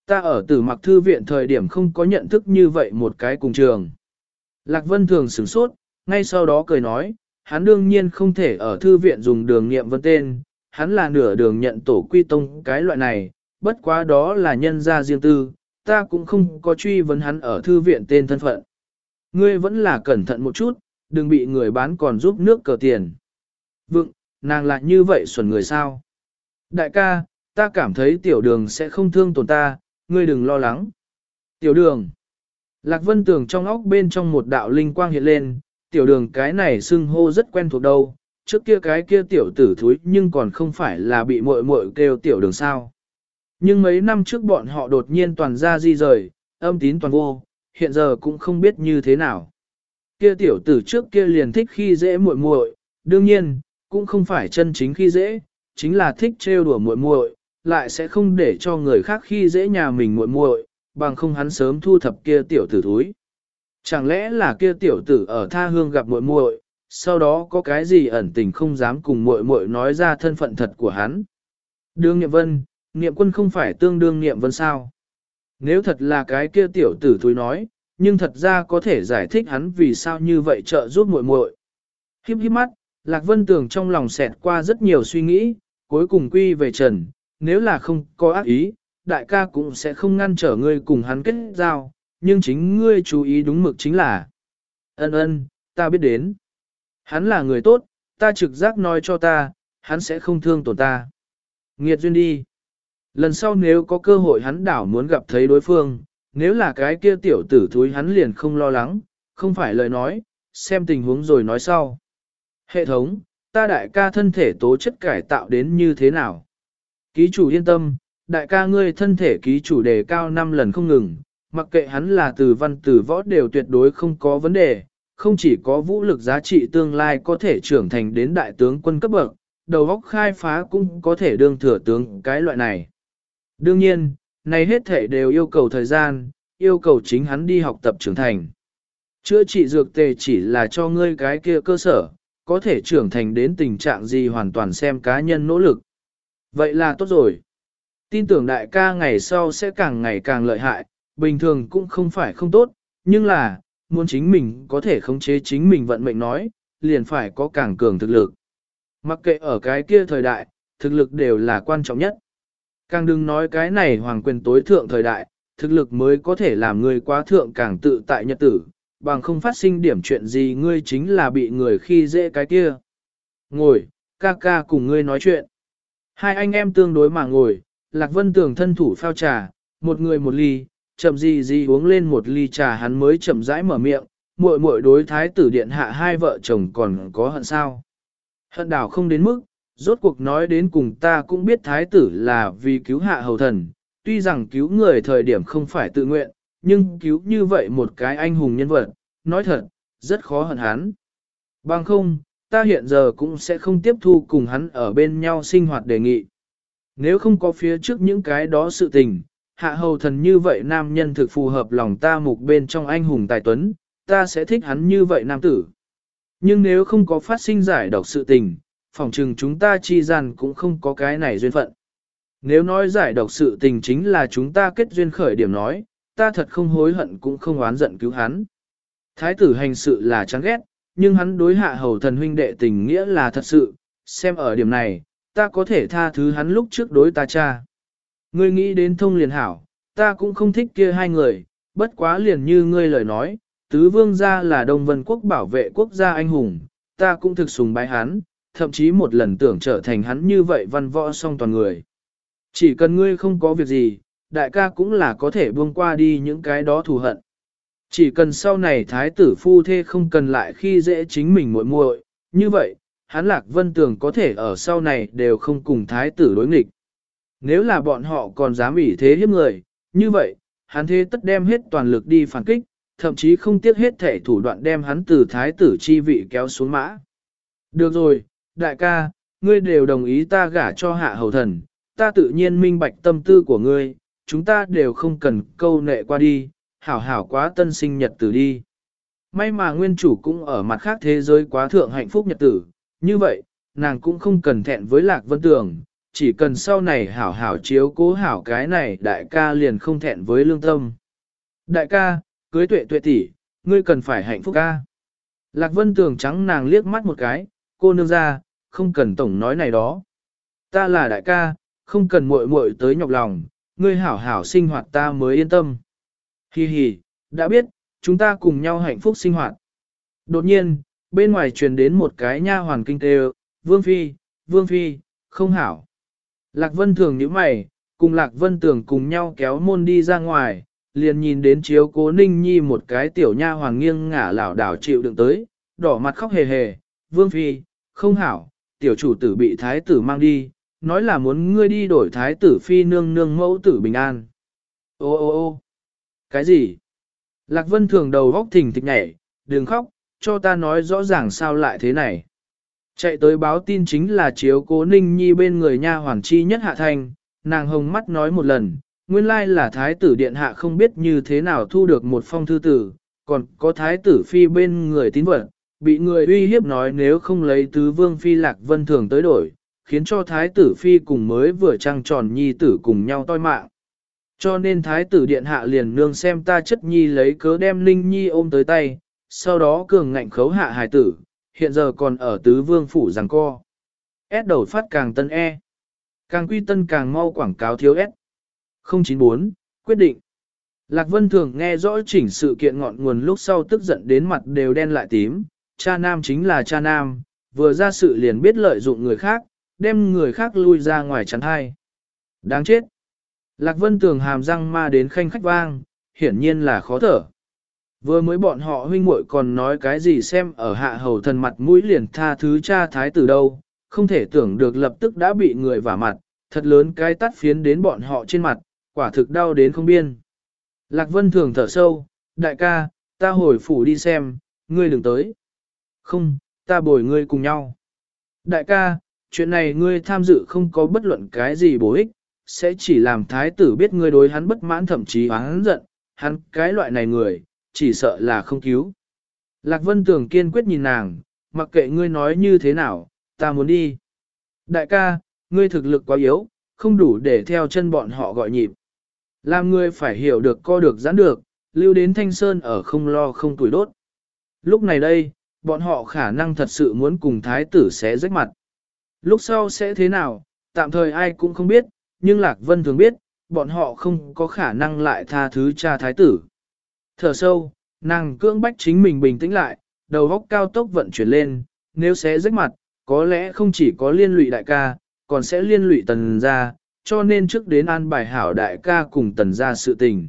Ta ở tử mặc thư viện thời điểm không có nhận thức như vậy một cái cùng trường. Lạc Vân thường sửng sốt, ngay sau đó cười nói, hắn đương nhiên không thể ở thư viện dùng đường nghiệm vân tên, hắn là nửa đường nhận tổ quy tông cái loại này, bất quá đó là nhân gia riêng tư, ta cũng không có truy vấn hắn ở thư viện tên thân phận. Ngươi vẫn là cẩn thận một chút, đừng bị người bán còn giúp nước cờ tiền. vượng nàng lại như vậy xuẩn người sao? Đại ca, ta cảm thấy tiểu đường sẽ không thương tổn ta, ngươi đừng lo lắng. Tiểu đường. Lạc Vân Tường trong óc bên trong một đạo linh quang hiện lên, tiểu đường cái này xưng hô rất quen thuộc đâu, trước kia cái kia tiểu tử thúi nhưng còn không phải là bị muội muội kêu tiểu đường sao. Nhưng mấy năm trước bọn họ đột nhiên toàn ra di rời, âm tín toàn vô, hiện giờ cũng không biết như thế nào. Kia tiểu tử trước kia liền thích khi dễ muội muội, đương nhiên, cũng không phải chân chính khi dễ, chính là thích trêu đùa muội muội, lại sẽ không để cho người khác khi dễ nhà mình muội muội, bằng không hắn sớm thu thập kia tiểu tử thúi. Chẳng lẽ là kia tiểu tử ở tha hương gặp muội muội, sau đó có cái gì ẩn tình không dám cùng muội muội nói ra thân phận thật của hắn. Đương Niệm Vân, Niệm Quân không phải tương đương Niệm Vân sao? Nếu thật là cái kia tiểu tử thúi nói, nhưng thật ra có thể giải thích hắn vì sao như vậy trợ giúp muội muội. Híp híp mắt, Lạc Vân Tường trong lòng xẹt qua rất nhiều suy nghĩ, cuối cùng quy về Trần, nếu là không có ác ý, đại ca cũng sẽ không ngăn trở ngươi cùng hắn kết giao, nhưng chính ngươi chú ý đúng mực chính là. Ân ân, ta biết đến. Hắn là người tốt, ta trực giác nói cho ta, hắn sẽ không thương tổn ta. Nghiệt duyên đi. Lần sau nếu có cơ hội hắn đảo muốn gặp thấy đối phương, nếu là cái kia tiểu tử thúi hắn liền không lo lắng, không phải lời nói, xem tình huống rồi nói sau. Hệ thống, ta đại ca thân thể tố chất cải tạo đến như thế nào? Ký chủ yên tâm, đại ca ngươi thân thể ký chủ đề cao 5 lần không ngừng, mặc kệ hắn là từ văn từ võ đều tuyệt đối không có vấn đề, không chỉ có vũ lực giá trị tương lai có thể trưởng thành đến đại tướng quân cấp bậc, đầu óc khai phá cũng có thể đương thừa tướng cái loại này. Đương nhiên, này hết thể đều yêu cầu thời gian, yêu cầu chính hắn đi học tập trưởng thành. Chữa trị dược tề chỉ là cho ngươi cái kia cơ sở, có thể trưởng thành đến tình trạng gì hoàn toàn xem cá nhân nỗ lực. Vậy là tốt rồi. Tin tưởng đại ca ngày sau sẽ càng ngày càng lợi hại, bình thường cũng không phải không tốt, nhưng là, muốn chính mình có thể khống chế chính mình vận mệnh nói, liền phải có càng cường thực lực. Mặc kệ ở cái kia thời đại, thực lực đều là quan trọng nhất. Càng đừng nói cái này hoàng quyền tối thượng thời đại, thực lực mới có thể làm người quá thượng càng tự tại nhật tử, bằng không phát sinh điểm chuyện gì ngươi chính là bị người khi dễ cái kia. Ngồi, ca ca cùng ngươi nói chuyện. Hai anh em tương đối mà ngồi, Lạc Vân Tường thân thủ phao trà, một người một ly, chậm gì gì uống lên một ly trà hắn mới chậm rãi mở miệng, muội muội đối thái tử điện hạ hai vợ chồng còn có hận sao. Hận đảo không đến mức, rốt cuộc nói đến cùng ta cũng biết thái tử là vì cứu hạ hầu thần, tuy rằng cứu người thời điểm không phải tự nguyện, nhưng cứu như vậy một cái anh hùng nhân vật, nói thật, rất khó hận hắn. Bằng không, ta hiện giờ cũng sẽ không tiếp thu cùng hắn ở bên nhau sinh hoạt đề nghị. Nếu không có phía trước những cái đó sự tình, hạ hầu thần như vậy nam nhân thực phù hợp lòng ta mục bên trong anh hùng tài tuấn, ta sẽ thích hắn như vậy nam tử. Nhưng nếu không có phát sinh giải độc sự tình, phỏng chừng chúng ta chi gian cũng không có cái này duyên phận. Nếu nói giải độc sự tình chính là chúng ta kết duyên khởi điểm nói, ta thật không hối hận cũng không oán giận cứu hắn. Thái tử hành sự là chán ghét, nhưng hắn đối hạ hầu thần huynh đệ tình nghĩa là thật sự, xem ở điểm này, ta có thể tha thứ hắn lúc trước đối ta cha. Ngươi nghĩ đến thông liền hảo, ta cũng không thích kia hai người, bất quá liền như ngươi lời nói, tứ vương gia là Đông Vân Quốc bảo vệ quốc gia anh hùng, ta cũng thực sùng bái hắn, thậm chí một lần tưởng trở thành hắn như vậy văn võ song toàn người. Chỉ cần ngươi không có việc gì, đại ca cũng là có thể buông qua đi những cái đó thù hận. Chỉ cần sau này thái tử phu thê không cần lại khi dễ chính mình muội muội, như vậy, hắn lạc vân tường có thể ở sau này đều không cùng thái tử đối nghịch. Nếu là bọn họ còn dám ủy thế hiếp người, như vậy, hắn thế tất đem hết toàn lực đi phản kích, thậm chí không tiếc hết thể thủ đoạn đem hắn từ thái tử chi vị kéo xuống mã. Được rồi, đại ca, ngươi đều đồng ý ta gả cho hạ hầu thần, ta tự nhiên minh bạch tâm tư của ngươi, chúng ta đều không cần câu nệ qua đi, hảo hảo quá tân sinh nhật tử đi. May mà nguyên chủ cũng ở mặt khác thế giới quá thượng hạnh phúc nhật tử, như vậy, nàng cũng không cần thẹn với lạc vân tường, chỉ cần sau này hảo hảo chiếu cố hảo cái này đại ca liền không thẹn với lương tâm. Đại ca, cưới tuệ tuệ tỷ, ngươi cần phải hạnh phúc ca. Lạc vân tường trắng nàng liếc mắt một cái, cô nương ra, không cần tổng nói này đó. Ta là đại ca, không cần muội muội tới nhọc lòng, ngươi hảo hảo sinh hoạt ta mới yên tâm. Hi hi, đã biết, chúng ta cùng nhau hạnh phúc sinh hoạt. Đột nhiên, bên ngoài truyền đến một cái nha hoàn kinh tế, Vương Phi, Vương Phi, không hảo. Lạc Vân thường nhíu mày, cùng Lạc Vân Tường cùng nhau kéo môn đi ra ngoài, liền nhìn đến chiếu cố ninh nhi một cái tiểu nha hoàng nghiêng ngả lảo đảo chịu đựng tới, đỏ mặt khóc hề hề, Vương Phi, không hảo, tiểu chủ tử bị thái tử mang đi, nói là muốn ngươi đi đổi thái tử phi nương nương mẫu tử bình an. Ô ô ô cái gì? Lạc Vân thường đầu góc thình thịch nhảy, đừng khóc, cho ta nói rõ ràng sao lại thế này. Chạy tới báo tin chính là chiếu cố ninh nhi bên người nha hoàng chi nhất hạ thanh, nàng hồng mắt nói một lần, nguyên lai là thái tử điện hạ không biết như thế nào thu được một phong thư tử, còn có thái tử phi bên người tín vật, bị người uy hiếp nói nếu không lấy tứ vương phi lạc vân thường tới đổi, khiến cho thái tử phi cùng mới vừa trăng tròn nhi tử cùng nhau toi mạng. Cho nên thái tử điện hạ liền nương xem ta chất nhi lấy cớ đem linh nhi ôm tới tay, sau đó cường ngạnh khấu hạ hài tử, hiện giờ còn ở tứ vương phủ rằng co. S đầu phát càng tân E. Càng quy tân càng mau quảng cáo thiếu S. 094, quyết định. Lạc Vân thường nghe rõ chỉnh sự kiện ngọn nguồn lúc sau tức giận đến mặt đều đen lại tím, cha nam chính là cha nam, vừa ra sự liền biết lợi dụng người khác, đem người khác lui ra ngoài chắn hai. Đáng chết. Lạc Vân Tường hàm răng ma đến khanh khách vang, hiển nhiên là khó thở. Vừa mới bọn họ huynh muội còn nói cái gì xem ở hạ hầu thần mặt mũi liền tha thứ cha thái tử đâu, không thể tưởng được lập tức đã bị người vả mặt, thật lớn cái tắt phiến đến bọn họ trên mặt, quả thực đau đến không biên. Lạc Vân thường thở sâu, đại ca, ta hồi phủ đi xem, ngươi đừng tới. Không, ta bồi ngươi cùng nhau. Đại ca, chuyện này ngươi tham dự không có bất luận cái gì bổ ích, sẽ chỉ làm thái tử biết ngươi đối hắn bất mãn thậm chí hắn giận, hắn cái loại này người, chỉ sợ là không cứu. Lạc Vân Tường kiên quyết nhìn nàng, mặc kệ ngươi nói như thế nào, ta muốn đi. Đại ca, ngươi thực lực quá yếu, không đủ để theo chân bọn họ gọi nhịp. Làm ngươi phải hiểu được co được giãn được, lưu đến thanh sơn ở không lo không tuổi đốt. Lúc này đây, bọn họ khả năng thật sự muốn cùng thái tử sẽ rách mặt. Lúc sau sẽ thế nào, tạm thời ai cũng không biết, nhưng Lạc Vân thường biết, bọn họ không có khả năng lại tha thứ cha thái tử. Thở sâu, nàng cưỡng bách chính mình bình tĩnh lại, đầu góc cao tốc vận chuyển lên, nếu sẽ rách mặt, có lẽ không chỉ có liên lụy đại ca, còn sẽ liên lụy tần gia, cho nên trước đến an bài hảo đại ca cùng tần gia sự tình.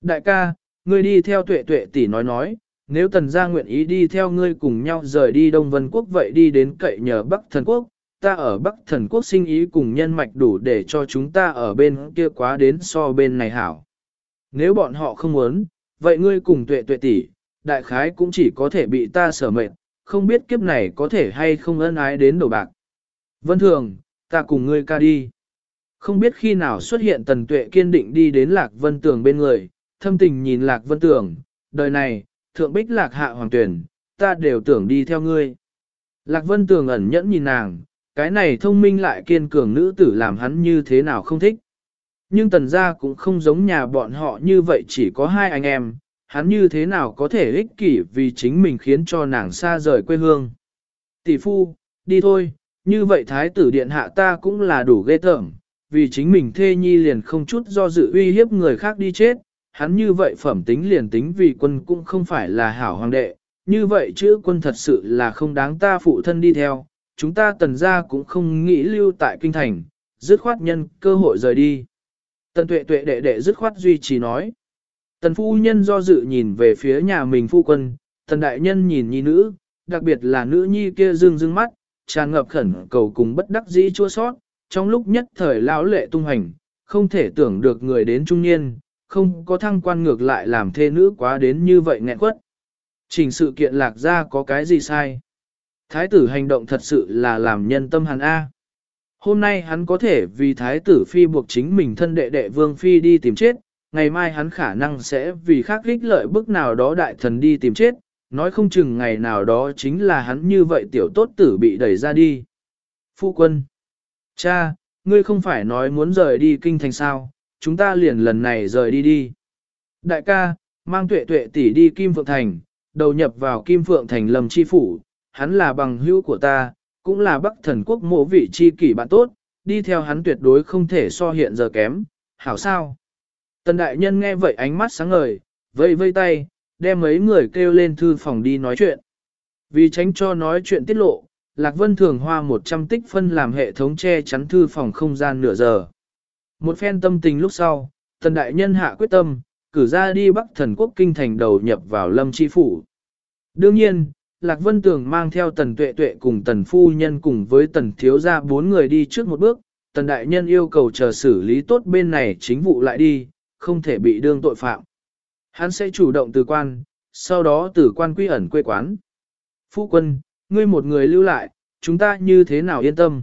Đại ca, ngươi đi theo tuệ tuệ tỷ nói nói, nếu tần gia nguyện ý đi theo ngươi cùng nhau rời đi Đông Vân Quốc vậy đi đến cậy nhờ Bắc Thần Quốc, ta ở Bắc Thần Quốc sinh ý cùng nhân mạch đủ để cho chúng ta ở bên kia quá đến so bên này hảo. Nếu bọn họ không muốn, vậy ngươi cùng tuệ tuệ tỷ, đại khái cũng chỉ có thể bị ta sở mệnh, không biết kiếp này có thể hay không ân ái đến đổ bạc. Vân thường, ta cùng ngươi ca đi. Không biết khi nào xuất hiện tần tuệ kiên định đi đến lạc vân tường bên người, thâm tình nhìn lạc vân tường, đời này, thượng bích lạc hạ hoàng tuyển, ta đều tưởng đi theo ngươi. Lạc vân tường ẩn nhẫn nhìn nàng, cái này thông minh lại kiên cường nữ tử làm hắn như thế nào không thích. Nhưng tần gia cũng không giống nhà bọn họ như vậy chỉ có hai anh em, hắn như thế nào có thể ích kỷ vì chính mình khiến cho nàng xa rời quê hương. Tỷ phu, đi thôi, như vậy thái tử điện hạ ta cũng là đủ ghê tởm, vì chính mình thê nhi liền không chút do dự uy hiếp người khác đi chết, hắn như vậy phẩm tính liền tính vì quân cũng không phải là hảo hoàng đệ, như vậy chữ quân thật sự là không đáng ta phụ thân đi theo, chúng ta tần gia cũng không nghĩ lưu tại kinh thành, dứt khoát nhân cơ hội rời đi. Tần tuệ tuệ đệ đệ dứt khoát duy trì nói. Tần phu nhân do dự nhìn về phía nhà mình phu quân, tần đại nhân nhìn nhi nữ, đặc biệt là nữ nhi kia dương dương mắt, tràn ngập khẩn cầu cùng bất đắc dĩ chua sót, trong lúc nhất thời lão lệ tung hành, không thể tưởng được người đến trung niên, không có thăng quan ngược lại làm thê nữ quá đến như vậy nghẹn quất. Trình sự kiện lạc ra có cái gì sai? Thái tử hành động thật sự là làm nhân tâm hàn A. Hôm nay hắn có thể vì thái tử phi buộc chính mình thân đệ đệ vương phi đi tìm chết, ngày mai hắn khả năng sẽ vì khác ích lợi bức nào đó đại thần đi tìm chết, nói không chừng ngày nào đó chính là hắn như vậy tiểu tốt tử bị đẩy ra đi. Phu quân, cha, ngươi không phải nói muốn rời đi kinh thành sao, chúng ta liền lần này rời đi đi. Đại ca, mang tuệ tuệ tỷ đi Kim Phượng Thành, đầu nhập vào Kim Phượng Thành lầm chi phủ, hắn là bằng hữu của ta, cũng là bắc thần quốc mộ vị chi kỷ bạn tốt, đi theo hắn tuyệt đối không thể so hiện giờ kém, hảo sao. Tần đại nhân nghe vậy ánh mắt sáng ngời, vây vây tay, đem mấy người kêu lên thư phòng đi nói chuyện. Vì tránh cho nói chuyện tiết lộ, Lạc Vân thường hoa 100 tích phân làm hệ thống che chắn thư phòng không gian nửa giờ. Một phen tâm tình lúc sau, tần đại nhân hạ quyết tâm, cử ra đi bắc thần quốc kinh thành đầu nhập vào lâm chi phủ. Đương nhiên, Lạc Vân Tường mang theo tần tuệ tuệ cùng tần phu nhân cùng với tần thiếu gia bốn người đi trước một bước, tần đại nhân yêu cầu chờ xử lý tốt bên này chính vụ lại đi, không thể bị đương tội phạm. Hắn sẽ chủ động từ quan, sau đó từ quan quy ẩn quê quán. Phu quân, ngươi một người lưu lại, chúng ta như thế nào yên tâm?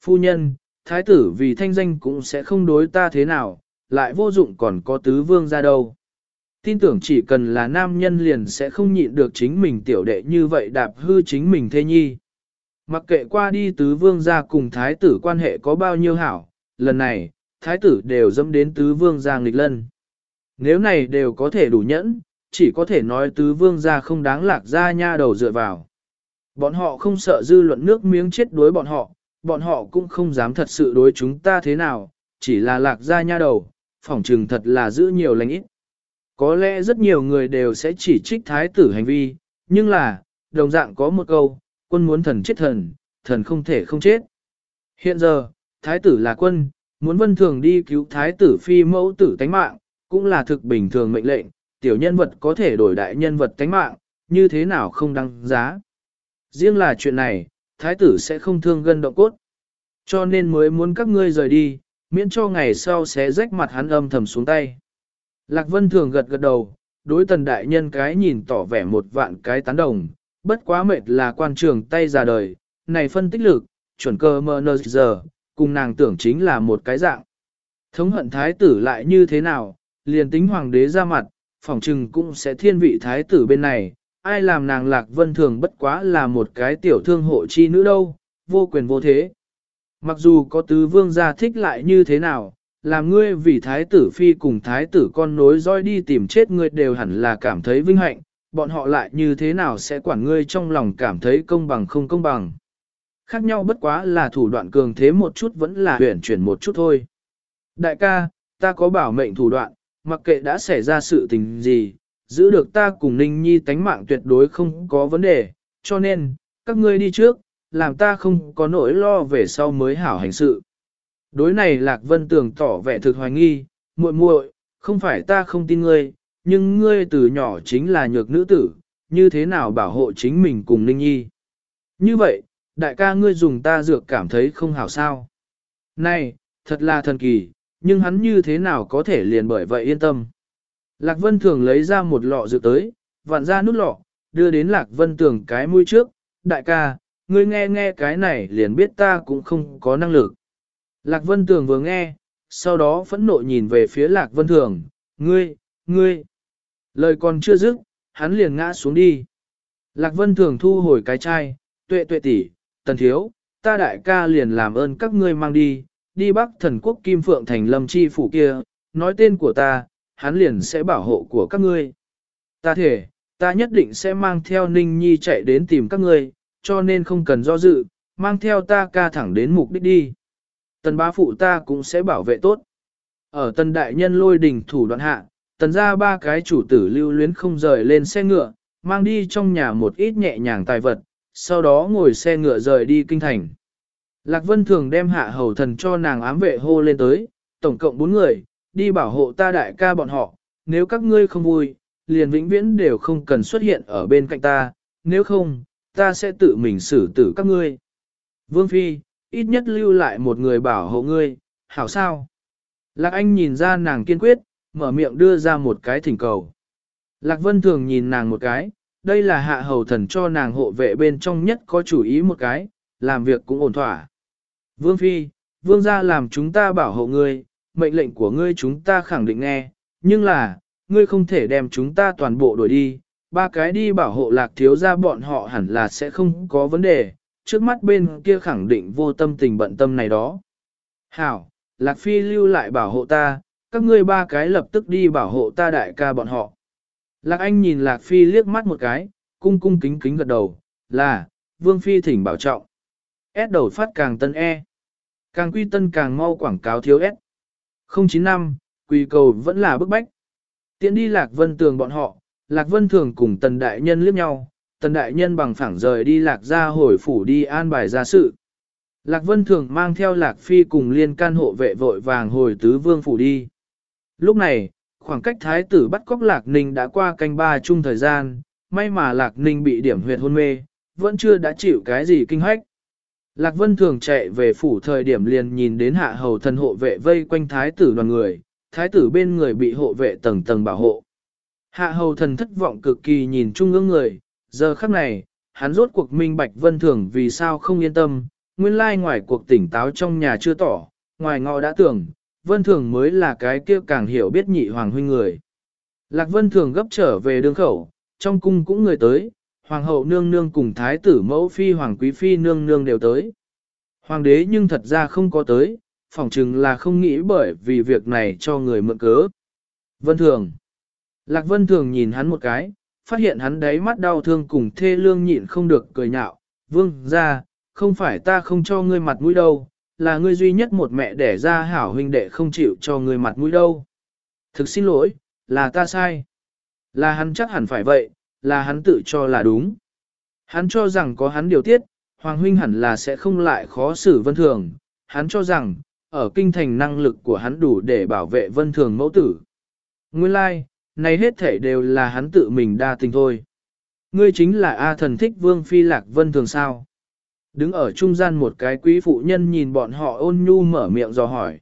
Phu nhân, thái tử vì thanh danh cũng sẽ không đối ta thế nào, lại vô dụng còn có tứ vương ra đâu tin tưởng chỉ cần là nam nhân liền sẽ không nhịn được chính mình tiểu đệ như vậy đạp hư chính mình thê nhi. Mặc kệ qua đi tứ vương gia cùng thái tử quan hệ có bao nhiêu hảo, lần này, thái tử đều dâm đến tứ vương gia nghịch lân. Nếu này đều có thể đủ nhẫn, chỉ có thể nói tứ vương gia không đáng lạc ra nha đầu dựa vào. Bọn họ không sợ dư luận nước miếng chết đối bọn họ, bọn họ cũng không dám thật sự đối chúng ta thế nào, chỉ là lạc ra nha đầu, phỏng trừng thật là giữ nhiều lành ít. Có lẽ rất nhiều người đều sẽ chỉ trích thái tử hành vi, nhưng là, đồng dạng có một câu, quân muốn thần chết thần, thần không thể không chết. Hiện giờ, thái tử là quân, muốn vân thường đi cứu thái tử phi mẫu tử tánh mạng, cũng là thực bình thường mệnh lệnh, tiểu nhân vật có thể đổi đại nhân vật tánh mạng, như thế nào không đăng giá. Riêng là chuyện này, thái tử sẽ không thương gân động cốt. Cho nên mới muốn các ngươi rời đi, miễn cho ngày sau sẽ rách mặt hắn âm thầm xuống tay. Lạc Vân thường gật gật đầu, đối tần đại nhân cái nhìn tỏ vẻ một vạn cái tán đồng, bất quá mệt là quan trường tay ra đời, này phân tích lực, chuẩn cơ mơ nơ giờ, cùng nàng tưởng chính là một cái dạng. Thống hận thái tử lại như thế nào, liền tính hoàng đế ra mặt, phỏng trừng cũng sẽ thiên vị thái tử bên này, ai làm nàng lạc vân thường bất quá là một cái tiểu thương hộ chi nữ đâu, vô quyền vô thế. Mặc dù có tứ vương gia thích lại như thế nào, làm ngươi vì thái tử phi cùng thái tử con nối roi đi tìm chết ngươi đều hẳn là cảm thấy vinh hạnh, bọn họ lại như thế nào sẽ quản ngươi trong lòng cảm thấy công bằng không công bằng. Khác nhau bất quá là thủ đoạn cường thế một chút vẫn là huyển chuyển một chút thôi. Đại ca, ta có bảo mệnh thủ đoạn, mặc kệ đã xảy ra sự tình gì, giữ được ta cùng Ninh Nhi tánh mạng tuyệt đối không có vấn đề, cho nên, các ngươi đi trước, làm ta không có nỗi lo về sau mới hảo hành sự. Đối này Lạc Vân Tường tỏ vẻ thực hoài nghi, muội muội, không phải ta không tin ngươi, nhưng ngươi từ nhỏ chính là nhược nữ tử, như thế nào bảo hộ chính mình cùng Ninh Nhi. Như vậy, đại ca ngươi dùng ta dược cảm thấy không hảo sao. Này, thật là thần kỳ, nhưng hắn như thế nào có thể liền bởi vậy yên tâm. Lạc Vân Thường lấy ra một lọ dược tới, vặn ra nút lọ, đưa đến Lạc Vân Tường cái mũi trước, đại ca, ngươi nghe nghe cái này liền biết ta cũng không có năng lực. Lạc Vân Tường vừa nghe, sau đó phẫn nộ nhìn về phía Lạc Vân Thường, ngươi, ngươi. Lời còn chưa dứt, hắn liền ngã xuống đi. Lạc Vân Thường thu hồi cái chai, tuệ tuệ tỷ, tần thiếu, ta đại ca liền làm ơn các ngươi mang đi, đi bắc thần quốc Kim Phượng thành lâm chi phủ kia, nói tên của ta, hắn liền sẽ bảo hộ của các ngươi. Ta thể, ta nhất định sẽ mang theo Ninh Nhi chạy đến tìm các ngươi, cho nên không cần do dự, mang theo ta ca thẳng đến mục đích đi. Tần bá phụ ta cũng sẽ bảo vệ tốt. Ở tần đại nhân lôi đỉnh thủ đoạn hạ, tần ra ba cái chủ tử lưu luyến không rời lên xe ngựa, mang đi trong nhà một ít nhẹ nhàng tài vật, sau đó ngồi xe ngựa rời đi kinh thành. Lạc Vân thường đem hạ hầu thần cho nàng ám vệ hô lên tới, tổng cộng bốn người, đi bảo hộ ta đại ca bọn họ, nếu các ngươi không vui, liền vĩnh viễn đều không cần xuất hiện ở bên cạnh ta, nếu không, ta sẽ tự mình xử tử các ngươi. Vương Phi, ít nhất lưu lại một người bảo hộ ngươi, hảo sao? Lạc Anh nhìn ra nàng kiên quyết, mở miệng đưa ra một cái thỉnh cầu. Lạc Vân thường nhìn nàng một cái, đây là hạ hầu thần cho nàng hộ vệ bên trong nhất có chủ ý một cái, làm việc cũng ổn thỏa. Vương Phi, Vương gia làm chúng ta bảo hộ ngươi, mệnh lệnh của ngươi chúng ta khẳng định nghe, nhưng là, ngươi không thể đem chúng ta toàn bộ đuổi đi, ba cái đi bảo hộ lạc thiếu gia bọn họ hẳn là sẽ không có vấn đề, trước mắt bên kia khẳng định vô tâm tình bận tâm này đó. Hảo, lạc phi lưu lại bảo hộ ta, các ngươi ba cái lập tức đi bảo hộ ta đại ca bọn họ. Lạc anh nhìn lạc phi liếc mắt một cái, cung cung kính kính gật đầu, là, vương phi thỉnh bảo trọng. S đầu phát càng tân E. Càng quy tân càng mau quảng cáo thiếu S. 095, quỳ cầu vẫn là bức bách. Tiến đi Lạc Vân Tường bọn họ, Lạc Vân Thường cùng Tần Đại Nhân liếc nhau, Tần Đại Nhân bằng phẳng rời đi Lạc ra hồi phủ đi an bài ra sự. Lạc Vân Thường mang theo Lạc Phi cùng liên can hộ vệ vội vàng hồi tứ vương phủ đi. Lúc này, khoảng cách thái tử bắt cóc Lạc Ninh đã qua canh ba chung thời gian, may mà Lạc Ninh bị điểm huyệt hôn mê, vẫn chưa đã chịu cái gì kinh hoách. Lạc Vân thường chạy về phủ thời điểm liền nhìn đến hạ hầu thần hộ vệ vây quanh thái tử đoàn người, thái tử bên người bị hộ vệ tầng tầng bảo hộ. Hạ hầu thần thất vọng cực kỳ nhìn trung ương người, giờ khắc này, hắn rốt cuộc minh bạch vân thường vì sao không yên tâm, nguyên lai ngoài cuộc tỉnh táo trong nhà chưa tỏ, ngoài ngọ đã tưởng, vân thường mới là cái kia càng hiểu biết nhị hoàng huynh người. Lạc vân thường gấp trở về đường khẩu, trong cung cũng người tới, hoàng hậu nương nương cùng thái tử mẫu phi hoàng quý phi nương nương đều tới. Hoàng đế nhưng thật ra không có tới, phỏng chừng là không nghĩ bởi vì việc này cho người mượn cớ. Vân Thường Lạc Vân Thường nhìn hắn một cái, phát hiện hắn đáy mắt đau thương cùng thê lương nhịn không được cười nhạo. Vương ra, không phải ta không cho ngươi mặt mũi đâu, là ngươi duy nhất một mẹ đẻ ra hảo huynh đệ không chịu cho ngươi mặt mũi đâu. Thực xin lỗi, là ta sai. Là hắn chắc hẳn phải vậy, là hắn tự cho là đúng. Hắn cho rằng có hắn điều tiết, Hoàng huynh hẳn là sẽ không lại khó xử vân thường. Hắn cho rằng, ở kinh thành năng lực của hắn đủ để bảo vệ vân thường mẫu tử. Nguyên lai, like, này hết thể đều là hắn tự mình đa tình thôi. Ngươi chính là A thần thích vương phi lạc vân thường sao. Đứng ở trung gian một cái quý phụ nhân nhìn bọn họ ôn nhu mở miệng dò hỏi.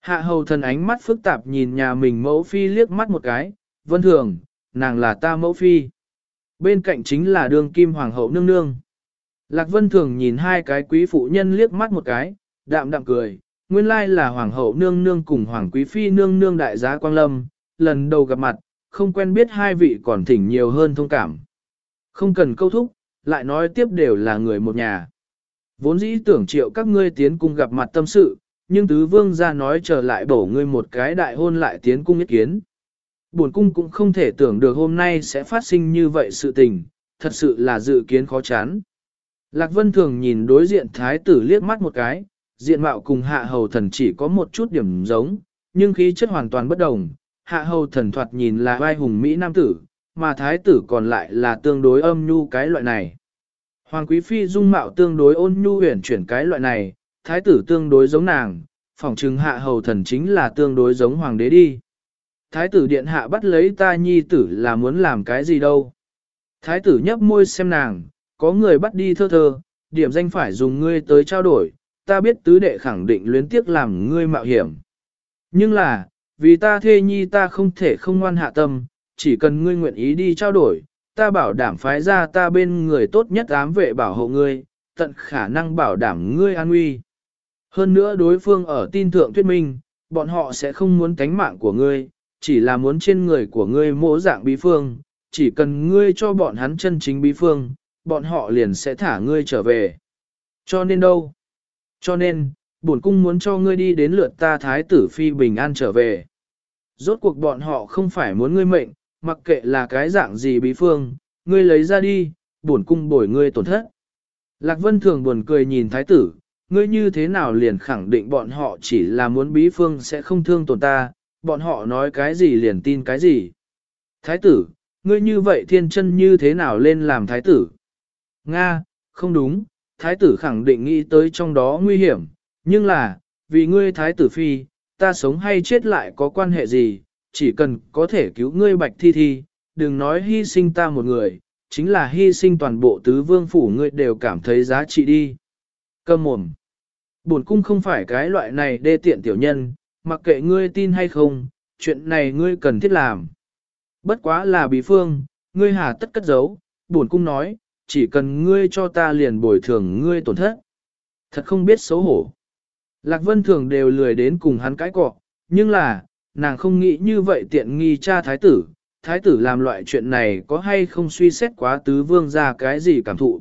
Hạ hầu thần ánh mắt phức tạp nhìn nhà mình mẫu phi liếc mắt một cái, vân thường, nàng là ta mẫu phi. Bên cạnh chính là đường kim hoàng hậu nương nương. Lạc vân thường nhìn hai cái quý phụ nhân liếc mắt một cái, đạm đạm cười, nguyên lai là hoàng hậu nương nương cùng hoàng quý phi nương nương đại giá quang lâm, lần đầu gặp mặt, không quen biết hai vị còn thỉnh nhiều hơn thông cảm. Không cần câu thúc, lại nói tiếp đều là người một nhà. Vốn dĩ tưởng triệu các ngươi tiến cung gặp mặt tâm sự, nhưng tứ vương ra nói trở lại bổ ngươi một cái đại hôn lại tiến cung ý kiến. Buồn cung cũng không thể tưởng được hôm nay sẽ phát sinh như vậy sự tình, thật sự là dự kiến khó chán. Lạc Vân thường nhìn đối diện thái tử liếc mắt một cái, diện mạo cùng hạ hầu thần chỉ có một chút điểm giống, nhưng khí chất hoàn toàn bất đồng. Hạ hầu thần thoạt nhìn là vai hùng Mỹ Nam tử, mà thái tử còn lại là tương đối âm nhu cái loại này. Hoàng quý phi dung mạo tương đối ôn nhu huyền chuyển cái loại này, thái tử tương đối giống nàng, phỏng chừng hạ hầu thần chính là tương đối giống hoàng đế đi. Thái tử điện hạ bắt lấy ta nhi tử là muốn làm cái gì đâu. Thái tử nhấp môi xem nàng, có người bắt đi thơ thơ, điểm danh phải dùng ngươi tới trao đổi, ta biết tứ đệ khẳng định luyến tiếc làm ngươi mạo hiểm. Nhưng là, vì ta thê nhi ta không thể không ngoan hạ tâm, chỉ cần ngươi nguyện ý đi trao đổi, ta bảo đảm phái ra ta bên người tốt nhất ám vệ bảo hộ ngươi, tận khả năng bảo đảm ngươi an nguy. Hơn nữa đối phương ở tin thượng thuyết minh, bọn họ sẽ không muốn tánh mạng của ngươi, chỉ là muốn trên người của ngươi mỗ dạng bí phương, chỉ cần ngươi cho bọn hắn chân chính bí phương, bọn họ liền sẽ thả ngươi trở về. Cho nên đâu? Cho nên, bổn cung muốn cho ngươi đi đến lượt ta thái tử phi bình an trở về. Rốt cuộc bọn họ không phải muốn ngươi mệnh, mặc kệ là cái dạng gì bí phương, ngươi lấy ra đi, bổn cung bồi ngươi tổn thất. Lạc Vân thường buồn cười nhìn thái tử, ngươi như thế nào liền khẳng định bọn họ chỉ là muốn bí phương sẽ không thương tổn ta, bọn họ nói cái gì liền tin cái gì. Thái tử, ngươi như vậy thiên chân như thế nào lên làm thái tử? Nga, không đúng, thái tử khẳng định nghĩ tới trong đó nguy hiểm, nhưng là, vì ngươi thái tử phi, ta sống hay chết lại có quan hệ gì, chỉ cần có thể cứu ngươi bạch thi thi, đừng nói hy sinh ta một người, chính là hy sinh toàn bộ tứ vương phủ ngươi đều cảm thấy giá trị đi. Cầm mồm. Bổn cung không phải cái loại này đê tiện tiểu nhân, mặc kệ ngươi tin hay không, chuyện này ngươi cần thiết làm. Bất quá là bí phương, ngươi hà tất cất giấu, bổn cung nói, chỉ cần ngươi cho ta liền bồi thường ngươi tổn thất. Thật không biết xấu hổ. Lạc Vân Thường đều lười đến cùng hắn cãi cọ, nhưng là, nàng không nghĩ như vậy tiện nghi cha thái tử, thái tử làm loại chuyện này có hay không suy xét quá tứ vương ra cái gì cảm thụ.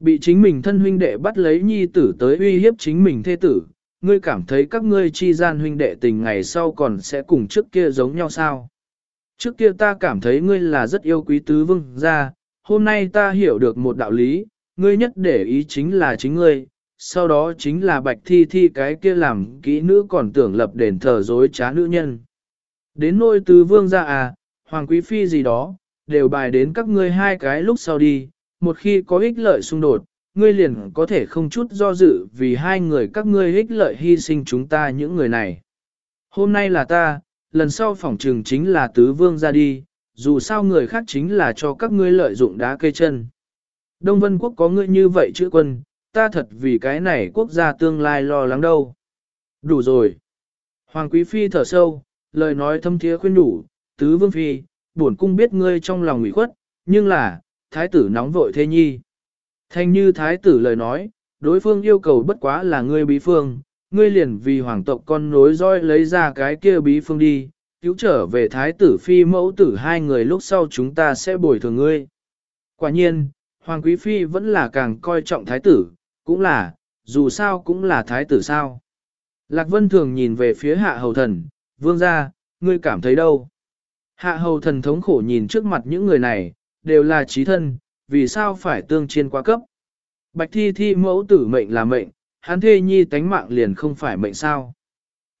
Bị chính mình thân huynh đệ bắt lấy nhi tử tới uy hiếp chính mình thê tử, ngươi cảm thấy các ngươi chi gian huynh đệ tình ngày sau còn sẽ cùng trước kia giống nhau sao? Trước kia ta cảm thấy ngươi là rất yêu quý tứ vương ra, hôm nay ta hiểu được một đạo lý, ngươi nhất để ý chính là chính ngươi, sau đó chính là bạch thi thi cái kia làm kỹ nữ còn tưởng lập đền thờ dối trá nữ nhân. Đến nôi tứ vương ra à, hoàng quý phi gì đó, đều bài đến các ngươi hai cái lúc sau đi, một khi có ích lợi xung đột, ngươi liền có thể không chút do dự vì hai người các ngươi ích lợi hy sinh chúng ta những người này. Hôm nay là ta, lần sau phỏng trừng chính là tứ vương ra đi, dù sao người khác chính là cho các ngươi lợi dụng đá cây chân. Đông Vân Quốc có ngươi như vậy chữ quân, ta thật vì cái này quốc gia tương lai lo lắng đâu. Đủ rồi. Hoàng Quý Phi thở sâu, lời nói thâm thiế khuyên đủ, tứ vương phi, bổn cung biết ngươi trong lòng ủy khuất, nhưng là, thái tử nóng vội thế nhi. Thanh như thái tử lời nói, đối phương yêu cầu bất quá là ngươi bí phương, ngươi liền vì hoàng tộc con nối roi lấy ra cái kia bí phương đi, cứu trở về thái tử phi mẫu tử hai người lúc sau chúng ta sẽ bồi thường ngươi. Quả nhiên, Hoàng Quý Phi vẫn là càng coi trọng thái tử, cũng là, dù sao cũng là thái tử sao. Lạc Vân thường nhìn về phía hạ hầu thần, vương ra, ngươi cảm thấy đâu? Hạ hầu thần thống khổ nhìn trước mặt những người này, đều là trí thân, vì sao phải tương chiên quá cấp? Bạch thi thi mẫu tử mệnh là mệnh, hắn thê nhi tánh mạng liền không phải mệnh sao?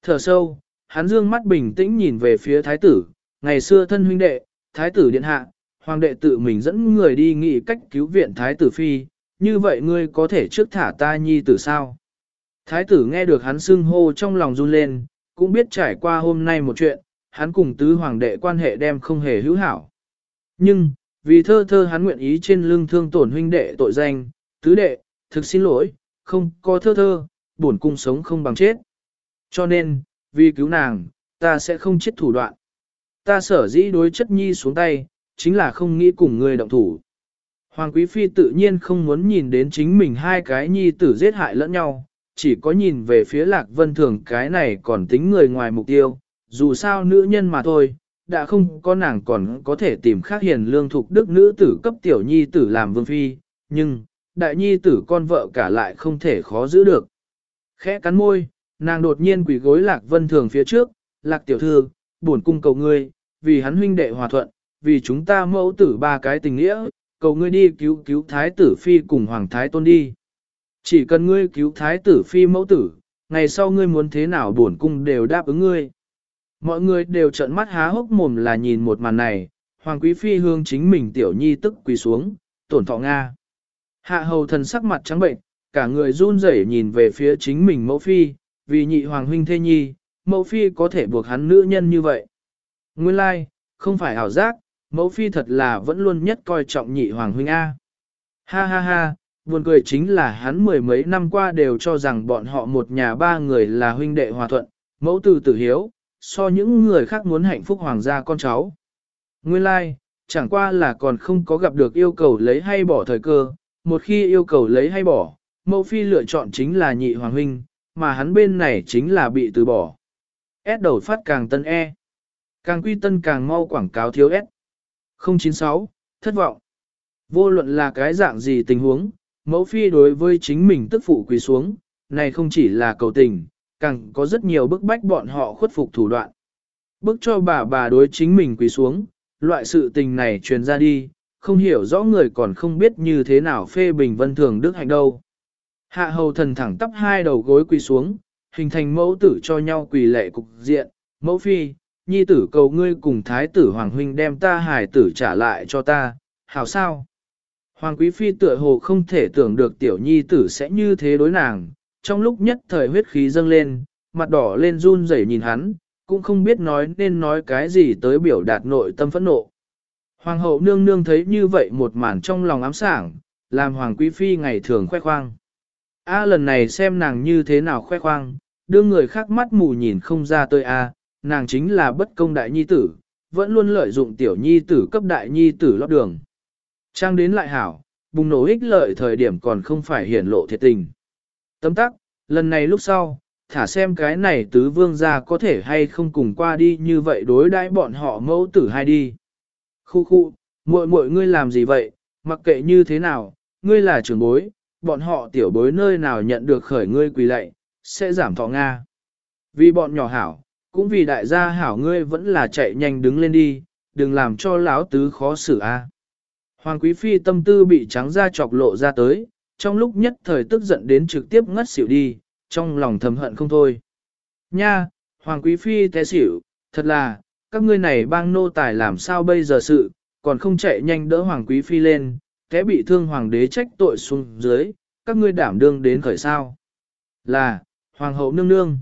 Thở sâu, hắn dương mắt bình tĩnh nhìn về phía thái tử, ngày xưa thân huynh đệ, thái tử điện hạ, hoàng đệ tự mình dẫn người đi nghị cách cứu viện thái tử phi, như vậy ngươi có thể trước thả ta nhi tử sao? Thái tử nghe được hắn xưng hô trong lòng run lên, cũng biết trải qua hôm nay một chuyện, hắn cùng tứ hoàng đệ quan hệ đem không hề hữu hảo. Nhưng, vì thơ thơ hắn nguyện ý trên lưng thương tổn huynh đệ tội danh, tứ đệ, thực xin lỗi, không có thơ thơ, bổn cung sống không bằng chết. Cho nên, vì cứu nàng, ta sẽ không chết thủ đoạn. Ta sở dĩ đối chất nhi xuống tay, chính là không nghĩ cùng người động thủ. Hoàng Quý Phi tự nhiên không muốn nhìn đến chính mình hai cái nhi tử giết hại lẫn nhau, chỉ có nhìn về phía Lạc Vân Thường cái này còn tính người ngoài mục tiêu, dù sao nữ nhân mà thôi, đã không có nàng còn có thể tìm khác hiền lương thục đức nữ tử cấp tiểu nhi tử làm vương phi, nhưng, đại nhi tử con vợ cả lại không thể khó giữ được. Khẽ cắn môi, nàng đột nhiên quỳ gối Lạc Vân Thường phía trước, Lạc tiểu thư, buồn cung cầu ngươi, vì hắn huynh đệ hòa thuận, vì chúng ta mẫu tử ba cái tình nghĩa, cầu ngươi đi cứu cứu thái tử phi cùng hoàng thái tôn đi. Chỉ cần ngươi cứu thái tử phi mẫu tử, ngày sau ngươi muốn thế nào bổn cung đều đáp ứng ngươi. Mọi người đều trợn mắt há hốc mồm là nhìn một màn này, hoàng quý phi hương chính mình tiểu nhi tức quỳ xuống, tổn thọ Nga. Hạ hầu thần sắc mặt trắng bệnh, cả người run rẩy nhìn về phía chính mình mẫu phi, vì nhị hoàng huynh thê nhi, mẫu phi có thể buộc hắn nữ nhân như vậy. Nguyên lai, like, không phải ảo giác, mẫu phi thật là vẫn luôn nhất coi trọng nhị hoàng huynh A. Ha ha ha, buồn cười chính là hắn mười mấy năm qua đều cho rằng bọn họ một nhà ba người là huynh đệ hòa thuận, mẫu tử tử hiếu, so những người khác muốn hạnh phúc hoàng gia con cháu. Nguyên lai, like, chẳng qua là còn không có gặp được yêu cầu lấy hay bỏ thời cơ, một khi yêu cầu lấy hay bỏ, mẫu phi lựa chọn chính là nhị hoàng huynh, mà hắn bên này chính là bị từ bỏ. S đầu phát càng tân E. Càng quy tân càng mau quảng cáo thiếu S. 096, thất vọng. Vô luận là cái dạng gì tình huống, mẫu phi đối với chính mình tức phụ quỳ xuống, này không chỉ là cầu tình, càng có rất nhiều bức bách bọn họ khuất phục thủ đoạn. Bức cho bà bà đối chính mình quỳ xuống, loại sự tình này truyền ra đi, không hiểu rõ người còn không biết như thế nào phê bình vân thường đức hạnh đâu. Hạ hầu thần thẳng tắp hai đầu gối quỳ xuống, hình thành mẫu tử cho nhau quỳ lệ cục diện, mẫu phi, nhi tử cầu ngươi cùng thái tử hoàng huynh đem ta hài tử trả lại cho ta, hảo sao? Hoàng quý phi tựa hồ không thể tưởng được tiểu nhi tử sẽ như thế đối nàng, trong lúc nhất thời huyết khí dâng lên, mặt đỏ lên run rẩy nhìn hắn, cũng không biết nói nên nói cái gì tới biểu đạt nội tâm phẫn nộ. Hoàng hậu nương nương thấy như vậy một màn trong lòng ám sảng, làm hoàng quý phi ngày thường khoe khoang. A lần này xem nàng như thế nào khoe khoang, đưa người khác mắt mù nhìn không ra tôi a, nàng chính là bất công đại nhi tử, vẫn luôn lợi dụng tiểu nhi tử cấp đại nhi tử lót đường. Trang đến lại hảo, bùng nổ ích lợi thời điểm còn không phải hiển lộ thiệt tình. Tấm tắc, lần này lúc sau, thả xem cái này tứ vương gia có thể hay không cùng qua đi như vậy đối đãi bọn họ mẫu tử hai đi. Khu khu, muội muội ngươi làm gì vậy, mặc kệ như thế nào, ngươi là trưởng bối, bọn họ tiểu bối nơi nào nhận được khởi ngươi quỳ lạy, sẽ giảm thọ Nga. Vì bọn nhỏ hảo, cũng vì đại gia hảo ngươi vẫn là chạy nhanh đứng lên đi, đừng làm cho lão tứ khó xử a. Hoàng quý phi tâm tư bị trắng da chọc lộ ra tới, trong lúc nhất thời tức giận đến trực tiếp ngất xỉu đi, trong lòng thầm hận không thôi. Nha, Hoàng quý phi té xỉu, thật là, các ngươi này bang nô tài làm sao bây giờ sự, còn không chạy nhanh đỡ Hoàng quý phi lên, té bị thương Hoàng đế trách tội xuống dưới, các ngươi đảm đương đến khởi sao. Là, Hoàng hậu nương nương.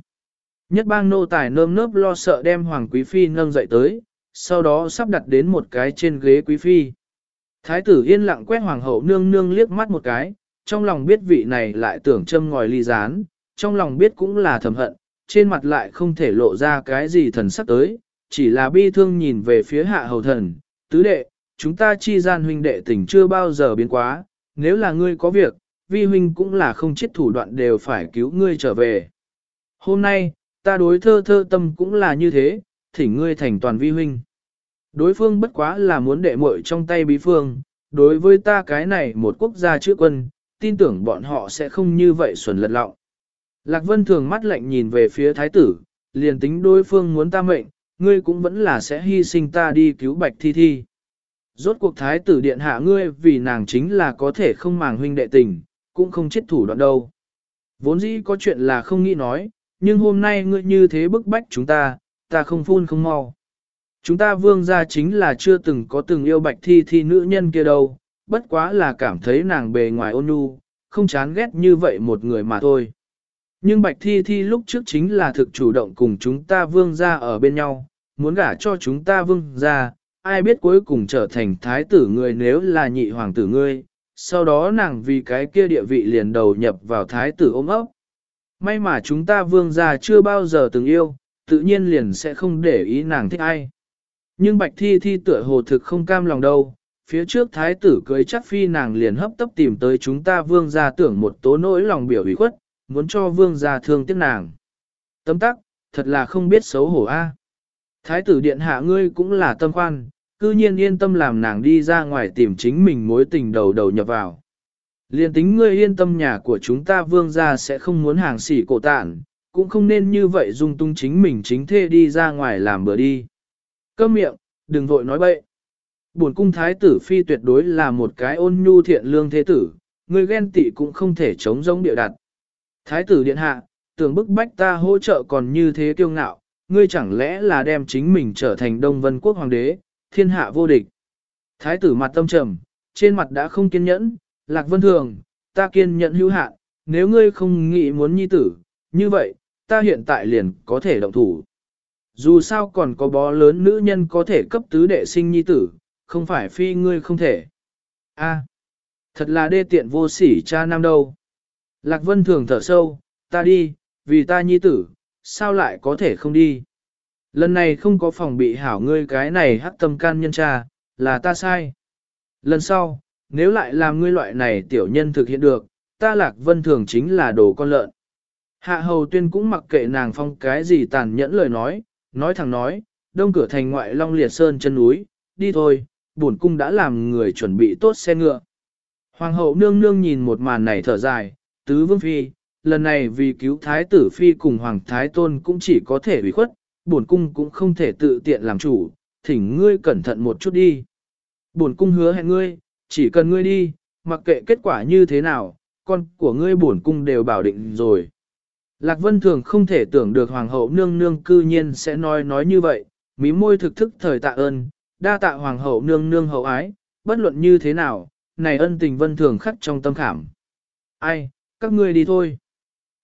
Nhất bang nô tài nơm nớp lo sợ đem Hoàng Quý Phi nâng dậy tới, sau đó sắp đặt đến một cái trên ghế Quý Phi. Thái tử yên lặng quét Hoàng hậu nương nương liếc mắt một cái, trong lòng biết vị này lại tưởng châm ngòi ly rán, trong lòng biết cũng là thầm hận, trên mặt lại không thể lộ ra cái gì thần sắc tới, chỉ là bi thương nhìn về phía hạ hầu thần, tứ đệ, chúng ta chi gian huynh đệ tình chưa bao giờ biến quá, nếu là ngươi có việc, vi huynh cũng là không chết thủ đoạn đều phải cứu ngươi trở về. Hôm nay, ta đối thơ thơ tâm cũng là như thế, thỉnh ngươi thành toàn vi huynh. Đối phương bất quá là muốn đệ muội trong tay bí phương, đối với ta cái này một quốc gia chữ quân, tin tưởng bọn họ sẽ không như vậy xuẩn lật lọng. Lạc Vân thường mắt lạnh nhìn về phía thái tử, liền tính đối phương muốn ta mệnh, ngươi cũng vẫn là sẽ hy sinh ta đi cứu bạch thi thi. Rốt cuộc thái tử điện hạ ngươi vì nàng chính là có thể không màng huynh đệ tình, cũng không chết thủ đoạn đâu. Vốn dĩ có chuyện là không nghĩ nói, nhưng hôm nay ngươi như thế bức bách chúng ta, ta không phun không mau. Chúng ta vương gia chính là chưa từng có từng yêu bạch thi thi nữ nhân kia đâu, bất quá là cảm thấy nàng bề ngoài ôn nhu, không chán ghét như vậy một người mà thôi. Nhưng bạch thi thi lúc trước chính là thực chủ động cùng chúng ta vương gia ở bên nhau, muốn gả cho chúng ta vương gia, ai biết cuối cùng trở thành thái tử người nếu là nhị hoàng tử ngươi, sau đó nàng vì cái kia địa vị liền đầu nhập vào thái tử ôm ấp. May mà chúng ta vương gia chưa bao giờ từng yêu, tự nhiên liền sẽ không để ý nàng thích ai. Nhưng bạch thi thi tựa hồ thực không cam lòng đâu, phía trước thái tử cưới chắc phi nàng liền hấp tấp tìm tới chúng ta vương gia tưởng một tố nỗi lòng biểu ủy khuất, muốn cho vương gia thương tiếc nàng. Tấm tắc, thật là không biết xấu hổ a. Thái tử điện hạ ngươi cũng là tâm khoan, cư nhiên yên tâm làm nàng đi ra ngoài tìm chính mình mối tình đầu đầu nhập vào. Liên tính ngươi yên tâm nhà của chúng ta vương gia sẽ không muốn hàng xỉ cổ tản, cũng không nên như vậy dung tung chính mình chính thê đi ra ngoài làm bữa đi. Câm miệng, đừng vội nói bậy. Buồn cung thái tử phi tuyệt đối là một cái ôn nhu thiện lương thế tử, ngươi ghen tị cũng không thể chống giống địa đặt. Thái tử điện hạ, tưởng bức bách ta hỗ trợ còn như thế kiêu ngạo, ngươi chẳng lẽ là đem chính mình trở thành Đông Vân Quốc Hoàng đế, thiên hạ vô địch. Thái tử mặt tâm trầm, trên mặt đã không kiên nhẫn, lạc vân thường, ta kiên nhẫn hữu hạn, nếu ngươi không nghĩ muốn nhi tử, như vậy, ta hiện tại liền có thể động thủ. Dù sao còn có bó lớn nữ nhân có thể cấp tứ đệ sinh nhi tử, không phải phi ngươi không thể. A, thật là đê tiện vô sỉ cha nam đâu. Lạc Vân thường thở sâu, ta đi, vì ta nhi tử, sao lại có thể không đi. Lần này không có phòng bị hảo ngươi cái này hắc tâm can nhân cha, là ta sai. Lần sau, nếu lại làm ngươi loại này tiểu nhân thực hiện được, ta Lạc Vân thường chính là đồ con lợn. Hạ hầu tuyên cũng mặc kệ nàng phong cái gì tàn nhẫn lời nói, nói thẳng nói, đông cửa thành ngoại long liệt sơn chân núi, đi thôi, bổn cung đã làm người chuẩn bị tốt xe ngựa. Hoàng hậu nương nương nhìn một màn này thở dài, tứ vương phi, lần này vì cứu thái tử phi cùng hoàng thái tôn cũng chỉ có thể bị khuất, bổn cung cũng không thể tự tiện làm chủ, thỉnh ngươi cẩn thận một chút đi. Bổn cung hứa hẹn ngươi, chỉ cần ngươi đi, mặc kệ kết quả như thế nào, con của ngươi bổn cung đều bảo định rồi. Lạc Vân thường không thể tưởng được hoàng hậu nương nương cư nhiên sẽ nói nói như vậy, mí môi thực thức thời tạ ơn, đa tạ hoàng hậu nương nương hậu ái, bất luận như thế nào, này ân tình vân thường khắc trong tâm khảm. Ai, các ngươi đi thôi.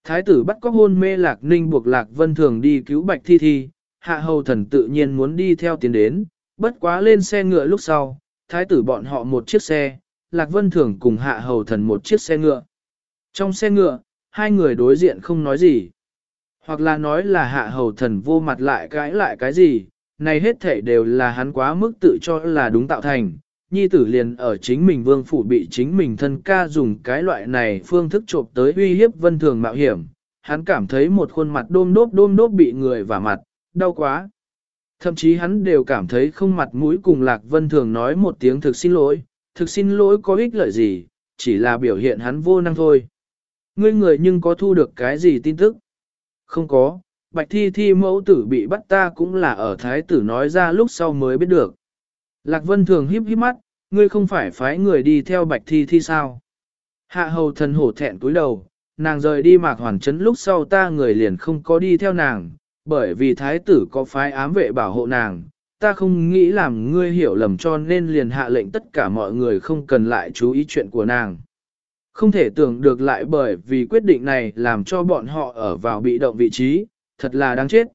Thái tử bắt có hôn mê lạc ninh buộc lạc vân thường đi cứu bạch thi thi, hạ hầu thần tự nhiên muốn đi theo tiến đến, bất quá lên xe ngựa lúc sau, thái tử bọn họ một chiếc xe, lạc vân thường cùng hạ hầu thần một chiếc xe ngựa. Trong xe ngựa, hai người đối diện không nói gì. Hoặc là nói là hạ hầu thần vô mặt lại cãi lại cái gì, này hết thể đều là hắn quá mức tự cho là đúng tạo thành. Nhi tử liền ở chính mình vương phủ bị chính mình thân ca dùng cái loại này phương thức trộm tới uy hiếp vân thường mạo hiểm. Hắn cảm thấy một khuôn mặt đôm đốp đôm đốp bị người vả mặt, đau quá. Thậm chí hắn đều cảm thấy không mặt mũi cùng Lạc Vân Thường nói một tiếng thực xin lỗi, thực xin lỗi có ích lợi gì, chỉ là biểu hiện hắn vô năng thôi. Ngươi người nhưng có thu được cái gì tin tức? Không có, bạch thi thi mẫu tử bị bắt ta cũng là ở thái tử nói ra lúc sau mới biết được. Lạc Vân thường híp híp mắt, ngươi không phải phái người đi theo bạch thi thi sao? Hạ hầu thần hổ thẹn cúi đầu, nàng rời đi mạc hoàn chấn lúc sau ta người liền không có đi theo nàng, bởi vì thái tử có phái ám vệ bảo hộ nàng, ta không nghĩ làm ngươi hiểu lầm cho nên liền hạ lệnh tất cả mọi người không cần lại chú ý chuyện của nàng. Không thể tưởng được lại bởi vì quyết định này làm cho bọn họ ở vào bị động vị trí, thật là đáng chết.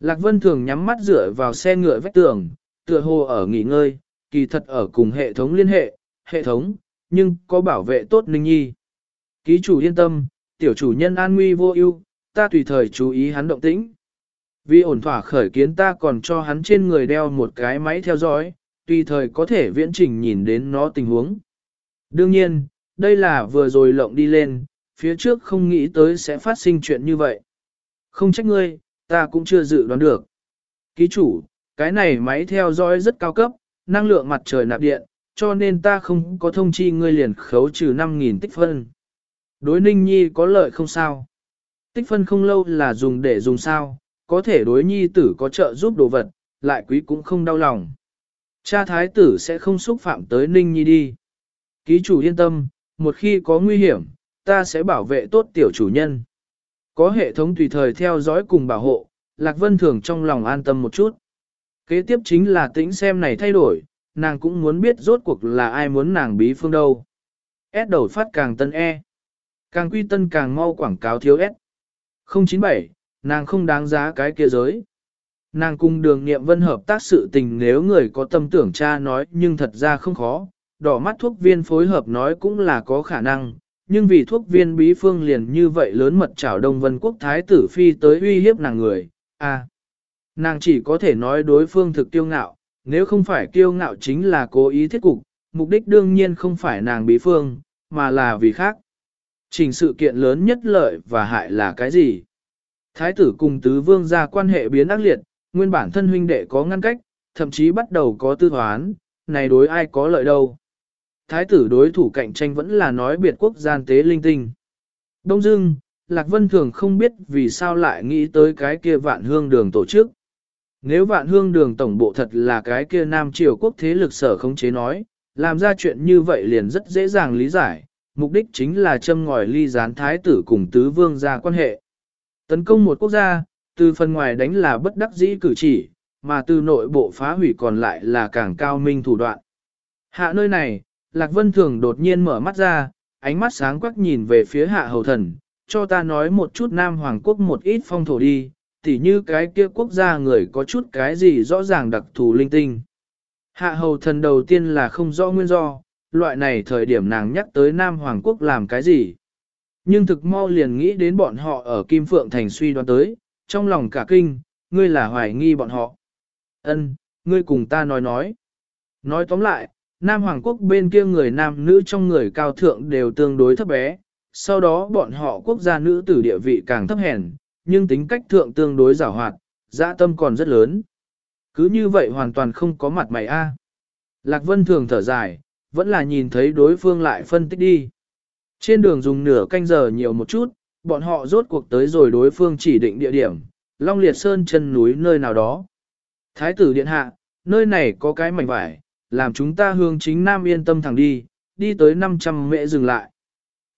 Lạc Vân thường nhắm mắt dựa vào xe ngựa vách tường, tựa hồ ở nghỉ ngơi, kỳ thật ở cùng hệ thống liên hệ, hệ thống, nhưng có bảo vệ tốt Ninh Nhi. Ký chủ yên tâm, tiểu chủ nhân an nguy vô ưu, ta tùy thời chú ý hắn động tĩnh. Vì ổn thỏa khởi kiến ta còn cho hắn trên người đeo một cái máy theo dõi, tùy thời có thể viễn trình nhìn đến nó tình huống. Đương nhiên, đây là vừa rồi lộng đi lên, phía trước không nghĩ tới sẽ phát sinh chuyện như vậy. Không trách ngươi, ta cũng chưa dự đoán được. Ký chủ, cái này máy theo dõi rất cao cấp, năng lượng mặt trời nạp điện, cho nên ta không có thông chi ngươi liền khấu trừ 5.000 tích phân. Đối Ninh Nhi có lợi không sao? Tích phân không lâu là dùng để dùng sao, có thể đối Nhi tử có trợ giúp đồ vật, lại quý cũng không đau lòng. Cha thái tử sẽ không xúc phạm tới Ninh Nhi đi. Ký chủ yên tâm, một khi có nguy hiểm, ta sẽ bảo vệ tốt tiểu chủ nhân. Có hệ thống tùy thời theo dõi cùng bảo hộ, Lạc Vân Thường trong lòng an tâm một chút. Kế tiếp chính là tính xem này thay đổi, nàng cũng muốn biết rốt cuộc là ai muốn nàng bí phương đâu. S đầu phát càng tân E. Càng quy tân càng mau quảng cáo thiếu S. 097, nàng không đáng giá cái kia giới. Nàng cùng đường nghiệm vân hợp tác sự tình nếu người có tâm tưởng cha nói nhưng thật ra không khó, đỏ mắt thuốc viên phối hợp nói cũng là có khả năng, nhưng vì thuốc viên bí phương liền như vậy lớn mật trảo Đông Vân Quốc Thái tử Phi tới uy hiếp nàng người, à, nàng chỉ có thể nói đối phương thực tiêu ngạo, nếu không phải kiêu ngạo chính là cố ý thiết cục, mục đích đương nhiên không phải nàng bí phương, mà là vì khác. Trình sự kiện lớn nhất lợi và hại là cái gì? Thái tử cùng tứ vương ra quan hệ biến ác liệt, nguyên bản thân huynh đệ có ngăn cách, thậm chí bắt đầu có tư thoán, này đối ai có lợi đâu. Thái tử đối thủ cạnh tranh vẫn là nói biệt quốc gian tế linh tinh. Đông dưng, Lạc Vân Thường không biết vì sao lại nghĩ tới cái kia vạn hương đường tổ chức. Nếu vạn hương đường tổng bộ thật là cái kia Nam Triều quốc thế lực sở không chế nói, làm ra chuyện như vậy liền rất dễ dàng lý giải, mục đích chính là châm ngòi ly gián thái tử cùng tứ vương ra quan hệ. Tấn công một quốc gia, từ phần ngoài đánh là bất đắc dĩ cử chỉ, mà từ nội bộ phá hủy còn lại là càng cao minh thủ đoạn. Hạ nơi này, Lạc Vân Thường đột nhiên mở mắt ra, ánh mắt sáng quắc nhìn về phía hạ hầu thần, cho ta nói một chút Nam Hoàng Quốc một ít phong thổ đi, tỉ như cái kia quốc gia người có chút cái gì rõ ràng đặc thù linh tinh. Hạ hầu thần đầu tiên là không rõ nguyên do, loại này thời điểm nàng nhắc tới Nam Hoàng Quốc làm cái gì. Nhưng thực mau liền nghĩ đến bọn họ ở Kim Phượng Thành suy đoán tới, trong lòng cả kinh, ngươi là hoài nghi bọn họ. Ân, ngươi cùng ta nói nói. Nói tóm lại, Nam Hoàng Quốc bên kia người nam nữ trong người cao thượng đều tương đối thấp bé, sau đó bọn họ quốc gia nữ tử địa vị càng thấp hèn, nhưng tính cách thượng tương đối giảo hoạt, dã tâm còn rất lớn. Cứ như vậy hoàn toàn không có mặt mày a. Lạc Vân thường thở dài, vẫn là nhìn thấy đối phương lại phân tích đi. Trên đường dùng nửa canh giờ nhiều một chút, bọn họ rốt cuộc tới rồi đối phương chỉ định địa điểm, Long Liệt Sơn chân núi nơi nào đó. Thái tử điện hạ, nơi này có cái mảnh vải, làm chúng ta hướng chính Nam yên tâm thẳng đi, đi tới 500 mễ dừng lại.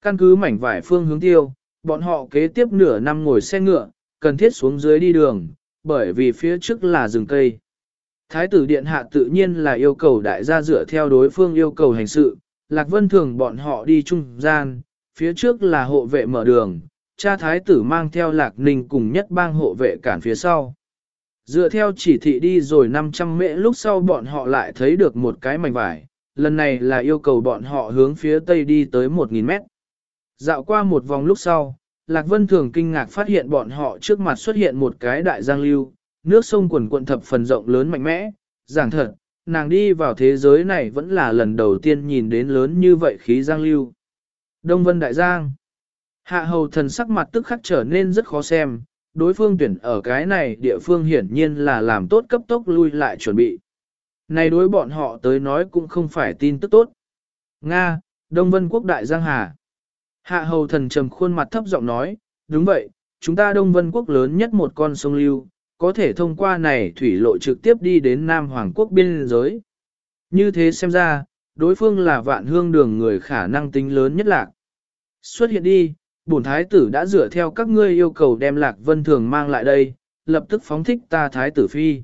Căn cứ mảnh vải phương hướng tiêu, bọn họ kế tiếp nửa năm ngồi xe ngựa, cần thiết xuống dưới đi đường, bởi vì phía trước là rừng cây. Thái tử điện hạ tự nhiên là yêu cầu đại gia dựa theo đối phương yêu cầu hành sự, Lạc Vân thường bọn họ đi trung gian, phía trước là hộ vệ mở đường, cha thái tử mang theo Lạc Ninh cùng nhất bang hộ vệ cản phía sau. Dựa theo chỉ thị đi rồi 500 mễ lúc sau bọn họ lại thấy được một cái mảnh vải, lần này là yêu cầu bọn họ hướng phía tây đi tới 1.000 mét. Dạo qua một vòng lúc sau, Lạc Vân Thường kinh ngạc phát hiện bọn họ trước mặt xuất hiện một cái đại giang lưu, nước sông quần quận thập phần rộng lớn mạnh mẽ, giảng thật, nàng đi vào thế giới này vẫn là lần đầu tiên nhìn đến lớn như vậy khí giang lưu. Đông Vân Đại Giang Hạ hầu thần sắc mặt tức khắc trở nên rất khó xem, đối phương tuyển ở cái này địa phương hiển nhiên là làm tốt cấp tốc lui lại chuẩn bị. Này đối bọn họ tới nói cũng không phải tin tức tốt. Nga, Đông Vân Quốc Đại Giang Hà. Hạ hầu thần trầm khuôn mặt thấp giọng nói, đúng vậy, chúng ta Đông Vân Quốc lớn nhất một con sông lưu, có thể thông qua này thủy lộ trực tiếp đi đến Nam Hoàng Quốc biên giới. Như thế xem ra, đối phương là vạn hương đường người khả năng tính lớn nhất lạc. Xuất hiện đi, bổn thái tử đã dựa theo các ngươi yêu cầu đem lạc vân thường mang lại đây, lập tức phóng thích ta thái tử phi.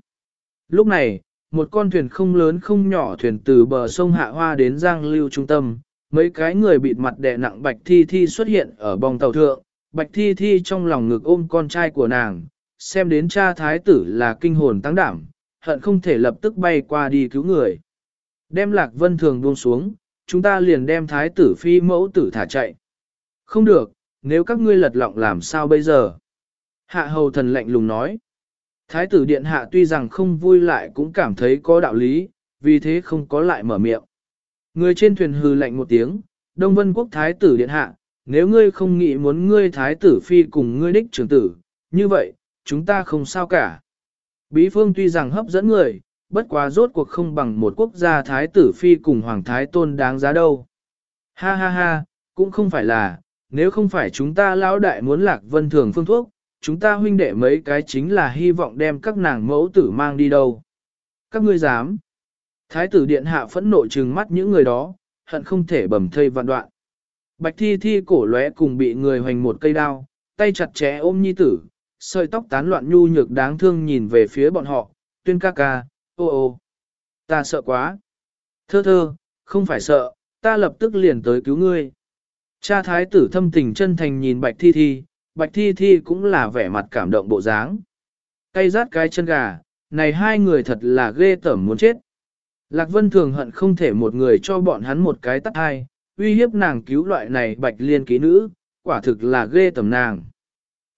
Lúc này, một con thuyền không lớn không nhỏ thuyền từ bờ sông Hạ Hoa đến Giang Lưu trung tâm, mấy cái người bịt mặt đè nặng Bạch Thi Thi xuất hiện ở bong tàu thượng, Bạch Thi Thi trong lòng ngực ôm con trai của nàng, xem đến cha thái tử là kinh hồn tăng đảm, hận không thể lập tức bay qua đi cứu người. Đem lạc vân thường buông xuống, chúng ta liền đem thái tử phi mẫu tử thả chạy. Không được, nếu các ngươi lật lọng làm sao bây giờ? Hạ hầu thần lạnh lùng nói. Thái tử điện hạ tuy rằng không vui lại cũng cảm thấy có đạo lý, vì thế không có lại mở miệng. Người trên thuyền hư lạnh một tiếng, Đông Vân Quốc Thái tử điện hạ, nếu ngươi không nghĩ muốn ngươi Thái tử phi cùng ngươi đích trưởng tử, như vậy, chúng ta không sao cả. Bí phương tuy rằng hấp dẫn người, bất quá rốt cuộc không bằng một quốc gia thái tử phi cùng hoàng thái tôn đáng giá đâu. Ha ha ha, cũng không phải là, nếu không phải chúng ta lão đại muốn lạc vân thường phương thuốc, chúng ta huynh đệ mấy cái chính là hy vọng đem các nàng mẫu tử mang đi đâu. Các ngươi dám. Thái tử điện hạ phẫn nộ trừng mắt những người đó, hận không thể bầm thây vạn đoạn. Bạch thi thi cổ lóe cùng bị người hoành một cây đao, tay chặt chẽ ôm nhi tử, sợi tóc tán loạn nhu nhược đáng thương nhìn về phía bọn họ, tuyên ca ca, ô ô, ta sợ quá. Thơ thơ, không phải sợ, ta lập tức liền tới cứu ngươi. Cha thái tử thâm tình chân thành nhìn bạch thi thi, bạch thi thi cũng là vẻ mặt cảm động bộ dáng. Cây rát cái chân gà, này hai người thật là ghê tởm muốn chết. Lạc Vân thường hận không thể một người cho bọn hắn một cái tắt hai, uy hiếp nàng cứu loại này bạch liên ký nữ, quả thực là ghê tởm nàng.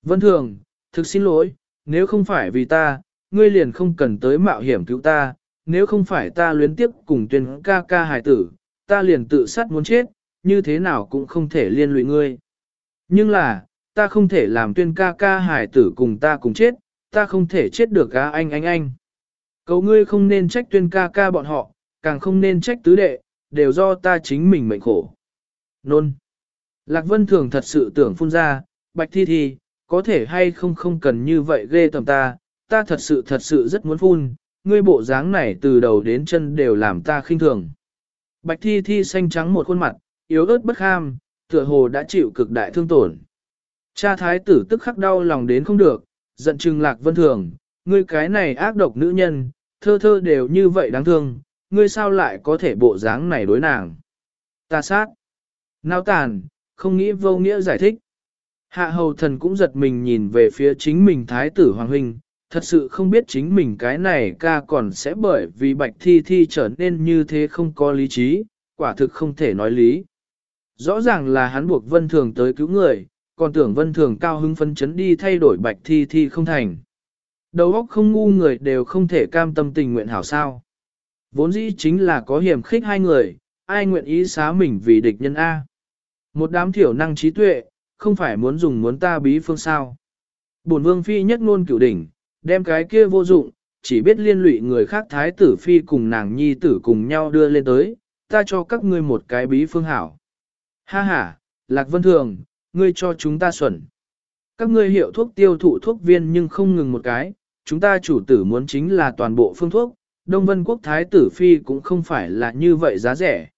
Vân thường, thực xin lỗi, nếu không phải vì ta, ngươi liền không cần tới mạo hiểm cứu ta, nếu không phải ta luyến tiếp cùng tuyên ca ca hài tử, ta liền tự sát muốn chết, như thế nào cũng không thể liên lụy ngươi. Nhưng là, ta không thể làm tuyên ca ca hài tử cùng ta cùng chết, ta không thể chết được ca anh anh anh. Cầu ngươi không nên trách tuyên ca ca bọn họ, càng không nên trách tứ đệ, đều do ta chính mình mệnh khổ. Nôn. Lạc Vân Thường thật sự tưởng phun ra, bạch thi thi, có thể hay không không cần như vậy ghê tầm ta, ta thật sự thật sự rất muốn phun, ngươi bộ dáng này từ đầu đến chân đều làm ta khinh thường. Bạch thi thi xanh trắng một khuôn mặt, yếu ớt bất ham, tựa hồ đã chịu cực đại thương tổn. Cha thái tử tức khắc đau lòng đến không được, giận trừng lạc vân thường, ngươi cái này ác độc nữ nhân, thơ thơ đều như vậy đáng thương, ngươi sao lại có thể bộ dáng này đối nàng. Ta sát. Nao tàn, không nghĩ vô nghĩa giải thích. Hạ hầu thần cũng giật mình nhìn về phía chính mình thái tử hoàng huynh, thật sự không biết chính mình cái này ca còn sẽ bởi vì bạch thi thi trở nên như thế không có lý trí, quả thực không thể nói lý. Rõ ràng là hắn buộc vân thường tới cứu người, còn tưởng vân thường cao hứng phân chấn đi thay đổi bạch thi thi không thành. Đầu óc không ngu người đều không thể cam tâm tình nguyện hảo sao. Vốn dĩ chính là có hiểm khích hai người, ai nguyện ý xá mình vì địch nhân A. Một đám thiểu năng trí tuệ, không phải muốn dùng muốn ta bí phương sao. Bổn vương phi nhất ngôn cửu đỉnh, đem cái kia vô dụng, chỉ biết liên lụy người khác thái tử phi cùng nàng nhi tử cùng nhau đưa lên tới, ta cho các ngươi một cái bí phương hảo. Ha ha, Lạc Vân Thường, ngươi cho chúng ta xuẩn. Các ngươi hiệu thuốc tiêu thụ thuốc viên nhưng không ngừng một cái, chúng ta chủ tử muốn chính là toàn bộ phương thuốc, Đông Vân Quốc Thái tử Phi cũng không phải là như vậy giá rẻ.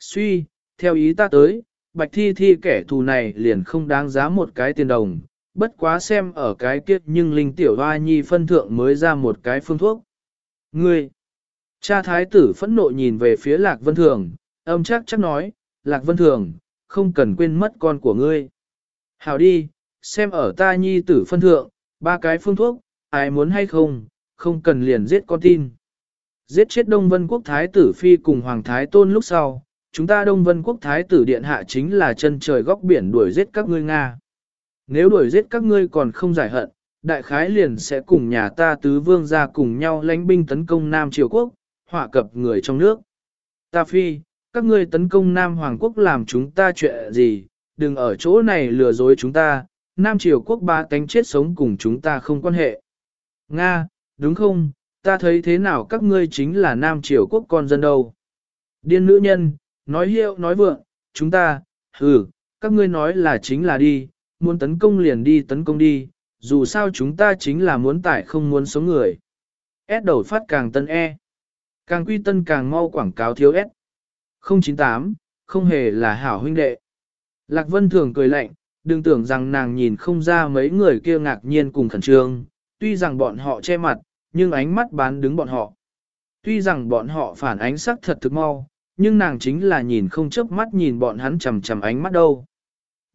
Suy, theo ý ta tới, bạch thi thi kẻ thù này liền không đáng giá một cái tiền đồng, bất quá xem ở cái kiếp nhưng linh tiểu hoa nhi phân thượng mới ra một cái phương thuốc. Ngươi, cha thái tử phẫn nộ nhìn về phía Lạc Vân Thường, âm chắc chắc nói, Lạc Vân Thường, không cần quên mất con của ngươi. Hảo đi, xem ở ta nhi tử phân thượng, ba cái phương thuốc, ai muốn hay không, không cần liền giết con tin. Giết chết Đông Vân Quốc Thái tử Phi cùng Hoàng Thái Tôn lúc sau, chúng ta Đông Vân Quốc Thái tử Điện Hạ chính là chân trời góc biển đuổi giết các ngươi Nga. Nếu đuổi giết các ngươi còn không giải hận, đại khái liền sẽ cùng nhà ta tứ vương ra cùng nhau lãnh binh tấn công Nam Triều Quốc, họa cập người trong nước. Ta Phi, các ngươi tấn công Nam Hoàng Quốc làm chúng ta chuyện gì, đừng ở chỗ này lừa dối chúng ta, Nam Triều Quốc ba cánh chết sống cùng chúng ta không quan hệ. Nga, đúng không, ta thấy thế nào các ngươi chính là Nam Triều Quốc con dân đâu. Điên nữ nhân, nói hiệu nói vượng, chúng ta, hừ, các ngươi nói là chính là đi, muốn tấn công liền đi tấn công đi, dù sao chúng ta chính là muốn tải không muốn sống người. S đầu phát càng tân E. Càng quy tân càng mau quảng cáo thiếu S. 098, không hề là hảo huynh đệ. Lạc Vân thường cười lạnh, đừng tưởng rằng nàng nhìn không ra mấy người kia ngạc nhiên cùng khẩn trương, tuy rằng bọn họ che mặt, nhưng ánh mắt bán đứng bọn họ. Tuy rằng bọn họ phản ánh sắc thật thực mau, nhưng nàng chính là nhìn không chớp mắt nhìn bọn hắn chầm chầm ánh mắt đâu.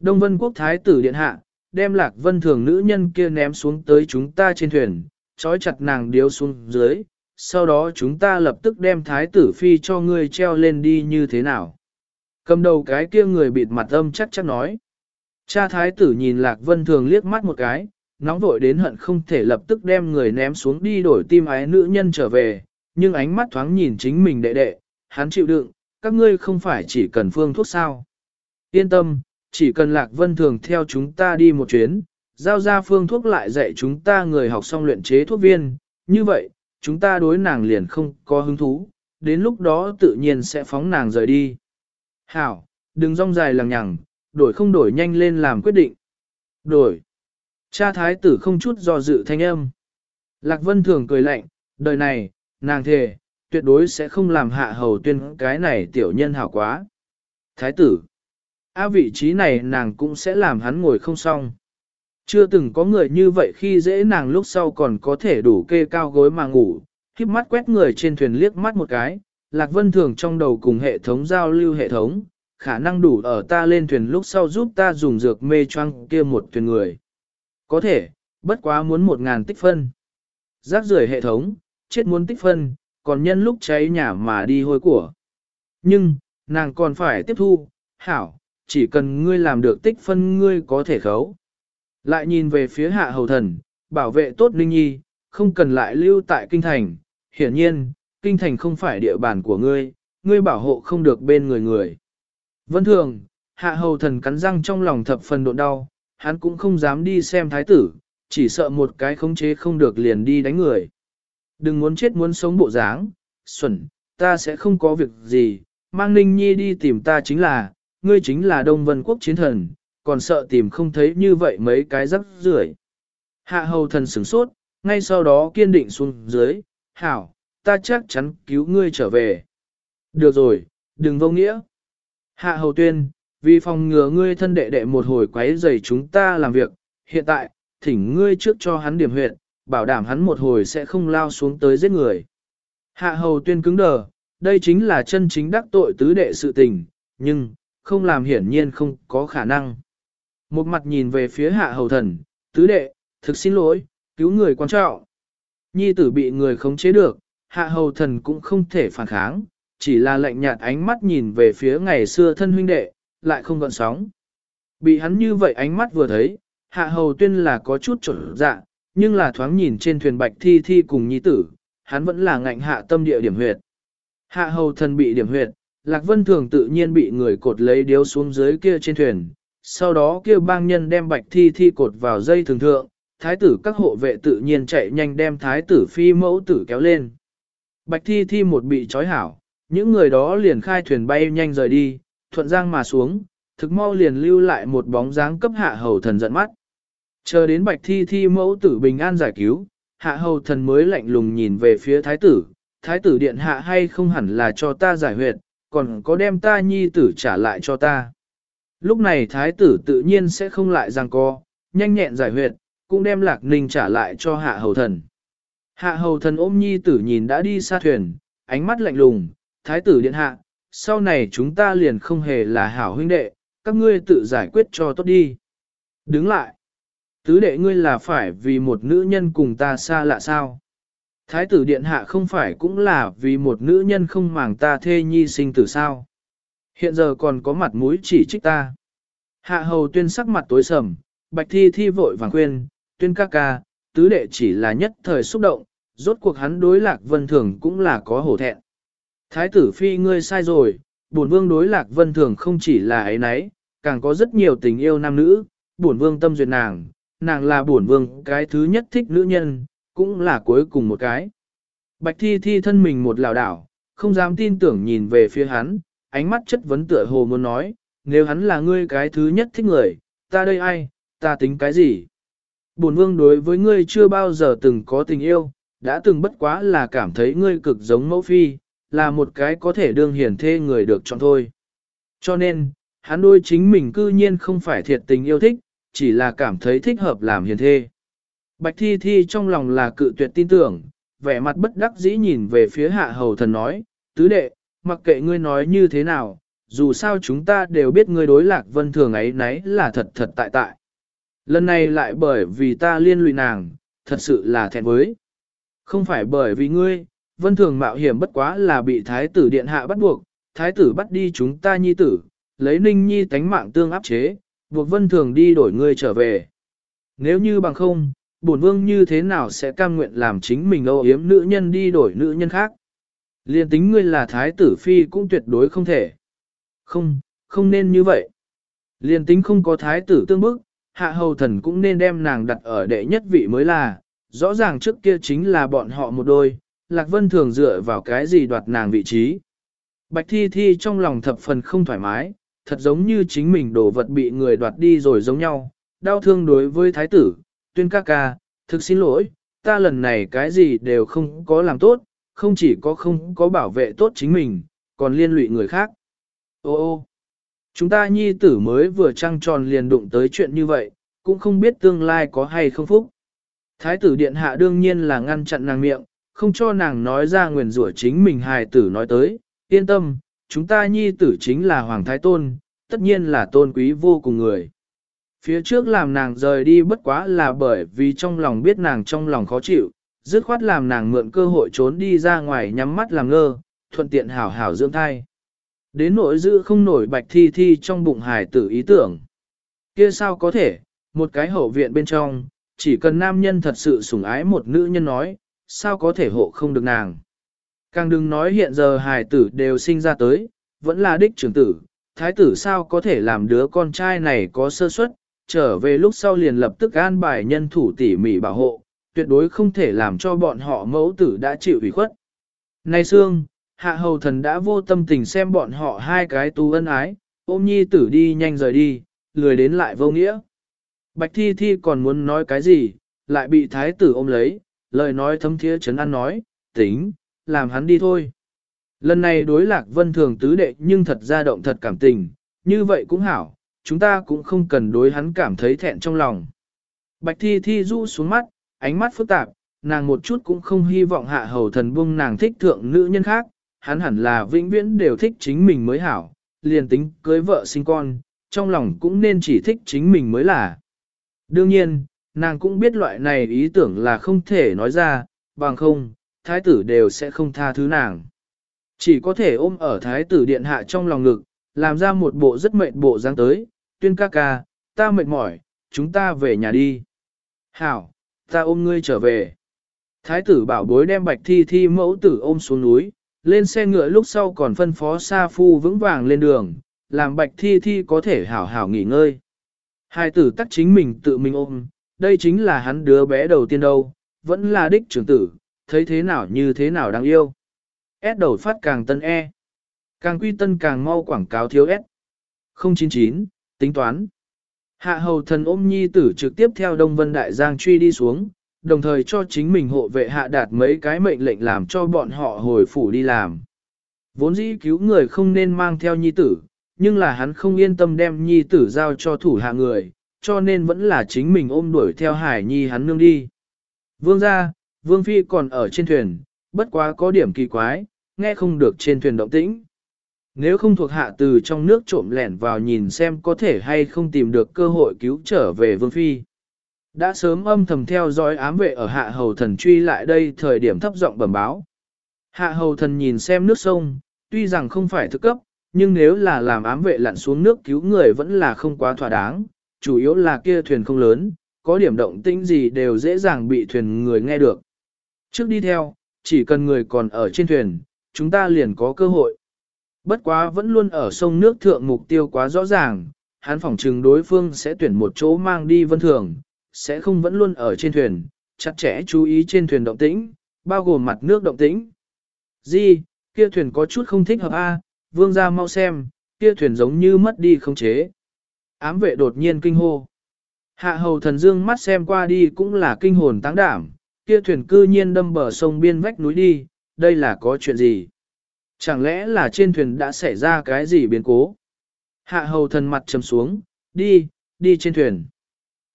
Đông Vân Quốc Thái tử Điện Hạ, đem lạc vân thường nữ nhân kia ném xuống tới chúng ta trên thuyền, trói chặt nàng điếu xuống dưới, sau đó chúng ta lập tức đem Thái tử Phi cho ngươi treo lên đi như thế nào. Cầm đầu cái kia người bịt mặt âm chắc chắc nói. Cha Thái tử nhìn lạc vân thường liếc mắt một cái, nóng vội đến hận không thể lập tức đem người ném xuống đi đổi tim ái nữ nhân trở về, nhưng ánh mắt thoáng nhìn chính mình đệ đệ, hắn chịu đựng, các ngươi không phải chỉ cần phương thuốc sao. Yên tâm, chỉ cần Lạc Vân Thường theo chúng ta đi một chuyến, giao ra phương thuốc lại dạy chúng ta người học xong luyện chế thuốc viên, như vậy, chúng ta đối nàng liền không có hứng thú, đến lúc đó tự nhiên sẽ phóng nàng rời đi. Hảo, đừng rong dài lằng nhằng, đổi không đổi nhanh lên làm quyết định. Đổi. Cha thái tử không chút do dự thanh âm. Lạc Vân thường cười lạnh, đời này, nàng thề, tuyệt đối sẽ không làm hạ hầu tuyên cái này tiểu nhân hảo quá. Thái tử. A vị trí này nàng cũng sẽ làm hắn ngồi không xong. Chưa từng có người như vậy khi dễ nàng lúc sau còn có thể đủ kê cao gối mà ngủ, khiếp mắt quét người trên thuyền liếc mắt một cái, Lạc Vân Thường trong đầu cùng hệ thống giao lưu hệ thống, khả năng đủ ở ta lên thuyền lúc sau giúp ta dùng dược mê choang kia một thuyền người. Có thể, bất quá muốn một ngàn tích phân. Rác rưởi hệ thống, chết muốn tích phân, còn nhân lúc cháy nhà mà đi hôi của. Nhưng, nàng còn phải tiếp thu, hảo, chỉ cần ngươi làm được tích phân ngươi có thể khấu. Lại nhìn về phía hạ hầu thần, bảo vệ tốt linh Nhi, không cần lại lưu tại kinh thành. Hiển nhiên, kinh thành không phải địa bàn của ngươi, ngươi bảo hộ không được bên người người. Vân thường, hạ hầu thần cắn răng trong lòng thập phần độ đau, hắn cũng không dám đi xem thái tử, chỉ sợ một cái khống chế không được liền đi đánh người. Đừng muốn chết muốn sống bộ dáng, xuẩn, ta sẽ không có việc gì, mang Ninh Nhi đi tìm ta chính là, ngươi chính là Đông Vân Quốc chiến thần, còn sợ tìm không thấy như vậy mấy cái rắc rưởi. Hạ hầu thần sửng sốt, ngay sau đó kiên định xuống dưới, hảo, ta chắc chắn cứu ngươi trở về. Được rồi, đừng vô nghĩa. Hạ hầu tuyên, vì phòng ngừa ngươi thân đệ đệ một hồi quấy rầy chúng ta làm việc, hiện tại, thỉnh ngươi trước cho hắn điểm huyệt, bảo đảm hắn một hồi sẽ không lao xuống tới giết người. Hạ hầu tuyên cứng đờ, đây chính là chân chính đắc tội tứ đệ sự tình, nhưng, không làm hiển nhiên không có khả năng. Một mặt nhìn về phía hạ hầu thần, tứ đệ, thực xin lỗi, cứu người quan trọng. Nhi tử bị người khống chế được, hạ hầu thần cũng không thể phản kháng, chỉ là lạnh nhạt ánh mắt nhìn về phía ngày xưa thân huynh đệ, lại không gợn sóng. Bị hắn như vậy ánh mắt vừa thấy, hạ hầu tuyên là có chút trở dạ, nhưng là thoáng nhìn trên thuyền bạch thi thi cùng nhi tử, hắn vẫn là ngạnh hạ tâm địa điểm huyệt. Hạ hầu thần bị điểm huyệt, Lạc Vân Thường tự nhiên bị người cột lấy điếu xuống dưới kia trên thuyền, sau đó kia bang nhân đem bạch thi thi cột vào dây thường thượng, thái tử các hộ vệ tự nhiên chạy nhanh đem thái tử phi mẫu tử kéo lên. Bạch thi thi một bị trói hảo, những người đó liền khai thuyền bay nhanh rời đi, thuận giang mà xuống, thực mau liền lưu lại một bóng dáng cấp hạ hầu thần giận mắt. Chờ đến bạch thi thi mẫu tử bình an giải cứu, hạ hầu thần mới lạnh lùng nhìn về phía thái tử, thái tử điện hạ hay không hẳn là cho ta giải huyệt, còn có đem ta nhi tử trả lại cho ta. Lúc này thái tử tự nhiên sẽ không lại giang co, nhanh nhẹn giải huyệt, cũng đem lạc ninh trả lại cho hạ hầu thần. Hạ hầu thần ôm nhi tử nhìn đã đi xa thuyền, ánh mắt lạnh lùng, thái tử điện hạ, sau này chúng ta liền không hề là hảo huynh đệ, các ngươi tự giải quyết cho tốt đi. Đứng lại. Tứ đệ ngươi là phải vì một nữ nhân cùng ta xa lạ sao? Thái tử điện hạ không phải cũng là vì một nữ nhân không màng ta thê nhi sinh tử sao? Hiện giờ còn có mặt mũi chỉ trích ta. Hạ hầu tuyên sắc mặt tối sầm, bạch thi thi vội vàng khuyên, tuyên ca ca, tứ đệ chỉ là nhất thời xúc động, rốt cuộc hắn đối lạc vân thường cũng là có hổ thẹn. Thái tử phi ngươi sai rồi, bổn vương đối lạc vân thường không chỉ là ấy nấy, càng có rất nhiều tình yêu nam nữ, bổn vương tâm duyệt nàng, nàng là bổn vương cái thứ nhất thích nữ nhân, cũng là cuối cùng một cái. Bạch thi thi thân mình một lảo đảo, không dám tin tưởng nhìn về phía hắn, ánh mắt chất vấn tựa hồ muốn nói, nếu hắn là ngươi cái thứ nhất thích người, ta đây ai, ta tính cái gì? Bổn vương đối với ngươi chưa bao giờ từng có tình yêu, đã từng bất quá là cảm thấy ngươi cực giống mẫu phi, là một cái có thể đương hiển thê người được chọn thôi. Cho nên, hắn đôi chính mình cư nhiên không phải thiệt tình yêu thích, chỉ là cảm thấy thích hợp làm hiền thê. Bạch thi thi trong lòng là cự tuyệt tin tưởng, vẻ mặt bất đắc dĩ nhìn về phía hạ hầu thần nói, tứ đệ, mặc kệ ngươi nói như thế nào, dù sao chúng ta đều biết ngươi đối lạc vân thường ấy nấy là thật thật tại tại. Lần này lại bởi vì ta liên lụy nàng, thật sự là thẹn với. Không phải bởi vì ngươi, vân thường mạo hiểm bất quá là bị thái tử điện hạ bắt buộc, thái tử bắt đi chúng ta nhi tử, lấy ninh nhi tánh mạng tương áp chế, buộc vân thường đi đổi ngươi trở về. Nếu như bằng không, bổn vương như thế nào sẽ cam nguyện làm chính mình âu yếm nữ nhân đi đổi nữ nhân khác? Liên tính ngươi là thái tử phi cũng tuyệt đối không thể. Không, không nên như vậy. Liên tính không có thái tử tương bức, hạ hầu thần cũng nên đem nàng đặt ở đệ nhất vị mới là, rõ ràng trước kia chính là bọn họ một đôi, Lạc Vân thường dựa vào cái gì đoạt nàng vị trí. Bạch Thi Thi trong lòng thập phần không thoải mái, thật giống như chính mình đồ vật bị người đoạt đi rồi giống nhau, đau thương đối với thái tử, tuyên ca ca, thực xin lỗi, ta lần này cái gì đều không có làm tốt, không chỉ có không có bảo vệ tốt chính mình, còn liên lụy người khác. Ô ô, chúng ta nhi tử mới vừa trăng tròn liền đụng tới chuyện như vậy, cũng không biết tương lai có hay không phúc. Thái tử điện hạ đương nhiên là ngăn chặn nàng miệng, không cho nàng nói ra nguyền rủa chính mình hài tử nói tới, yên tâm, chúng ta nhi tử chính là Hoàng Thái Tôn, tất nhiên là tôn quý vô cùng người. Phía trước làm nàng rời đi bất quá là bởi vì trong lòng biết nàng trong lòng khó chịu, dứt khoát làm nàng mượn cơ hội trốn đi ra ngoài nhắm mắt làm ngơ, thuận tiện hảo hảo dưỡng thai. Đến nỗi giữ không nổi bạch thi thi trong bụng hài tử ý tưởng. Kia sao có thể, một cái hậu viện bên trong, chỉ cần nam nhân thật sự sủng ái một nữ nhân nói, sao có thể hộ không được nàng. Càng đừng nói hiện giờ hài tử đều sinh ra tới, vẫn là đích trưởng tử, thái tử sao có thể làm đứa con trai này có sơ suất, trở về lúc sau liền lập tức an bài nhân thủ tỉ mỉ bảo hộ, tuyệt đối không thể làm cho bọn họ mẫu tử đã chịu ủy khuất. nay Sương, hạ hầu thần đã vô tâm tình xem bọn họ hai cái tu ân ái, ôm nhi tử đi nhanh rời đi, lười đến lại vô nghĩa. Bạch thi thi còn muốn nói cái gì, lại bị thái tử ôm lấy, lời nói thấm thiế chấn ăn nói, tính, làm hắn đi thôi. Lần này đối lạc vân thường tứ đệ nhưng thật ra động thật cảm tình, như vậy cũng hảo, chúng ta cũng không cần đối hắn cảm thấy thẹn trong lòng. Bạch thi thi du xuống mắt, ánh mắt phức tạp, nàng một chút cũng không hy vọng hạ hầu thần buông nàng thích thượng nữ nhân khác, hắn hẳn là vĩnh viễn đều thích chính mình mới hảo, liền tính cưới vợ sinh con, trong lòng cũng nên chỉ thích chính mình mới là. Đương nhiên, nàng cũng biết loại này ý tưởng là không thể nói ra, bằng không, thái tử đều sẽ không tha thứ nàng. Chỉ có thể ôm ở thái tử điện hạ trong lòng ngực, làm ra một bộ rất mệt bộ dáng tới, tuyên ca ca, ta mệt mỏi, chúng ta về nhà đi. Hảo, ta ôm ngươi trở về. Thái tử bảo bối đem bạch thi thi mẫu tử ôm xuống núi, lên xe ngựa lúc sau còn phân phó Sa Phu vững vàng lên đường, làm bạch thi thi có thể hảo hảo nghỉ ngơi. Hai tử tắc chính mình tự mình ôm, đây chính là hắn đứa bé đầu tiên đâu, vẫn là đích trưởng tử, thấy thế nào như thế nào đáng yêu. S đầu phát càng tân E. Càng quy tân càng mau quảng cáo thiếu S. 099, tính toán. Hạ hầu thần ôm nhi tử trực tiếp theo Đông Vân Đại Giang truy đi xuống, đồng thời cho chính mình hộ vệ hạ đạt mấy cái mệnh lệnh làm cho bọn họ hồi phủ đi làm. Vốn dĩ cứu người không nên mang theo nhi tử, nhưng là hắn không yên tâm đem nhi tử giao cho thủ hạ người, cho nên vẫn là chính mình ôm đuổi theo hải nhi hắn nương đi. Vương ra, vương phi còn ở trên thuyền, bất quá có điểm kỳ quái, nghe không được trên thuyền động tĩnh. Nếu không thuộc hạ từ trong nước trộm lẻn vào nhìn xem có thể hay không tìm được cơ hội cứu trở về vương phi. Đã sớm âm thầm theo dõi ám vệ ở hạ hầu thần truy lại đây thời điểm thấp giọng bẩm báo. Hạ hầu thần nhìn xem nước sông, tuy rằng không phải thực cấp, nhưng nếu là làm ám vệ lặn xuống nước cứu người vẫn là không quá thỏa đáng, chủ yếu là kia thuyền không lớn, có điểm động tĩnh gì đều dễ dàng bị thuyền người nghe được. Trước đi theo, chỉ cần người còn ở trên thuyền, chúng ta liền có cơ hội. Bất quá vẫn luôn ở sông nước thượng mục tiêu quá rõ ràng, hắn phỏng chừng đối phương sẽ tuyển một chỗ mang đi vân thường, sẽ không vẫn luôn ở trên thuyền, chặt chẽ chú ý trên thuyền động tĩnh, bao gồm mặt nước động tĩnh. Di, kia thuyền có chút không thích hợp a, vương gia mau xem, kia thuyền giống như mất đi không chế. Ám vệ đột nhiên kinh hô. Hạ hầu thần dương mắt xem qua đi cũng là kinh hồn táng đảm, kia thuyền cư nhiên đâm bờ sông biên vách núi đi, đây là có chuyện gì? Chẳng lẽ là trên thuyền đã xảy ra cái gì biến cố? Hạ hầu thần mặt trầm xuống, đi, đi trên thuyền.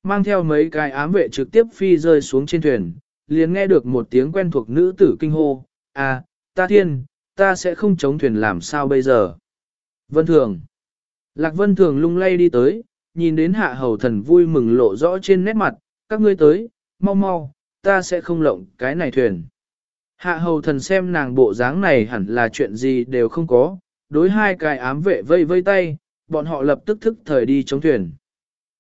Mang theo mấy cái ám vệ trực tiếp phi rơi xuống trên thuyền, liền nghe được một tiếng quen thuộc nữ tử kinh hô, à, ta thiên, ta sẽ không chống thuyền làm sao bây giờ. Vân Thường. Lạc Vân Thường lung lay đi tới, nhìn đến hạ hầu thần vui mừng lộ rõ trên nét mặt, các ngươi tới, mau mau, ta sẽ không lộng cái này thuyền. Hạ hầu thần xem nàng bộ dáng này hẳn là chuyện gì đều không có, đối hai cái ám vệ vây vây tay, bọn họ lập tức thức thời đi chống thuyền.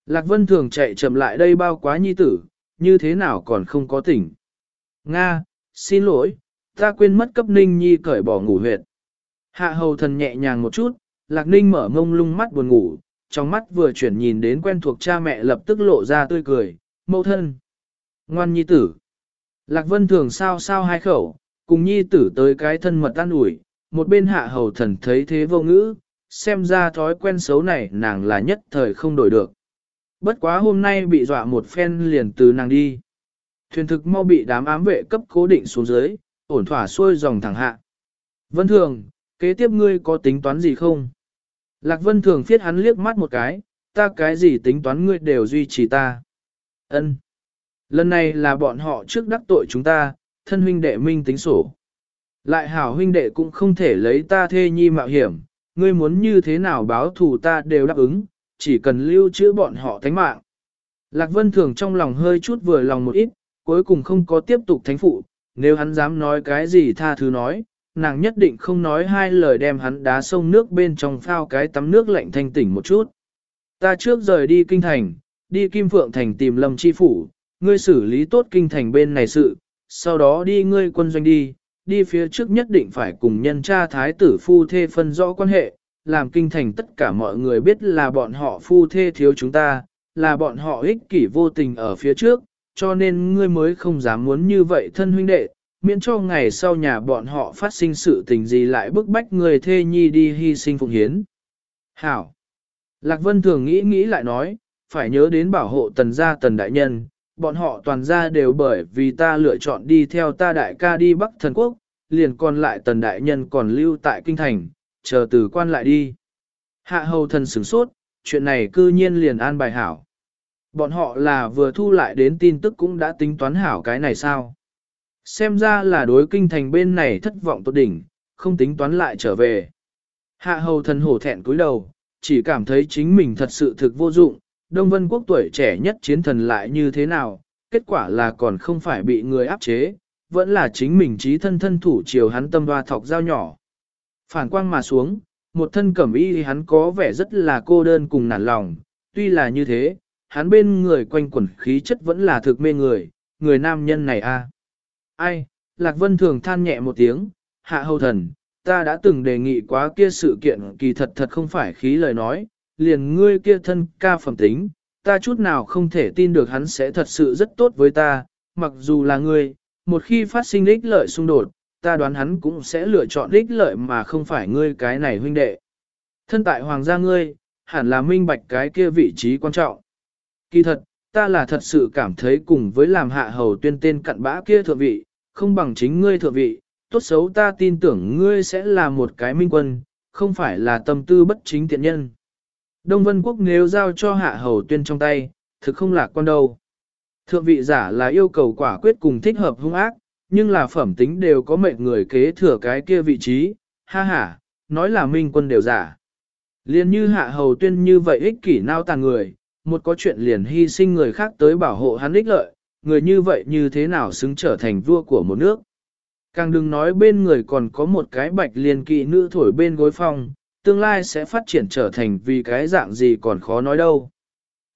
Lạc Vân Thường chạy chậm lại đây bao quá nhi tử, như thế nào còn không có tỉnh. Nga, xin lỗi, ta quên mất cấp ninh nhi cởi bỏ ngủ huyệt. Hạ hầu thần nhẹ nhàng một chút, lạc ninh mở ngông lung mắt buồn ngủ, trong mắt vừa chuyển nhìn đến quen thuộc cha mẹ lập tức lộ ra tươi cười, mẫu thân. Ngoan nhi tử. Lạc vân thường sao sao hai khẩu, Cùng nhi tử tới cái thân mật an ủi, một bên hạ hầu thần thấy thế vô ngữ, xem ra thói quen xấu này nàng là nhất thời không đổi được. Bất quá hôm nay bị dọa một phen liền từ nàng đi. Thuyền thực mau bị đám ám vệ cấp cố định xuống dưới, ổn thỏa xuôi dòng thẳng hạ. Vân Thường, kế tiếp ngươi có tính toán gì không? Lạc Vân Thường phiết hắn liếc mắt một cái, ta cái gì tính toán ngươi đều duy trì ta. Ân. Lần này là bọn họ trước đắc tội chúng ta, thân huynh đệ minh tính sổ. Lại hảo huynh đệ cũng không thể lấy ta thê nhi mạo hiểm, ngươi muốn như thế nào báo thù ta đều đáp ứng, chỉ cần lưu trữ bọn họ thánh mạng. Lạc Vân Thường trong lòng hơi chút vừa lòng một ít, cuối cùng không có tiếp tục thánh phụ, nếu hắn dám nói cái gì tha thứ nói, nàng nhất định không nói hai lời đem hắn đá sông nước bên trong phao cái tắm nước lạnh thanh tỉnh một chút. Ta trước rời đi kinh thành, đi Kim Phượng thành tìm Lâm Chi Phủ, ngươi xử lý tốt kinh thành bên này sự, sau đó đi ngươi quân doanh đi, đi phía trước nhất định phải cùng nhân cha thái tử phu thê phân rõ quan hệ, làm kinh thành tất cả mọi người biết là bọn họ phu thê thiếu chúng ta, là bọn họ ích kỷ vô tình ở phía trước, cho nên ngươi mới không dám muốn như vậy thân huynh đệ, miễn cho ngày sau nhà bọn họ phát sinh sự tình gì lại bức bách người thê nhi đi hy sinh phụng hiến. Hảo! Lạc Vân thường nghĩ nghĩ lại nói, phải nhớ đến bảo hộ tần gia tần đại nhân, bọn họ toàn gia đều bởi vì ta lựa chọn đi theo ta đại ca đi Bắc thần quốc, liền còn lại tần đại nhân còn lưu tại kinh thành, chờ từ quan lại đi. Hạ hầu thần sửng sốt, chuyện này cư nhiên liền an bài hảo. Bọn họ là vừa thu lại đến tin tức cũng đã tính toán hảo cái này sao. Xem ra là đối kinh thành bên này thất vọng tốt đỉnh, không tính toán lại trở về. Hạ hầu thần hổ thẹn cúi đầu, chỉ cảm thấy chính mình thật sự thực vô dụng, Đông Vân Quốc tuổi trẻ nhất chiến thần lại như thế nào, kết quả là còn không phải bị người áp chế, vẫn là chính mình trí thân thân thủ chiều hắn tâm hoa thọc dao nhỏ. Phản quang mà xuống, một thân cẩm y thì hắn có vẻ rất là cô đơn cùng nản lòng, tuy là như thế, hắn bên người quanh quẩn khí chất vẫn là thực mê người, người nam nhân này a. Ai, Lạc Vân thường than nhẹ một tiếng, hạ hầu thần, ta đã từng đề nghị quá kia sự kiện kỳ thật thật không phải khí lời nói, liền ngươi kia thân ca phẩm tính, ta chút nào không thể tin được hắn sẽ thật sự rất tốt với ta, mặc dù là ngươi, một khi phát sinh ích lợi xung đột, ta đoán hắn cũng sẽ lựa chọn ích lợi mà không phải ngươi cái này huynh đệ. Thân tại hoàng gia ngươi, hẳn là minh bạch cái kia vị trí quan trọng. Kỳ thật, ta là thật sự cảm thấy cùng với làm hạ hầu tuyên tên cặn bã kia thượng vị, không bằng chính ngươi thượng vị, tốt xấu ta tin tưởng ngươi sẽ là một cái minh quân, không phải là tâm tư bất chính tiện nhân. Đông Vân Quốc nếu giao cho hạ hầu tuyên trong tay, thực không lạc quan đâu. Thượng vị giả là yêu cầu quả quyết cùng thích hợp hung ác, nhưng là phẩm tính đều có mệnh người kế thừa cái kia vị trí, ha ha, nói là minh quân đều giả. Liên như hạ hầu tuyên như vậy ích kỷ nao tàn người, một có chuyện liền hy sinh người khác tới bảo hộ hắn ích lợi, người như vậy như thế nào xứng trở thành vua của một nước. Càng đừng nói bên người còn có một cái bạch liên kỵ nữ thổi bên gối phong, tương lai sẽ phát triển trở thành vì cái dạng gì còn khó nói đâu.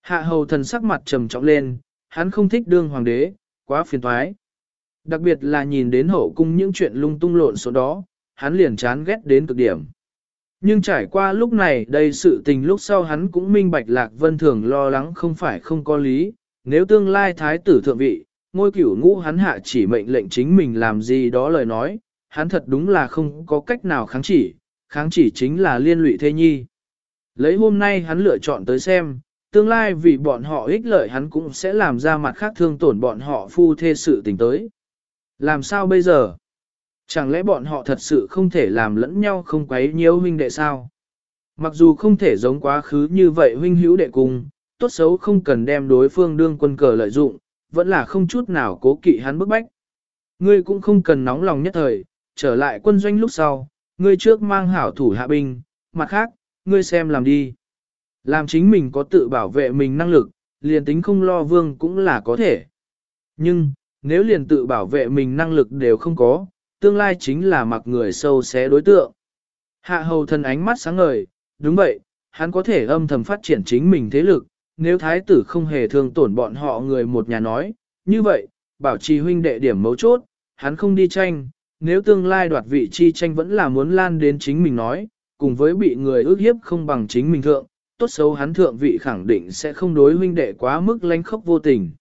Hạ hầu thần sắc mặt trầm trọng lên, hắn không thích đương hoàng đế, quá phiền toái. Đặc biệt là nhìn đến hậu cung những chuyện lung tung lộn số đó, hắn liền chán ghét đến cực điểm. Nhưng trải qua lúc này đây sự tình lúc sau hắn cũng minh bạch Lạc Vân Thường lo lắng không phải không có lý, nếu tương lai thái tử thượng vị, ngôi cửu ngũ hắn hạ chỉ mệnh lệnh chính mình làm gì đó lời nói, hắn thật đúng là không có cách nào kháng chỉ, kháng chỉ chính là liên lụy thê nhi. Lấy hôm nay hắn lựa chọn tới xem, tương lai vì bọn họ ích lợi hắn cũng sẽ làm ra mặt khác thương tổn bọn họ phu thê sự tình tới. Làm sao bây giờ? Chẳng lẽ bọn họ thật sự không thể làm lẫn nhau không quấy nhiễu huynh đệ sao? Mặc dù không thể giống quá khứ như vậy huynh hữu đệ cùng, tốt xấu không cần đem đối phương đương quân cờ lợi dụng, vẫn là không chút nào cố kỵ hắn bức bách. Ngươi cũng không cần nóng lòng nhất thời, trở lại quân doanh lúc sau, ngươi trước mang hảo thủ hạ binh, mặt khác, ngươi xem làm đi. Làm chính mình có tự bảo vệ mình năng lực, liền tính không lo vương cũng là có thể. Nhưng, nếu liền tự bảo vệ mình năng lực đều không có, tương lai chính là mặc người sâu xé đối tượng. Hạ hầu thần ánh mắt sáng ngời, đúng vậy, hắn có thể âm thầm phát triển chính mình thế lực, nếu thái tử không hề thương tổn bọn họ người một nhà nói, như vậy, bảo trì huynh đệ điểm mấu chốt, hắn không đi tranh, nếu tương lai đoạt vị chi tranh vẫn là muốn lan đến chính mình nói, cùng với bị người ước hiếp không bằng chính mình thượng, tốt xấu hắn thượng vị khẳng định sẽ không đối huynh đệ quá mức lánh khốc vô tình.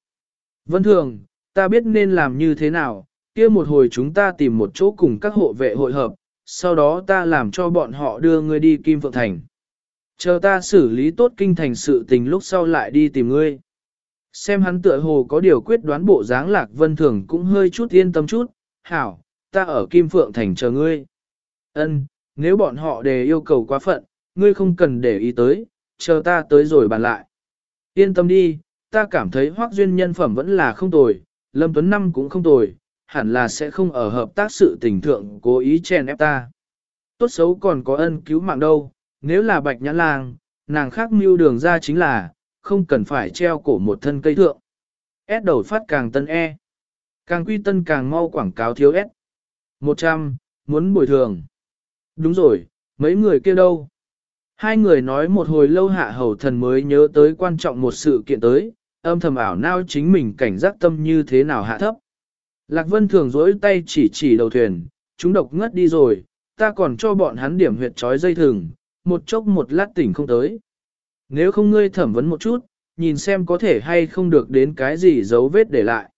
Vân thường, ta biết nên làm như thế nào, kia một hồi chúng ta tìm một chỗ cùng các hộ vệ hội hợp, sau đó ta làm cho bọn họ đưa ngươi đi Kim Phượng Thành. Chờ ta xử lý tốt kinh thành sự tình lúc sau lại đi tìm ngươi. Xem hắn tựa hồ có điều quyết đoán bộ dáng lạc vân thường cũng hơi chút yên tâm chút, hảo, ta ở Kim Phượng Thành chờ ngươi. Ân, nếu bọn họ đề yêu cầu quá phận, ngươi không cần để ý tới, chờ ta tới rồi bàn lại. Yên tâm đi, ta cảm thấy hoác duyên nhân phẩm vẫn là không tồi, Lâm Tuấn Năm cũng không tồi, hẳn là sẽ không ở hợp tác sự tình thượng cố ý chèn ép ta. Tốt xấu còn có ân cứu mạng đâu, nếu là bạch nhãn lang, nàng khác mưu đường ra chính là, không cần phải treo cổ một thân cây thượng. S đầu phát càng tân E. Càng quy tân càng mau quảng cáo thiếu S. 100, muốn bồi thường. Đúng rồi, mấy người kia đâu? Hai người nói một hồi lâu hạ hầu thần mới nhớ tới quan trọng một sự kiện tới, âm thầm ảo nao chính mình cảnh giác tâm như thế nào hạ thấp. Lạc Vân thường dối tay chỉ chỉ đầu thuyền, chúng độc ngất đi rồi, ta còn cho bọn hắn điểm huyệt trói dây thừng, một chốc một lát tỉnh không tới. Nếu không ngươi thẩm vấn một chút, nhìn xem có thể hay không được đến cái gì dấu vết để lại.